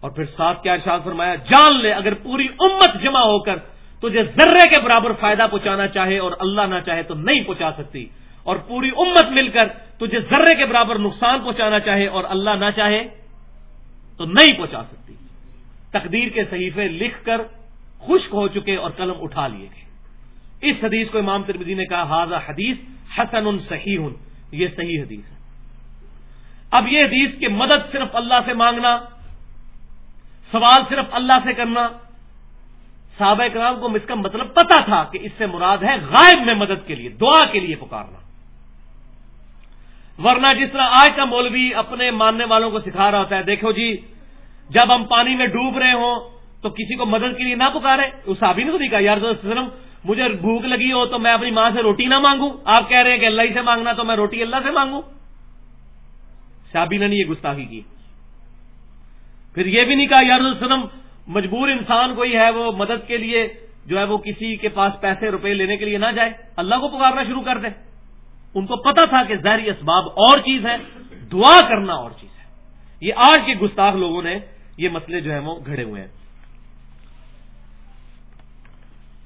اور پھر ساتھ کیا ارشاد فرمایا؟ جان لے، اگر پوری امت جمع ہو کر تجھے ذرے کے برابر فائدہ پہنچانا چاہے اور اللہ نہ چاہے تو نہیں پہنچا سکتی۔ اور پوری امت مل کر تجھے ذرے کے برابر نقصان پہنچانا چاہے اور اللہ نہ چاہے تو نہیں پہنچا سکتی۔ تقدیر کے صحیفے لکھ کر خشک ہو چکے اور قلم اٹھا لیے گئے۔ اس حدیث کو امام ترمیزی نے کہا حاضہ حدیث حسن ان صحیح۔ یہ صحیح حدیث ہے۔ اب یہ حدیث کی مدد صرف اللہ سے مانگنا، سوال صرف اللہ سے کرنا، صحابہ کرام کو اس کا مطلب پتا تھا کہ اس سے مراد ہے غائب میں مدد کے لیے، دعا کے لیے پکارنا۔ ورنہ جس طرح آج کا مولوی اپنے ماننے والوں کو سکھا رہا ہوتا ہے، دیکھو جی جب ہم پانی میں ڈوب رہے ہوں تو کسی کو مدد کے لیے نہ پکارے اس صحابی نے تو نہیں کہا یار وسلم مجھے بھوک لگی ہو تو میں اپنی ماں سے روٹی نہ مانگوں۔ آپ کہہ رہے ہیں کہ اللہ ہی سے مانگنا تو میں روٹی اللہ سے مانگوں۔ صحابی نے یہ گستاخی کی۔ پھر یہ بھی نہیں کہا یار وسلم، مجبور انسان کوئی ہے، وہ مدد کے لیے جو ہے وہ کسی کے پاس پیسے، روپے لینے کے لیے نہ جائے، اللہ کو پکارنا شروع کر دے۔ ان کو پتا تھا کہ ظاہری اسباب اور چیز ہے دعا کرنا اور چیز ہے۔ یہ آج کے گستاخ لوگوں نے یہ مسئلے جو ہیں وہ گھڑے ہوئے ہیں۔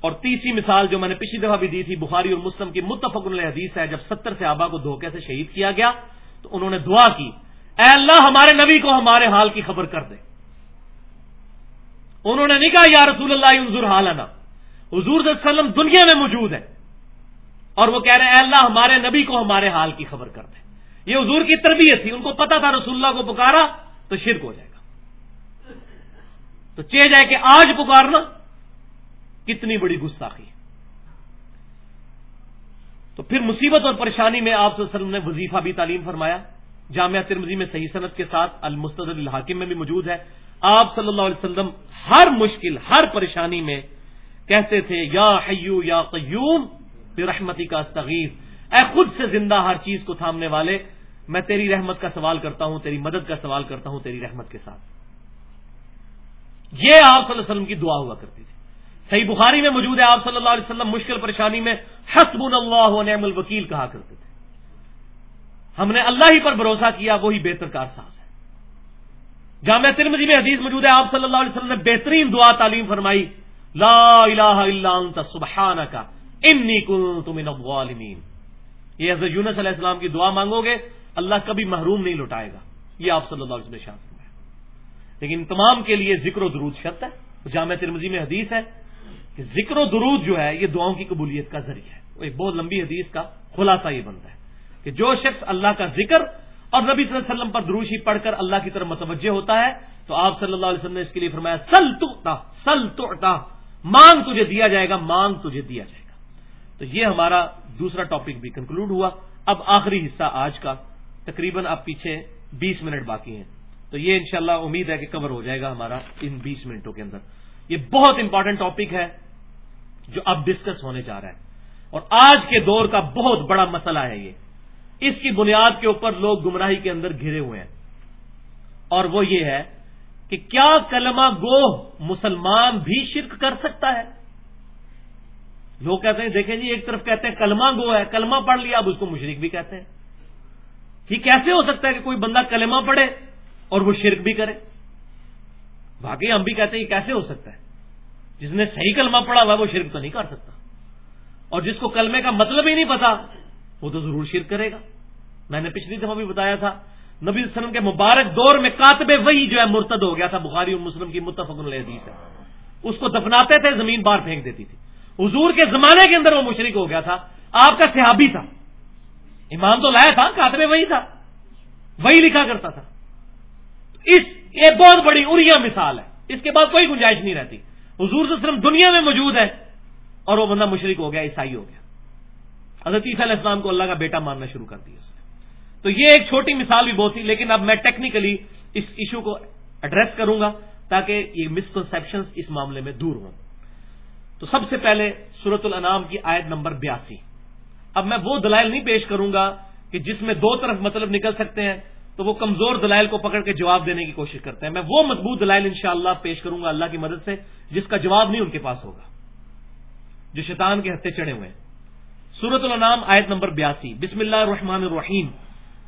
اور تیسری مثال جو میں نے پچھلی دفعہ بھی دی تھی، بخاری اور مسلم کی متفق حدیث ہے، جب ستر سے آبا کو دھوکے سے شہید کیا گیا، تو انہوں نے دعا کی، اے اللہ ہمارے نبی کو ہمارے حال کی خبر کر دے۔ انہوں نے نہیں کہا، یا رسول اللہ، انظر حالنا۔ حضور صلی اللہ علیہ وسلم دنیا میں موجود ہے اور وہ کہہ رہے ہیں، اے اللہ ہمارے نبی کو ہمارے حال کی خبر کر دے۔ یہ حضور کی تربیت تھی، ان کو پتا تھا رسول اللہ کو پکارا تو شرک ہو جائے گا۔ تو چہ جائے کہ آج پکارنا کتنی بڑی گستاخی۔ تو پھر مصیبت اور پریشانی میں آپ صلی اللہ وسلم نے وظیفہ بھی تعلیم فرمایا۔ جامعہ ترمزی میں صحیح صنعت کے ساتھ المستد الحاکم میں بھی موجود ہے۔ آپ صلی اللہ علیہ وسلم ہر مشکل، ہر پریشانی میں کہتے تھے، یا حیو یا قیوم رحمتی کا استغیث۔ اے خود سے زندہ ہر چیز کو تھامنے والے، میں تیری رحمت کا سوال کرتا ہوں، تیری مدد کا سوال کرتا ہوں، تیری رحمت کے ساتھ۔ یہ آپ صلی اللہ علیہ وسلم کی دعا ہوا کرتی تھی۔ صحیح بخاری میں موجود ہے، آپ صلی اللہ علیہ وسلم مشکل پریشانی میں حسب اللہ نعم الوکیل کہا کرتے تھے۔ ہم نے اللہ ہی پر بھروسہ کیا، وہی بہتر کار ساز ہے۔ جامعہ ترمزی میں حدیث موجود ہے، آپ صلی اللہ علیہ وسلم نے بہترین دعا تعلیم فرمائی، لا الہ الا انت سبحانک، انی کنت من الظالمین۔ یہ حضرت یونس علیہ السلام کی دعا مانگو گے، اللہ کبھی محروم نہیں لٹائے گا۔ یہ آپ صلی اللہ علیہ وسلم شاہ فرمایا۔ لیکن تمام کے لیے ذکر و درود شرط ہے جامع ترمزی میں حدیث ہے کہ ذکر و درود جو ہے یہ دعاؤں کی قبولیت کا ذریعہ ہے۔ وہ ایک بہت لمبی حدیث کا خلاصہ یہ بنتا ہے کہ جو شخص اللہ کا ذکر اور نبی صلی اللہ علیہ وسلم پر دروشی پڑھ کر اللہ کی طرف متوجہ ہوتا ہے، تو آپ صلی اللہ علیہ وسلم نے اس کے لیے فرمایا، سل تو سل تو مانگ تجھے دیا جائے گا، مانگ تجھے دیا جائے گا۔ تو یہ ہمارا دوسرا ٹاپک بھی کنکلوڈ ہوا۔ اب آخری حصہ آج کا، تقریباً اب پیچھے بیس منٹ باقی ہیں۔ تو یہ انشاءاللہ امید ہے کہ کور ہو جائے گا ہمارا ان بیس منٹوں کے اندر۔ یہ بہت امپارٹنٹ ٹاپک ہے۔ جو اب ڈسکس ہونے جا رہا ہے۔ اور آج کے دور کا بہت بڑا مسئلہ ہے یہ۔ اس کی بنیاد کے اوپر لوگ گمراہی کے اندر گھرے ہوئے ہیں۔ اور وہ یہ ہے کہ کیا کلمہ گو مسلمان بھی شرک کر سکتا ہے؟ لوگ کہتے ہیں، دیکھیں جی ایک طرف کہتے ہیں کلمہ گو ہے، کلمہ پڑھ لیا، اب اس کو مشرق بھی کہتے ہیں۔ یہ کیسے ہو سکتا ہے کہ کوئی بندہ کلمہ پڑھے اور وہ شرک بھی کرے؟ باقی ہم بھی کہتے ہیں یہ کیسے ہو سکتا ہے؟ جس نے صحیح کلمہ پڑھا ہوا وہ شرک تو نہیں کر سکتا۔ اور جس کو کلمے کا مطلب ہی نہیں پتا، وہ تو ضرور شرک کرے گا۔ میں نے پچھلی دفعہ بھی بتایا تھا، نبی وسلم کے مبارک دور میں کاتب وہی جو ہے مرتد ہو گیا تھا، بخاری اور مسلم کی متفق حدیث ہے۔ اس کو دفناتے تھے، زمین بار پھینک دیتی تھی۔ حضور کے زمانے کے اندر وہ مشرق ہو گیا تھا۔ آپ کا صحابی تھا۔ ایمان تو لایا تھا، کاتب وہی تھا۔ وہی لکھا کرتا تھا۔ اس، یہ بہت بڑی اریا مثال ہے۔ اس کے بعد کوئی گنجائش نہیں رہتی۔ حضور سے صرف دنیا میں موجود ہے اور وہ بندہ مشرق ہو گیا، عیسائی ہو گیا۔ حضرت عیسیٰ علیہ السلام کو اللہ کا بیٹا ماننا شروع کر دیا اس نے۔ تو یہ ایک چھوٹی مثال بھی بہت تھی لیکن اب میں ٹیکنیکلی اس ایشو کو ایڈریس کروں گا تاکہ یہ مسکنسپشن اس معاملے میں دور ہوں۔ تو سب سے پہلے سورت الانام کی آیت نمبر بیاسی۔ اب میں وہ دلائل نہیں پیش کروں گا کہ جس میں دو طرف مطلب نکل سکتے ہیں۔ تو وہ کمزور دلائل کو پکڑ کے جواب دینے کی کوشش کرتے ہیں۔ میں وہ مضبوط دلائل انشاءاللہ پیش کروں گا اللہ کی مدد سے، جس کا جواب نہیں ان کے پاس ہوگا۔ جو شیطان کے ہتھے چڑھے ہوئے ہیں۔ سورت الانام آیت نمبر بیاسی۔ بسم اللہ الرحمن الرحیم۔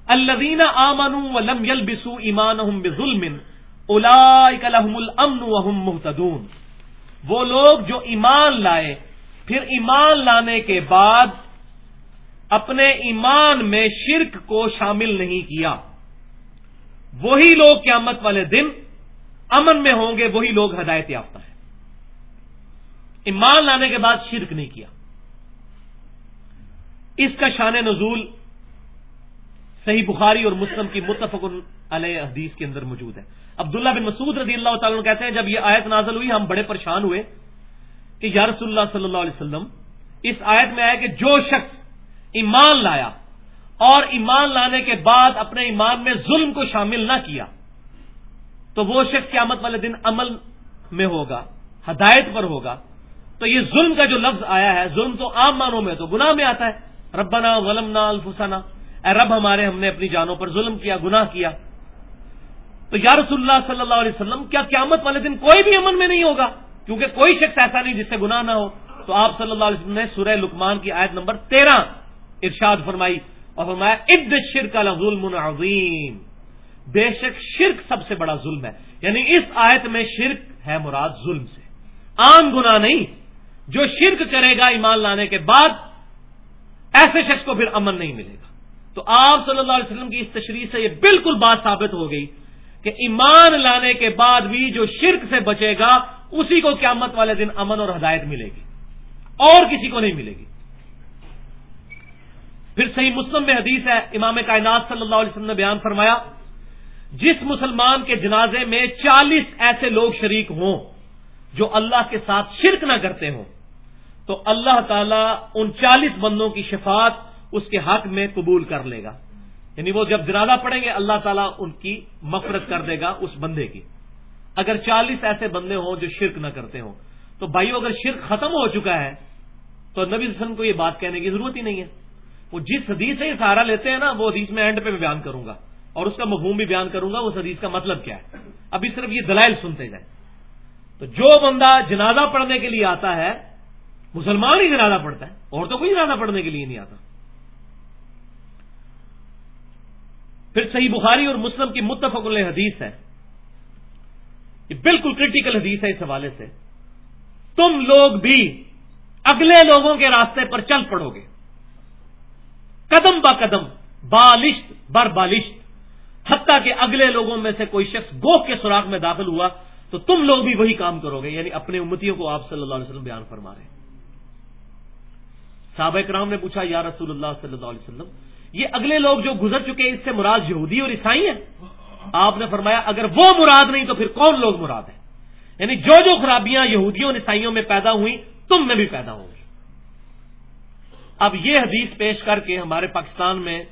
الذين امنوا ولم يلبسوا ايمانهم بظلم لهم الامن وهم مهتدون۔ وہ لوگ جو ایمان لائے، پھر ایمان لانے کے بعد اپنے ایمان میں شرک کو شامل نہیں کیا۔ وہی لوگ قیامت والے دن امن میں ہوں گے، وہی لوگ ہدایت یافتہ ہیں۔ ایمان لانے کے بعد شرک نہیں کیا۔ اس کا شان نزول صحیح بخاری اور مسلم کی متفق علیہ حدیث کے اندر موجود ہے۔ عبداللہ بن مسعود رضی اللہ تعالیٰ کہتے ہیں، جب یہ آیت نازل ہوئی، ہم بڑے پریشان ہوئے کہ یا رسول اللہ صلی اللہ علیہ وسلم، اس آیت میں آیا کہ جو شخص ایمان لایا اور ایمان لانے کے بعد اپنے ایمان میں ظلم کو شامل نہ کیا تو وہ شخص قیامت والے دن عمل میں ہوگا، ہدایت پر ہوگا۔ تو یہ ظلم کا جو لفظ آیا ہے، ظلم تو عام معنوں میں تو گناہ میں آتا ہے۔ ربنا ولمنا الفسنا اے رب، ہمارے، ہم نے اپنی جانوں پر ظلم کیا، گناہ کیا۔ تو یا رسول اللہ صلی اللہ علیہ وسلم، کیا قیامت والے دن کوئی بھی امن میں نہیں ہوگا؟ کیونکہ کوئی شخص ایسا نہیں جس سے گناہ نہ ہو۔ تو آپ صلی اللہ علیہ وسلم نے سورہ لکمان کی آیت نمبر تیرہ ارشاد فرمائی۔ اور فرمایا اد شرک ظلم عظیم۔ بے شک شرک سب سے بڑا ظلم ہے۔ یعنی اس آیت میں شرک ہے مراد ظلم سے۔ عام گنا نہیں۔ جو شرک کرے گا ایمان لانے کے بعد، ایسے شخص کو پھر امن نہیں ملے گا۔ تو آپ صلی اللہ علیہ وسلم کی اس تشریح سے یہ بالکل بات ثابت ہو گئی کہ ایمان لانے کے بعد بھی جو شرک سے بچے گا، اسی کو قیامت والے دن امن اور ہدایت ملے گی۔ اور کسی کو نہیں ملے گی۔ پھر صحیح مسلم میں حدیث ہے، امام کائنات صلی اللہ علیہ وسلم نے بیان فرمایا، جس مسلمان کے جنازے میں چالیس ایسے لوگ شریک ہوں جو اللہ کے ساتھ شرک نہ کرتے ہوں، تو اللہ تعالیٰ ان چالیس بندوں کی شفاعت اس کے حق میں قبول کر لے گا۔ یعنی وہ جب جنازہ پڑیں گے، اللہ تعالیٰ ان کی مفرت کر دے گا اس بندے کی۔ اگر چالیس ایسے بندے ہوں جو شرک نہ کرتے ہوں، تو بھائیو، اگر شرک ختم ہو چکا ہے، تو نبی وسلم کو یہ بات کہنے کی ضرورت ہی نہیں ہے۔ وہ جس حدیث سے یہ سہارا لیتے ہیں نا، وہ حدیث میں اینڈ پہ میں بیان کروں گا۔ اور اس کا مفہوم بھی بیان کروں گا اس حدیث کا مطلب کیا ہے۔ ابھی صرف یہ دلائل سنتے جائیں۔ تو جو بندہ جنازہ پڑھنے کے لیے آتا ہے، مسلمان ہی جنازہ پڑھتا ہے، اور تو کوئی جنازہ پڑھنے کے لیے نہیں آتا۔ پھر صحیح بخاری اور مسلم کی متفق حدیث ہے۔ یہ بالکل کرٹیکل حدیث ہے اس حوالے سے۔ تم لوگ بھی اگلے لوگوں کے راستے پر چل پڑو گے۔ قدم با قدم، بالشت بر بالشت۔ حتیٰ کہ اگلے لوگوں میں سے کوئی شخص گوہ کے سوراخ میں داخل ہوا، تو تم لوگ بھی وہی کام کرو گے یعنی اپنے امتیوں کو آپ صلی اللہ علیہ وسلم بیان فرما رہے ہیں۔ صحابہ کرام نے پوچھا، یا رسول اللہ صلی اللہ علیہ وسلم، یہ اگلے لوگ جو گزر چکے ہیں، اس سے مراد یہودی اور عیسائی ہیں؟ آپ نے فرمایا، اگر وہ مراد نہیں تو پھر کون لوگ مراد ہیں؟ یعنی جو جو خرابیاں یہودیوں اور عیسائیوں میں پیدا ہوئی تم میں بھی پیدا ہوں گی اب یہ حدیث پیش کر کے ہمارے پاکستان میں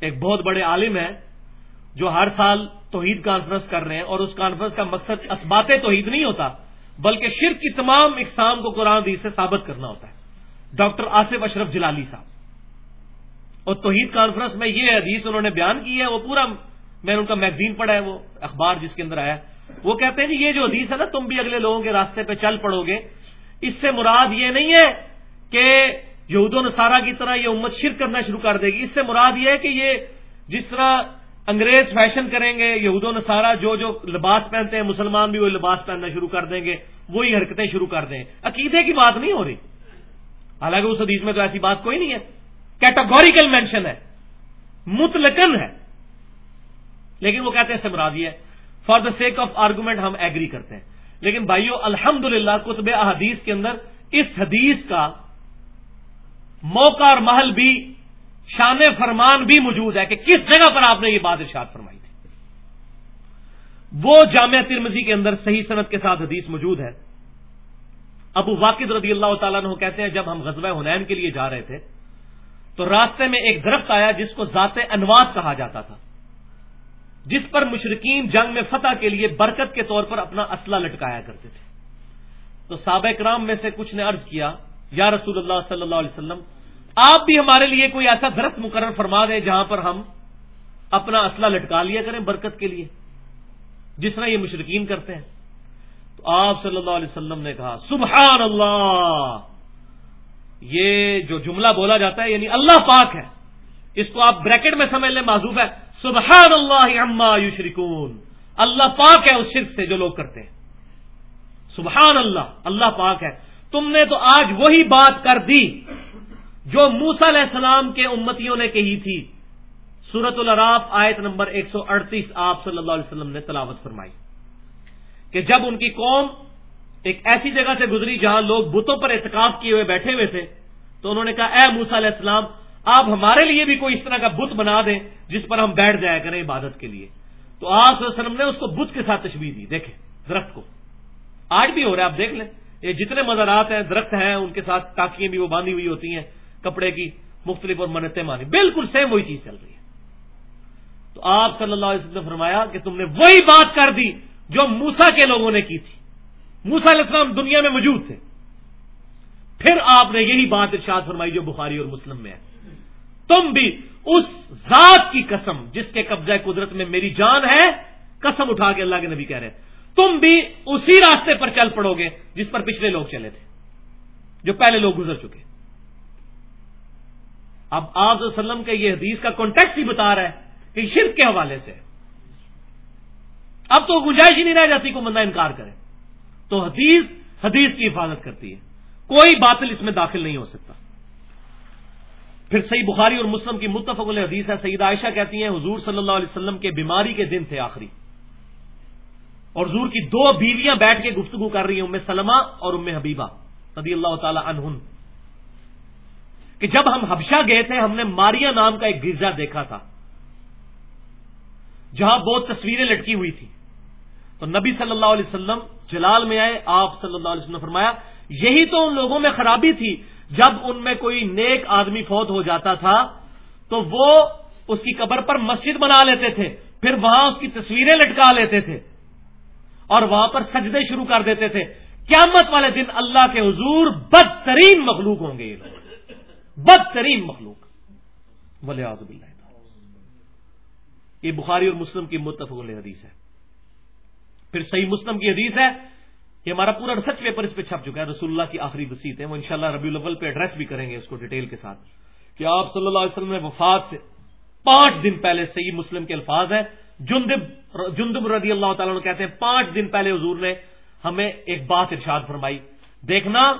ایک بہت بڑے عالم ہیں جو ہر سال توحید کانفرنس کر رہے ہیں اور اس کانفرنس کا مقصد اسبات توحید نہیں ہوتا، بلکہ شرک کی تمام اقسام کو قرآن حدیث سے ثابت کرنا ہوتا ہے۔ ڈاکٹر آصف اشرف جلالی صاحب۔ اور توحید کانفرنس میں یہ حدیث انہوں نے بیان کی ہے، وہ پورا میں نے ان کا میگزین پڑھا ہے، وہ اخبار جس کے اندر آیا وہ کہتے ہیں جی یہ جو حدیث ہے نا، تم بھی اگلے لوگوں کے راستے پہ چل پڑو گے۔ اس سے مراد یہ نہیں ہے کہ یہود و نصارہ کی طرح یہ امت شرک کرنا شروع کر دے گی۔ اس سے مراد یہ ہے کہ یہ جس طرح انگریز فیشن کریں گے، یہود و نصارہ جو جو لباس پہنتے ہیں، مسلمان بھی وہ لباس پہننا شروع کر دیں گے، وہی حرکتیں شروع کر دیں۔ عقیدے کی بات نہیں ہو رہی۔ حالانکہ اس حدیث میں تو ایسی بات کوئی نہیں ہے۔ کیٹاگوریکل مینشن ہے۔ متلکن ہے۔ لیکن وہ کہتے ہیں سمراد یہ for the sake of argument ہم ایگری کرتے ہیں۔ لیکن بھائیو الحمد للہ کتب احادیث کے اندر اس حدیث کا موقع اور محل بھی، شان فرمان بھی موجود ہے کہ کس جگہ پر آپ نے یہ بات ارشاد فرمائی تھی۔ وہ جامعہ ترمزی کے اندر صحیح صنعت کے ساتھ حدیث موجود ہے۔ ابو واقد رضی اللہ تعالیٰ نے کہتے ہیں، جب ہم غزوہ حنین کے لیے جا رہے تھے، تو راستے میں ایک درخت آیا جس کو ذات انواد کہا جاتا تھا۔ جس پر مشرقین جنگ میں فتح کے لیے برکت کے طور پر اپنا اسلحہ لٹکایا کرتے تھے۔ تو سابق رام میں سے کچھ نے عرض کیا یا رسول اللہ صلی اللہ علیہ وسلم، آپ بھی ہمارے لیے کوئی ایسا درخت مقرر فرما دیں جہاں پر ہم اپنا اسلحہ لٹکا لیا کریں برکت کے لیے، جس طرح یہ مشرقین کرتے ہیں۔ تو آپ صلی اللہ علیہ وسلم نے کہا، سبحان اللہ، یہ جو جملہ بولا جاتا ہے یعنی اللہ پاک ہے، اس کو آپ بریکٹ میں سمجھ لیں معذوف ہے۔ سبحان اللہ عما یشرکون، اللہ پاک ہے اس شرک سے جو لوگ کرتے ہیں۔ سبحان اللہ اللہ پاک ہے۔ تم نے تو آج وہی بات کر دی جو موسا علیہ السلام کے امتیوں نے کہی تھی۔ سورت الراف آیت نمبر ایک سو اڑتیس آپ صلی اللہ علیہ وسلم نے تلاوت فرمائی۔ کہ جب ان کی قوم ایک ایسی جگہ سے گزری جہاں لوگ بتوں پر احتکاب کیے ہوئے بیٹھے ہوئے تھے، تو انہوں نے کہا، اے موسا علیہ السلام، آپ ہمارے لیے بھی کوئی اس طرح کا بت بنا دیں جس پر ہم بیٹھ جایا کریں عبادت کے لیے۔ تو آپ صلی اللہ علیہ وسلم نے اس کو بت کے ساتھ تشویش دی۔ دیکھیں، درخت کو۔ آج بھی ہو رہا ہے، آپ دیکھ لیں۔ یہ جتنے مزارات ہیں، درخت ہیں، ان کے ساتھ ٹاکیاں بھی وہ باندھی ہوئی ہوتی ہیں، کپڑے کی مختلف اور منتیں مانی بالکل سیم وہی چیز چل رہی ہے۔ تو آپ صلی اللہ علیہ وسلم نے فرمایا کہ تم نے وہی بات کر دی جو موسا کے لوگوں نے کی تھی۔ موسا علیہ السلام دنیا میں موجود تھے۔ پھر آپ نے یہی بات ارشاد فرمائی جو بخاری اور مسلم میں ہے۔ تم بھی اس ذات کی قسم جس کے قبضہ قدرت میں میری جان ہے، قسم اٹھا کے اللہ کے نبی کہہ رہے ہیں تم بھی اسی راستے پر چل پڑو گے جس پر پچھلے لوگ چلے تھے، جو پہلے لوگ گزر چکے۔ اب آپ وسلم کے یہ حدیث کا کانٹیکٹ ہی بتا رہا ہے کہ شرک کے حوالے سے۔ اب تو گنجائش ہی نہیں رہ جاتی کو بندہ انکار کرے۔ تو حدیث حدیث کی حفاظت کرتی ہے۔ کوئی باطل اس میں داخل نہیں ہو سکتا۔ پھر صحیح بخاری اور مسلم کی متفق حدیث ہے سعید عائشہ کہتی ہیں، حضور صلی اللہ علیہ وسلم کے بیماری کے دن تھے آخری۔ اور حضور کی دو بیویاں بیٹھ کے گفتگو کر رہی ہیں، ام سلمہ اور ام حبیبہ، رضی اللہ تعالی عنہن۔ کہ جب ہم حبشہ گئے تھے، ہم نے ماریا نام کا ایک گرجا دیکھا تھا، جہاں بہت تصویریں لٹکی ہوئی تھی تو نبی صلی اللہ علیہ وسلم جلال میں آئے، آپ صلی اللہ علیہ وسلم نے فرمایا، یہی تو ان لوگوں میں خرابی تھی، جب ان میں کوئی نیک آدمی فوت ہو جاتا تھا، تو وہ اس کی قبر پر مسجد بنا لیتے تھے، پھر وہاں اس کی تصویریں لٹکا لیتے تھے۔ اور وہاں پر سجدے شروع کر دیتے تھے۔ قیامت والے دن اللہ کے حضور بدترین مخلوق ہوں گے یہ لوگ۔ بدترین مخلوق۔ بولے آزب اللہ یہ بخاری اور مسلم کی متفق حدیث ہے۔ پھر صحیح مسلم کی حدیث ہے کہ ہمارا پورا ریسرچ پیپر اس پہ چھپ چکا ہے۔ رسول اللہ کی آخری وسیط ہے۔ وہ انشاءاللہ ربی الاول پہ ایڈریس بھی کریں گے اس کو ڈیٹیل کے ساتھ۔ کہ آپ صلی اللہ علیہ وسلم نے وفات سے پانچ دن پہلے صحیح مسلم کے الفاظ ہیں۔ جندب جندب رضی اللہ تعالیٰ کہتے ہیں، پانچ دن پہلے حضور نے ہمیں ایک بات ارشاد فرمائی۔ دیکھنا،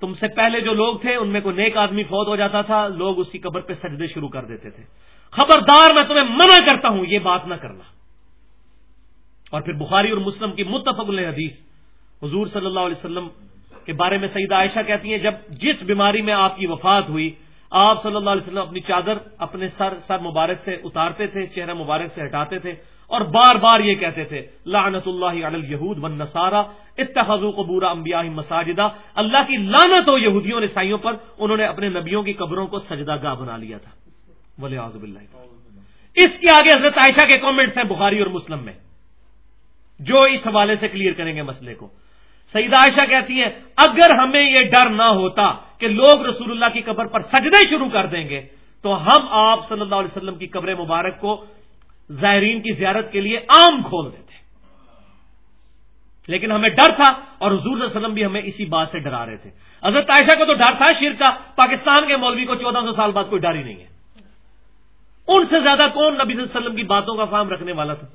تم سے پہلے جو لوگ تھے، ان میں کوئی نیک آدمی فوت ہو جاتا تھا، لوگ اس کی قبر پہ سجدے شروع کر دیتے تھے۔ خبردار میں تمہیں منع کرتا ہوں، یہ بات نہ کرنا۔ اور پھر بخاری اور مسلم کی متفق حدیث، حضور صلی اللہ علیہ وسلم کے بارے میں سعید عائشہ کہتی ہیں، جب جس بیماری میں آپ کی وفات ہوئی آپ صلی اللہ علیہ وسلم اپنی چادر اپنے سر سر مبارک سے اتارتے تھے، چہرہ مبارک سے ہٹاتے تھے اور بار بار یہ کہتے تھے، لعنت اللہ علی و نسارا اتخذوا قبور انبیاء مساجدہ۔ اللہ کی لعنت ہو یہودیوں اور عیسائیوں پر، انہوں نے اپنے نبیوں کی قبروں کو سجدہ گاہ بنا لیا تھا۔ ولی آزب اللہ اس کے آگے حضرت عائشہ کے کامنٹس ہیں بخاری اور مسلم میں۔ جو اس حوالے سے کلیئر کریں گے مسئلے کو۔ سیدہ عائشہ کہتی ہے اگر ہمیں یہ ڈر نہ ہوتا کہ لوگ رسول اللہ کی قبر پر سجدے شروع کر دیں گے، تو ہم آپ صلی اللہ علیہ وسلم کی قبر مبارک کو زائرین کی زیارت کے لیے عام کھول دیتے لیکن ہمیں ڈر تھا اور حضور صلی اللہ علیہ وسلم بھی ہمیں اسی بات سے ڈرا رہے تھے۔ حضرت عائشہ کو تو ڈر تھا شیر کا، پاکستان کے مولوی کو چودہ سو سال بعد کوئی ڈر ہی نہیں ہے۔ ان سے زیادہ کون نبی صلی اللہ علیہ وسلم کی باتوں کا فام رکھنے والا تھا؟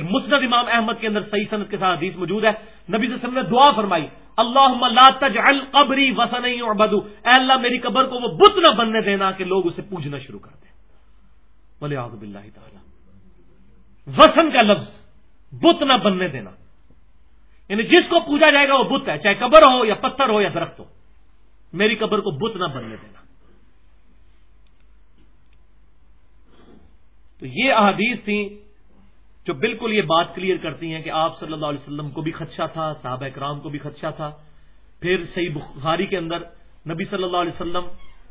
پھر مسند امام احمد کے اندر صحیح صنعت کے ساتھ حدیث موجود ہے۔ نبی صلی اللہ علیہ وسلم نے دعا فرمائی اللہ تجعل قبری وسن بدو اے اللہ، میری قبر کو وہ بت نہ بننے دینا کہ لوگ اسے پوجنا شروع کر دیں۔ بولے آزب اللہ تعالی۔ وسن کا لفظ، بت نہ بننے دینا۔ یعنی جس کو پوجا جائے گا وہ بت ہے، چاہے قبر ہو یا پتھر ہو یا درخت ہو۔ میری قبر کو بت نہ بننے دینا۔ تو یہ احادیث تھیں۔ جو بالکل یہ بات کلیئر کرتی ہیں کہ آپ صلی اللہ علیہ وسلم کو بھی خدشہ تھا، صحابہ اکرام کو بھی خدشہ تھا۔ پھر صحیح بخاری کے اندر نبی صلی اللہ علیہ وسلم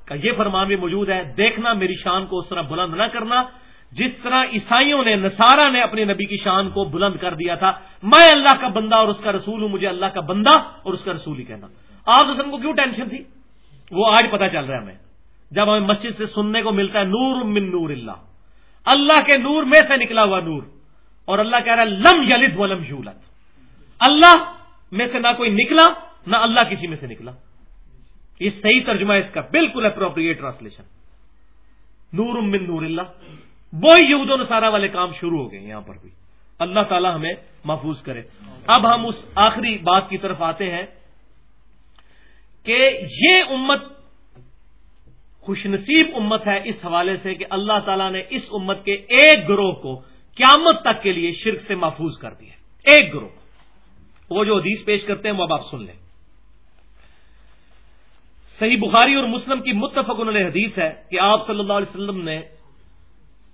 کا یہ فرمان بھی موجود ہے، دیکھنا میری شان کو اس طرح بلند نہ کرنا۔ جس طرح عیسائیوں نے، نصارہ نے اپنے نبی کی شان کو بلند کر دیا تھا، میں اللہ کا بندہ اور اس کا رسول ہوں، مجھے اللہ کا بندہ اور اس کا رسول ہی کہنا۔ آپ وسلم کو کیوں ٹینشن تھی؟ وہ آج پتا چل رہا ہے ہمیں۔ جب ہمیں مسجد سے سننے کو ملتا ہے، نور من نور اللہ۔ اللہ کے نور میں سے نکلا ہوا نور۔ اور اللہ کہہ رہا ہے، لم یلد ولم یولد. اللہ میں سے نہ کوئی نکلا، نہ اللہ کسی میں سے نکلا. یہ صحیح ترجمہ ہے اس کا، بالکل اپروپریٹ ٹرانسلیشن نور من نور اللہ. وہی یہود و نصارہ والے کام شروع ہو گئے یہاں پر بھی. اللہ تعالی ہمیں محفوظ کرے. اب ہم اس آخری بات کی طرف آتے ہیں کہ یہ امت خوش نصیب امت ہے اس حوالے سے کہ اللہ تعالیٰ نے اس امت کے ایک گروہ کو قیامت تک کے لیے شرک سے محفوظ کر دیا ایک گروہ۔ وہ جو حدیث پیش کرتے ہیں وہ اب آپ سن لیں۔ صحیح بخاری اور مسلم کی متفق انہوں نے حدیث ہے کہ آپ صلی اللہ علیہ وسلم نے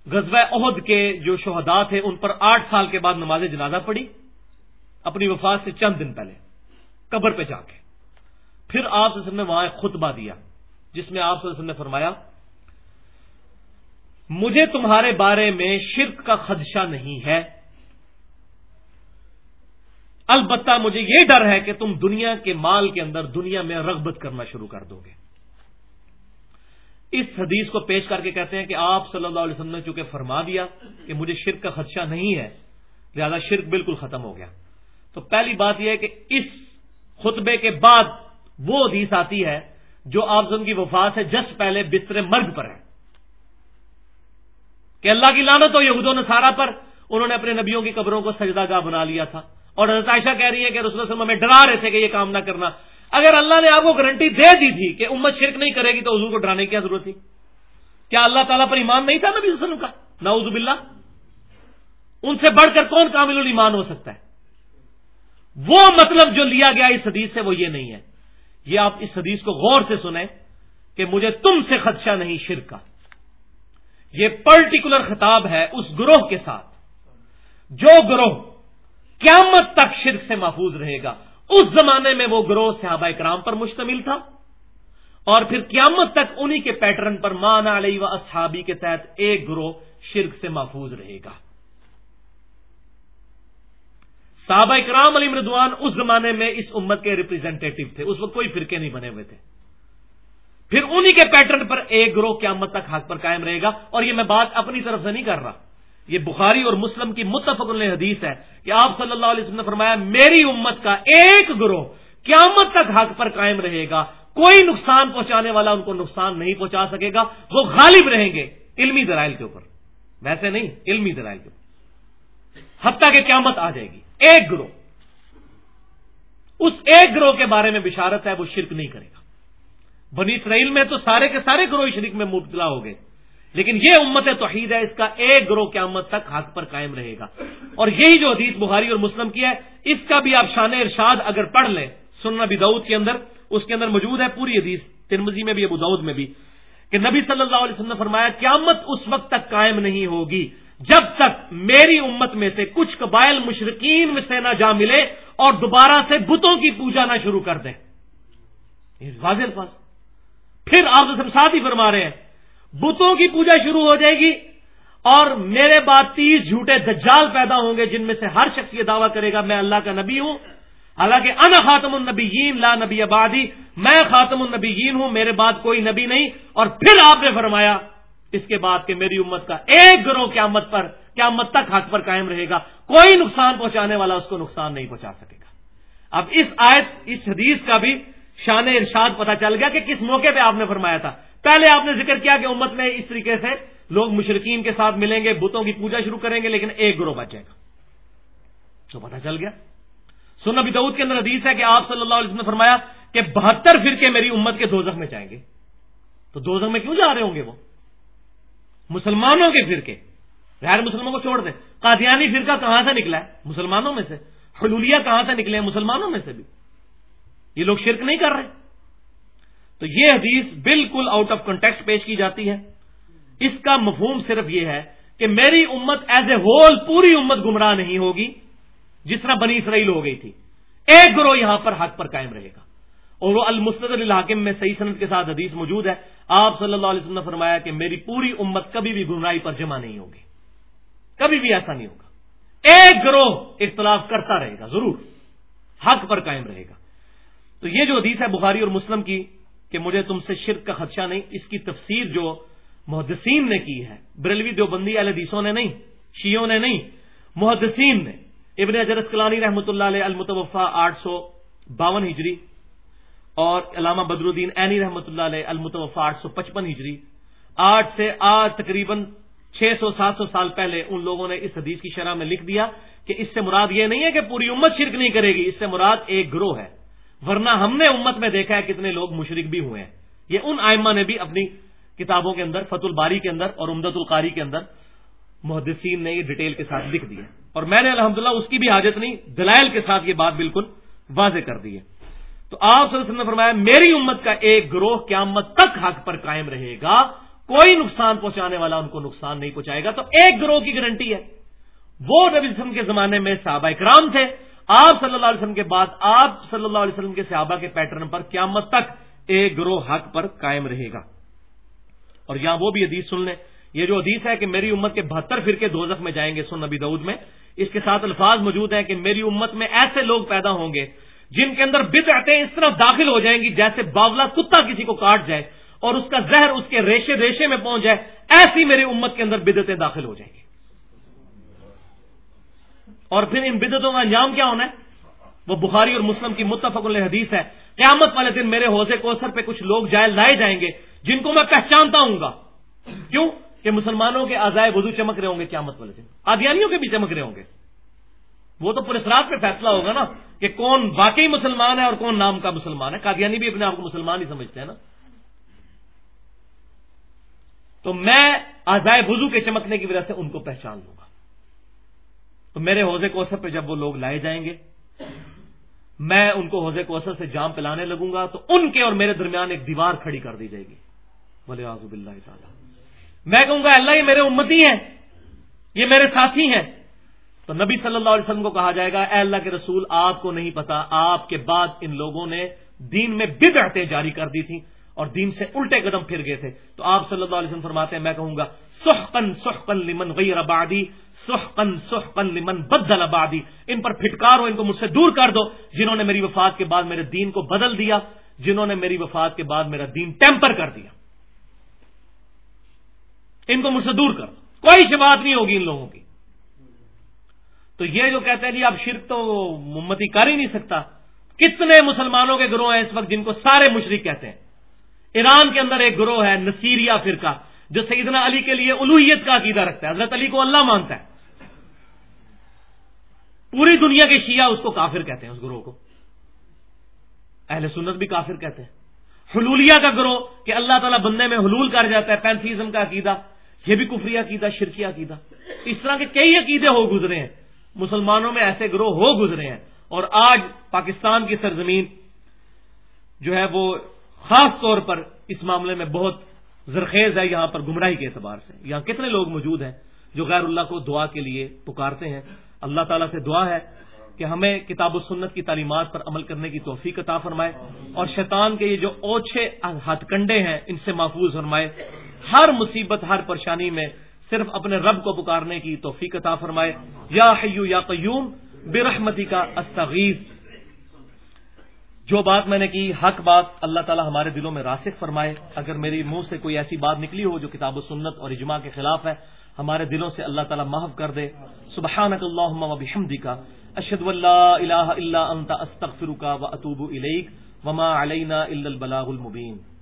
غزوہ عہد کے جو شہدا تھے، ان پر آٹھ سال کے بعد نماز جنازہ پڑھی۔ اپنی وفات سے چند دن پہلے۔ قبر پہ جا کے۔ پھر آپ نے وہاں خطبہ دیا، جس میں آپ نے فرمایا مجھے تمہارے بارے میں شرک کا خدشہ نہیں ہے۔ البتہ مجھے یہ ڈر ہے کہ تم دنیا کے مال کے اندر دنیا میں رغبت کرنا شروع کر دو گے۔ اس حدیث کو پیش کر کے کہتے ہیں کہ آپ صلی اللہ علیہ وسلم نے چونکہ فرما دیا کہ مجھے شرک کا خدشہ نہیں ہے، لہذا شرک بالکل ختم ہو گیا۔ تو پہلی بات یہ ہے کہ اس خطبے کے بعد وہ حدیث آتی ہے جو آپ کی وفات ہے، جس پہلے بستر مرگ پر ہے۔ کہ اللہ کی لانت ہو یہود و نصارہ پر، انہوں نے اپنے نبیوں کی قبروں کو سجدہ گاہ بنا لیا تھا۔ اور حضرت عائشہ کہہ رہی ہے کہ رسول اللہ ہمیں ڈرا رہے تھے کہ یہ کام نہ کرنا۔ اگر اللہ نے آپ کو گارنٹی دے دی تھی کہ امت شرک نہیں کرے گی تو حضور کو ڈرانے کی کیا ضرورت تھی؟ کیا اللہ تعالیٰ پر ایمان نہیں تھا نبی صلی اللہ علیہ وسلم کا؟ نعوذ باللہ۔ ان سے بڑھ کر کون کامل ایمان ہو سکتا ہے؟ وہ مطلب جو لیا گیا اس حدیث سے وہ یہ نہیں ہے۔ یہ آپ اس حدیث کو غور سے سنیں کہ مجھے تم سے خدشہ نہیں شرک کا۔ یہ پرٹیکولر خطاب ہے اس گروہ کے ساتھ۔ جو گروہ قیامت تک شرک سے محفوظ رہے گا، اس زمانے میں وہ گروہ صحابہ کرام پر مشتمل تھا۔ اور پھر قیامت تک انہی کے پیٹرن پر مانا علیہ و اصحابی کے تحت ایک گروہ شرک سے محفوظ رہے گا۔ صحابہ کرام علی مردوان اس زمانے میں اس امت کے ریپرزینٹیٹو تھے۔ اس وقت کوئی فرقے نہیں بنے ہوئے تھے۔ پھر انہی کے پیٹرن پر ایک گروہ قیامت تک حق پر قائم رہے گا اور یہ میں بات اپنی طرف سے نہیں کر رہا۔ یہ بخاری اور مسلم کی متفق حدیث ہے کہ آپ صلی اللہ علیہ وسلم نے فرمایا، میری امت کا ایک گروہ قیامت تک حق پر قائم رہے گا، کوئی نقصان پہنچانے والا ان کو نقصان نہیں پہنچا سکے گا، وہ غالب رہیں گے علمی دلائل کے اوپر۔ ویسے نہیں، علمی دلائل کے اوپر۔ حتیٰ کہ قیامت آ جائے گی، ایک گروہ۔ اس ایک گروہ کے بارے میں بشارت ہے، وہ شرک نہیں کرے گا۔ بنی اسرائیل میں تو سارے کے سارے گروہ شرک میں مبتلا ہو گئے۔ لیکن یہ امت توحید ہے، اس کا ایک گروہ قیامت تک حق پر قائم رہے گا۔ اور یہی جو حدیث بخاری اور مسلم کی ہے، اس کا بھی آپ شان ارشاد اگر پڑھ لیں سننا بھی دعود کے اندر، اس کے اندر موجود ہے پوری حدیث ترمزی میں بھی، ابو دعود میں بھی، کہ نبی صلی اللہ علیہ وسلم نے فرمایا، قیامت اس وقت تک قائم نہیں ہوگی جب تک میری امت میں سے کچھ قبائل مشرقین میں سے نہ جا ملے اور دوبارہ سے بتوں کی پوجا نہ شروع کر دیں۔ واضح الفاظ۔ پھر آپ ساتھ ہی فرما رہے ہیں۔ بتوں کی پوجا شروع ہو جائے گی اور میرے بعد تیس جھوٹے دجال پیدا ہوں گے جن میں سے ہر شخص یہ دعویٰ کرے گا، میں اللہ کا نبی ہوں۔ حالانکہ ان خاتم النبیین، لا نبی آبادی میں خاتم النبیین ہوں، میرے بعد کوئی نبی نہیں۔ اور پھر آپ نے فرمایا، اس کے بعد کہ میری امت کا ایک گروہ قیامت پر، قیامت تک حق پر قائم رہے گا۔ کوئی نقصان پہنچانے والا اس کو نقصان نہیں پہنچا سکے گا۔ اب اس آیت، اس حدیث کا بھی شان ارشاد پتا چل گیا کہ کس موقع پہ آپ نے فرمایا تھا۔ پہلے آپ نے ذکر کیا کہ امت میں اس طریقے سے لوگ مشرقین کے ساتھ ملیں گے، بتوں کی پوجا شروع کریں گے، لیکن ایک گروہ بچے گا۔ تو پتا چل گیا۔ سن ابھی دعود کے اندر حدیث ہے کہ آپ صلی اللہ علیہ وسلم نے فرمایا کہ بہتر فرقے میری امت کے دوزخ میں جائیں گے۔ تو دوزخ میں کیوں جا رہے ہوں گے وہ؟ مسلمانوں کے فرقے۔ غیر مسلمانوں کو چھوڑ دیں۔ قادیانی فرقہ کہاں سے نکلا ہے؟ مسلمانوں میں سے۔ حلولیہ کہاں سے نکلے ہیں؟ مسلمانوں میں سے بھی۔ یہ لوگ شرک نہیں کر رہے تو یہ حدیث بالکل آؤٹ آف کنٹیکٹ پیش کی جاتی ہے۔ اس کا مفہوم صرف یہ ہے کہ میری امت ایز اے ہول پوری امت گمراہ نہیں ہوگی جس طرح بنی اسرائیل ہو گئی تھی۔ ایک گروہ یہاں پر حق پر قائم رہے گا۔ اور وہ المستد الحاکم میں صحیح صنعت کے ساتھ حدیث موجود ہے۔ آپ صلی اللہ علیہ وسلم نے فرمایا کہ میری پوری امت کبھی بھی گمراہی پر جمع نہیں ہوگی۔ کبھی بھی ایسا نہیں ہوگا۔ ایک گروہ اختلاف کرتا رہے گا، ضرور۔ حق پر قائم رہے گا۔ تو یہ جو حدیث ہے بخاری اور مسلم کی کہ مجھے تم سے شرک کا خدشہ نہیں، اس کی تفسیر جو محدثین نے کی ہے، بریلوی دیوبندی حدیثوں نے نہیں شیوں نے نہیں، محدثین نے۔ ابن اجرس کلانی رحمۃ اللہ علیہ المتوفا آٹھ سو باون ہجری اور علامہ بدر الدین عینی رحمۃ اللہ علیہ المتوفا آٹھ سو پچپن ہجری۔ آٹھ سے آج تقریباً چھ سو، سات سو سال پہلے ان لوگوں نے اس حدیث کی شرح میں لکھ دیا کہ اس سے مراد یہ نہیں ہے کہ پوری امت شرک نہیں کرے گی، اس سے مراد ایک گروہ ہے۔ ورنہ ہم نے امت میں دیکھا ہے کتنے لوگ مشرق بھی ہوئے ہیں۔ یہ ان آئمہ نے بھی اپنی کتابوں کے اندر فت الباری کے اندر اور امدت القاری کے اندر محدثین نے یہ ڈیٹیل کے ساتھ لکھ دیا اور میں نے الحمدللہ اس کی بھی حاجت نہیں، دلائل کے ساتھ یہ بات بالکل واضح کر دی ہے۔ تو آپ صلی اللہ علیہ وسلم نے فرمایا، میری امت کا ایک گروہ قیامت تک حق پر قائم رہے گا، کوئی نقصان پہنچانے والا ان کو نقصان نہیں پہنچائے گا۔ تو ایک گروہ کی گارنٹی ہے۔ وہ نبی وسلم کے زمانے میں صحابہ کرام تھے۔ آپ صلی اللہ علیہ وسلم کے بعد آپ صلی اللہ علیہ وسلم کے صحابہ کے پیٹرن پر قیامت تک ایک گروہ حق پر قائم رہے گا۔ اور یہاں وہ بھی حدیث سن لیں۔ یہ جو حدیث ہے کہ میری امت کے بہتر فرقے دوزخ میں جائیں گے سن نبی دعود میں، اس کے ساتھ الفاظ موجود ہیں کہ میری امت میں ایسے لوگ پیدا ہوں گے جن کے اندر بدعتیں اس طرح داخل ہو جائیں گی جیسے باولا کتا کسی کو کاٹ جائے اور اس کا زہر اس کے ریشے ریشے میں پہنچ جائے، ایسی میری امت کے اندر بدعتیں داخل ہو جائیں گی۔ اور پھر ان بدعتوں کا انجام کیا ہونا ہے؟ وہ بخاری اور مسلم کی متفق حدیث ہے۔ قیامت والے دن میرے حوضے کوثر پہ کچھ لوگ جائل لائے جائیں گے، جن کو میں پہچانتا ہوں گا۔ کیوں؟ کہ مسلمانوں کے آزائے وضو چمک رہے ہوں گے قیامت والے دن۔ آدیانیوں کے بھی چمک رہے ہوں گے۔ وہ تو پورے سرات پہ فیصلہ ہوگا نا کہ کون واقعی مسلمان ہے اور کون نام کا مسلمان ہے۔ قادیانی بھی اپنے آپ کو مسلمان ہی سمجھتے ہیں نا۔ تو میں آزائے وضو کے چمکنے کی وجہ سے ان کو پہچان لوں گا۔ تو میرے حوضے کوثر پہ جب وہ لوگ لائے جائیں گے، میں ان کو حوضے کوثر سے جام پلانے لگوں گا، تو ان کے اور میرے درمیان ایک دیوار کھڑی کر دی جائے گی۔ بولے آزب اللہ تعالیٰ۔ میں کہوں گا، اللہ، یہ میرے امتی ہیں، یہ میرے ساتھی ہیں۔ تو نبی صلی اللہ علیہ وسلم کو کہا جائے گا، اے اللہ کے رسول، آپ کو نہیں پتا، آپ کے بعد ان لوگوں نے دین میں بدعتیں جاری کر دی تھیں۔ اور دین سے الٹے قدم پھر گئے تھے۔ تو آپ صلی اللہ علیہ وسلم فرماتے ہیں، میں کہوں گا سحقن سحقن لمن غیر آبادی سحقن سحقن لمن بدل آبادی ان پر پھٹکار ہو ان کو مجھ سے دور کر دو۔ جنہوں نے میری وفات کے بعد میرے دین کو بدل دیا، جنہوں نے میری وفات کے بعد میرا دین ٹیمپر کر دیا۔ ان کو مجھ سے دور کر کوئی شبات نہیں ہوگی ان لوگوں کی۔ تو یہ جو کہتے ہیں جی اب شرک تو ممتی کر ہی نہیں سکتا۔ کتنے مسلمانوں کے گروہ ہیں اس وقت جن کو سارے مشرق کہتے ہیں۔ ایران کے اندر ایک گروہ ہے نصیریا فرقہ، جو سیدنا علی کے لیے الوحیت کا عقیدہ رکھتا ہے، حضرت علی کو اللہ مانتا ہے۔ پوری دنیا کے شیعہ اس کو کافر کہتے ہیں، اس گروہ کو۔ اہل سنت بھی کافر کہتے ہیں۔ حلولیا کا گروہ کہ اللہ تعالیٰ بندے میں حلول کر جاتا ہے، پینتھیزم کا عقیدہ، یہ بھی کفری عقیدہ، شرکی عقیدہ۔ اس طرح کے کئی عقیدے ہو گزرے ہیں، مسلمانوں میں ایسے گروہ ہو گزرے ہیں۔ اور آج پاکستان کی سرزمین جو ہے وہ خاص طور پر اس معاملے میں بہت زرخیز ہے یہاں پر گمراہی کے اعتبار سے۔ یہاں کتنے لوگ موجود ہیں جو غیر اللہ کو دعا کے لیے پکارتے ہیں؟ اللہ تعالیٰ سے دعا ہے کہ ہمیں کتاب و سنت کی تعلیمات پر عمل کرنے کی توفیق عطا فرمائے اور شیطان کے یہ جو اوچھے ہتھ کنڈے ہیں ان سے محفوظ فرمائے۔ ہر مصیبت، ہر پریشانی میں صرف اپنے رب کو پکارنے کی توفیق عطا فرمائے۔ یا حیو یا قیوم بے رحمتی کا استغیث۔ جو بات میں نے کی، حق بات اللہ تعالی ہمارے دلوں میں راسک فرمائے۔ اگر میری منہ سے کوئی ایسی بات نکلی ہو جو کتاب و سنت اور اجماع کے خلاف ہے، ہمارے دلوں سے اللہ تعالیٰ محف کر دے۔ سبحانک اللہم و بحمدی کا اشد اللہ الہ الا انت، استغفرک و اطوب الیک، وما علینا الا البلاغ المبین۔